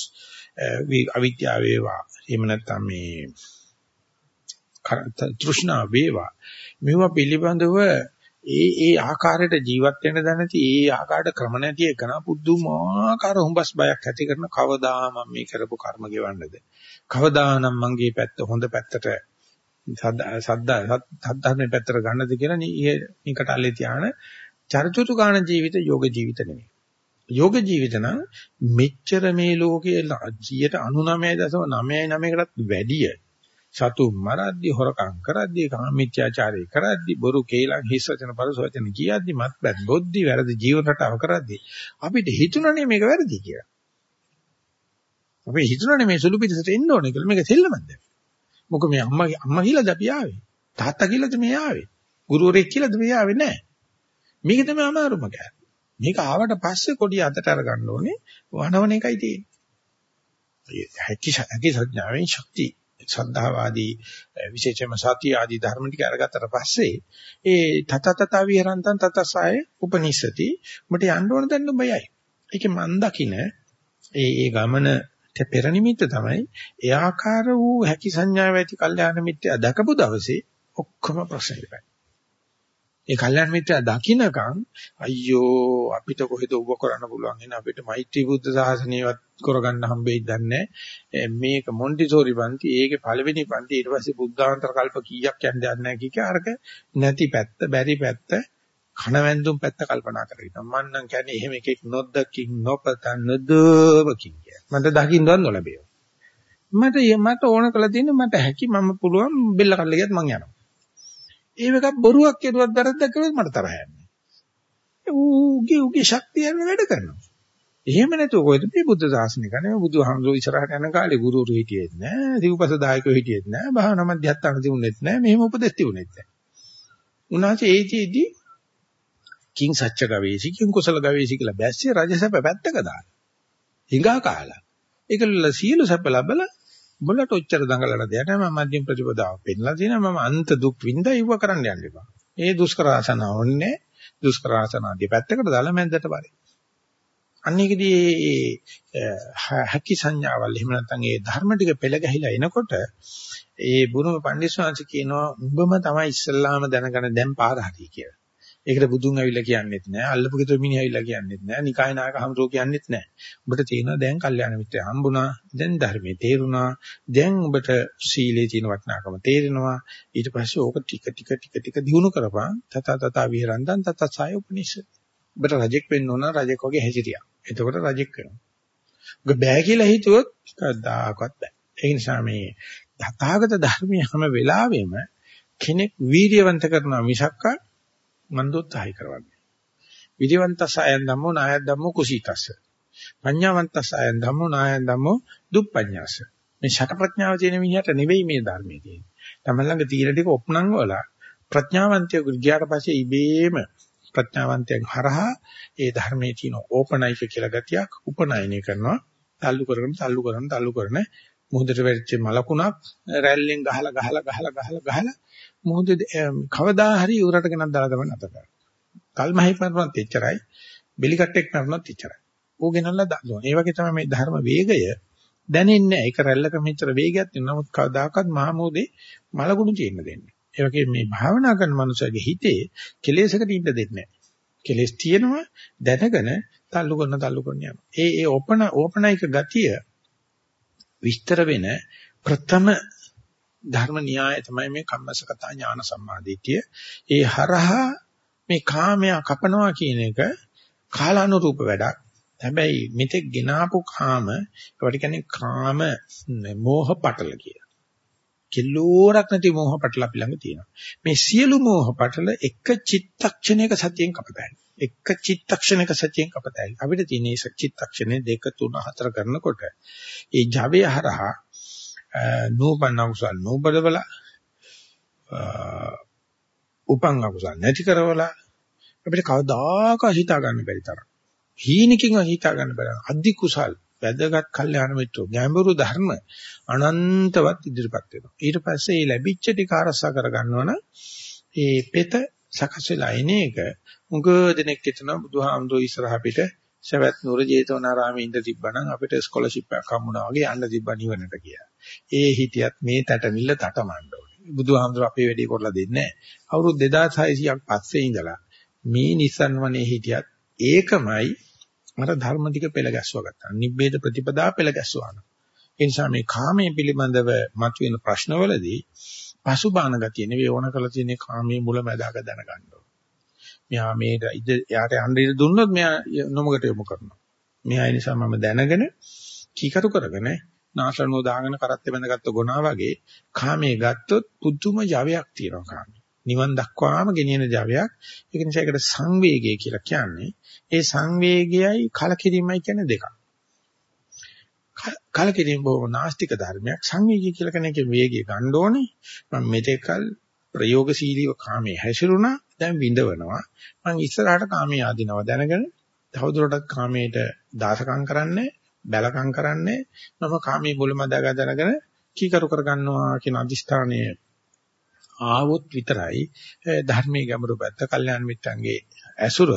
අවිද්‍යාව වේවා. එහෙම නැත්නම් මේ තෘෂ්ණා වේවා. මේවා පිළිබඳව ඒ ඒ ආකාරයට ජීවත් වෙන්න දැනති ඒ ආකාරයට ක්‍රම නැති එකන පුදුමාකාර හුඹස් බයක් ඇති කරන කවදා මම මේ කරපු කර්ම ගෙවන්නද? කවදානම් මංගේ පැත්ත හොඳ පැත්තට සද්දා සද්ධාර්මේ පැත්තට ගන්නද කියලා නිකට අල්ලේ තියාන චරිචුතු ගාන ජීවිත යෝග ජීවිත නෙමෙයි. යෝග ජීවිත නම් මෙච්චර මේ ලෝකයේ 99.99කටත් වැඩිය සතු මරද්දි හොරකම් කරද්දි කාමීත්‍යාචාරය කරද්දි බොරු කේලම් හිස් වචන පරස වචන කියද්දි මත්පැත් බොද්දි වැරදි ජීවන රටාව කරද්දි අපිට හිතුණනේ මේක වැරදි කියලා. අපි හිතුණනේ මේ සුළු පිටසට එන්න ඕනේ කියලා මේක සෙල්ලමක්ද? මොකද මේ අම්මා අම්මා කියලාද අපි ආවේ? තාත්තා කියලාද මේ ආවේ? ගුරුවරයෙක් කියලාද මේ ආවේ නැහැ. මේක තමයි අමාරුම කෑ. මේක ආවට පස්සේ කොඩිය අතට අරගන්න ඕනේ වනවන එකයි තියෙන්නේ. හැකි හැකි සඥාවෙන් ශක්තිය සද්ධාවාදී විශේෂයෙන්ම සතිය ආදී ධර්ම ටික අරගත්තට පස්සේ ඒ තත තත විහරන්තං තතසය උපනිෂති උඹට යන්න ඕන දැන් උඹයයි. ඒකේ මන් දකින ඒ ඒ ගමන පෙර නිමිත්ත තමයි ඒ ආකාර වූ හැකි සංඥාව ඇති කල්යාණ මිත්‍ය දකපු දවසේ ඔක්කොම ප්‍රශ්න ඉවරයි. ඒ කල්යනා මිත්‍යා දකින්නකම් අයියෝ අපිට කොහෙද උව කරන්න පුළුවන් එන අපිට මෛත්‍රී බුද්ධ සාසනයවත් කරගන්න හම්බෙයිද දන්නේ මේක මොන්ටිසෝරි පන්ති ඒකේ පළවෙනි පන්ති ඊට පස්සේ බුද්ධාන්තර කල්ප කීයක් යන්නේ නැහැ කික අරක නැති පැත්ත බැරි පැත්ත කණවැන්දුම් පැත්ත කල්පනා කරගෙන මම නම් කියන්නේ එහෙම එකෙක් නොදකින් නොපතන් නදවකින් කිය. මට දකින්නවත් නොලැබේ. මට මට ඕන කළ තියෙන්නේ මට හැකි මම පුළුවන් බෙල්ල කල්ල ගියත් මං යනවා. ඒ එකක් බොරුවක් කෙරුවත් වැරද්දක් කළොත් මට තරහ යන්නේ. ඌගේ ඌගේ ශක්තියෙන් වැඩ කරනවා. එහෙම නැතුව කොහෙද මේ බුද්ධ ශාසනය කන්නේ බුදුහාමුදුරුවෝ ඉස්සරහට යන කාලේ ගුරුවරු හිටියෙත් නෑ, සිව්පස දායකයෝ හිටියෙත් නෑ, භාවනා මධ්‍යස්ථාන තිබුණෙත් නෑ, මෙහෙම උපදෙස් තිබුණෙත් නෑ. උන්වහන්සේ ඒතිෙදි කිං සච්ච ගවේෂි කිං කුසල ගවේෂි කියලා බැස්සේ රජසප පැත්තක දාන. හිඟා කාලා. ඒකල සියලු සැප ලැබලා උඹලට ඔච්චර දඟලන දෙයක් නෑ මම මධ්‍යම ප්‍රතිපදාව පෙන්නලා තියෙනවා මම අන්ත දුක් විඳා ඉව කරන්න යන්න එපා. ඒ දුෂ්කර ආසන ඕන්නේ දුෂ්කර ආසන ආදී පැත්තකට දාලා මැද්දට බලයි. අන්නේකදී ඒ හැකි සංඥාවල් එහෙම නැත්නම් ඒ ධර්ම ටික පෙළ ගැහිලා එනකොට ඒ බුරුම පඬිස්සවාංශ කියනවා උඹම තමයි ඉස්සල්ලාම දැනගන දැන් පාර හරි කියලා. ඒකට බුදුන් ඇවිල්ලා කියන්නෙත් නෑ අල්ලපු ගෙදර මිනිහ ඇවිල්ලා කියන්නෙත් නෑ නිකාය නායක හම්සෝ කියන්නෙත් නෑ. උඹට තේරෙනවා දැන් කල්යාණ මිත්‍රය හම්බුණා දැන් ධර්මයේ තේරුණා දැන් උඹට සීලේ තියෙන වටිනාකම තේරෙනවා. ඊට පස්සේ ඕක ටික ටික ටික ටික දිනු කරපන්. තත තත විහරන්තං තත සාය උපනිෂ උඹට රජෙක් වෙන්න ඕන රජෙක් වගේ හැසිරියා. එතකොට රජෙක් වෙනවා. උඹ බෑ කියලා හිතුවොත් කවදාකවත් බෑ. ඒ නිසා මේ තථාගත ධර්මයේ හැම වෙලාවෙම කෙනෙක් වීර්යවන්ත කරනවා මිසක්කා මන් දොත්හයි කරවන්නේ. විරිවන්තස අයන් ධම්මෝ නායන් ධම්මෝ කුසීතස්ස. පඤ්ඤාවන්තස අයන් ධම්මෝ නායන් ධම්මෝ දුප්පඤ්ඤාස. මේ ෂට ප්‍රඥාව තියෙන මිනිහට නෙවෙයි මේ ධර්මයේ තියෙන්නේ. තමයි ළඟ තීර ටික ඔප්නංග වල ප්‍රඥාවන්තයෙකු ගියාට පස්සේ ඉබේම ප්‍රඥාවන්තයන් හරහා ඒ ධර්මයේ තියෙන ඕපනයික කියලා ගතියක් උපනයනය කරනවා. තල්ලු කරගෙන තල්ලු කරන තල්ලු කරන මුහුදට වැටිච්ච මලකුණක් රැල්ලෙන් ගහලා ගහලා ගහලා ගහලා ගහලා මුහුද කවදා හරි උරට ගෙනත් දාලා තමයි නැත කරන්නේ. කල්මහයි පරමත් එච්චරයි. බෙලි කට්ටෙක් මරනත් එච්චරයි. ඌ ගෙනල්ලා දානවා. ඒ වගේ තමයි මේ ධර්ම වේගය දැනෙන්නේ නැහැ. ඒක රැල්ලක මෙච්චර වේගයක් තියෙන නමුත් කවදාකවත් මහමෝදේ මලකුණු චේන්න දෙන්නේ. ඒ වගේ මේ භාවනා කරන මනුස්සයගේ හිතේ කෙලෙසකට ඉන්න දෙන්නේ නැහැ. කෙලෙස් තියෙනවා දැනගෙන තල්ලු කරන තල්ලු කරන යනවා. ඒ ඒ ඕපන ඕපනයික ගතිය විස්තර වෙන ප්‍රථම ධර්ම න්‍යාය තමයි මේ කම්මසකතා ඥාන සම්මාදිටිය. ඒ හරහා මේ කාමයා කපනවා කියන එක කාලානුරූප වැඩක්. හැබැයි මෙතෙක් ගෙනාපු කාම ඒවට කියන්නේ කාම මෝහ පටල කියලා. කිලෝරක් නැති මෝහ පටල අපි ළඟ තියෙනවා. මේ සියලු මෝහ පටල එක චිත්තක්ෂණයක සතියෙන් කපතයි. එක චිත්තක්ෂණයක සතියෙන් කපතයි. අපිට තියෙන මේ චිත්තක්ෂණේ 2 3 4 කරනකොට ඒ ජවය හරහා නූපන්න කුසල් නූපදවල උපංග කුසල් නැති කරවලා අපිට කවදාකවත් හිතා ගන්න බැරි තරම්. හීනකින් හිතා ගන්න බැරි අධි කුසල් වැදගත් කල්යාණ මිත්‍රෝ ගැඹුරු ධර්ම අනන්තවත් ඉදිරිපත් වෙනවා. ඊට පස්සේ මේ ලැබිච්ච ටික අරසා කර ගන්නවනම් ඒ පෙත සකස් වෙලා එන එක මුග දෙනෙක් හිටන බුදුහාමුදුරුවෝ ඉස්සරහ පිට සවැත් නුර ජේතවනාරාමේ ඉඳ තිබ්බනම් අපිට ස්කෝලර්ෂිප් එකක් හම්බුණා වගේ යන්න තිබ්බා නිවනට කියලා. ඒ හිටියත් මේ තැටමිල්ල තටමඬ ඕනේ. බුදුහාමුදුර අපේ වැඩේ කරලා දෙන්නේ නැහැ. අවුරුදු 2600ක් පස්සේ ඉඳලා මේ Nissan වනේ හිටියත් ඒකමයි මට ධර්ම ටික පෙළ ගැස්වා ගත්තා. නිබ්බේද ප්‍රතිපදා පෙළ ගැස්වාන. ඒ නිසා මේ කාමයේ පිළිබඳව මතුවෙන ප්‍රශ්නවලදී පසුබාන ගතිය නෙවෙයි ඕන කරලා තියෙන්නේ කාමයේ මුල මැදාක දැනගන්න ඕන. මෙයා මේට ඉද යාට යන්න ඉද දුන්නොත් මෙයා නොමකට යොමු කරනවා. මෙයා ඒ නිසා මම දැනගෙන කීකරු කරගෙන නාසනෝ දාගෙන කරත් බැඳගත්තු ගුණා වගේ කාමයේ ගත්තොත් පුදුම ජවයක් තියෙනවා කාමයේ. නිවන් දක්වාම ගෙනියන ජවයක්. ඒක නිසා ඒකට සංවේගය කියලා කියන්නේ. ඒ සංවේගයයි කලකිරීමයි කියන්නේ දෙකක්. කලකිරීම බොහොම නාස්තික ධර්මයක්. සංවේගය කියලා කෙනෙක් වේගය ගන්න ඕනේ. මම මෙතෙකල් ප්‍රයෝගශීලීව කාමයේ හැසිරුණා. දැන් විඳවනවා. මම ඉස්සරහට කාමයේ ආධිනව දැනගෙන තවදුරටත් කාමයට දාසකම් කරන්නේ බැලකම් කරන්නේ මම කාමයේ මුලමදාග දැනගෙන කීකරු කරගන්නවා කියන අදිස්ථානය ආවොත් විතරයි. ධර්මයේ ගැඹුරු පැත්ත කල්යාණ මිත්‍රන්ගේ ඇසුර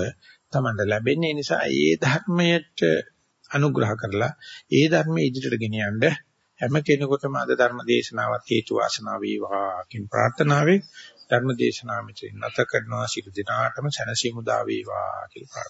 තමන්ට ලැබෙන්නේ. නිසා ඒ ධර්මයට අනුග්‍රහ කරලා ඒ ධර්මයේ ඉදිරියට ගෙන යන්න හැම කෙනෙකුටම අද ධර්ම දේශනාවත් හේතු වාසනා වේවා කියන ප්‍රාර්ථනාවෙන් ධර්ම දේශනාව මෙතන නැත කරනවා. සිට දිනාටම සැනසීම උදා වේවා කියලා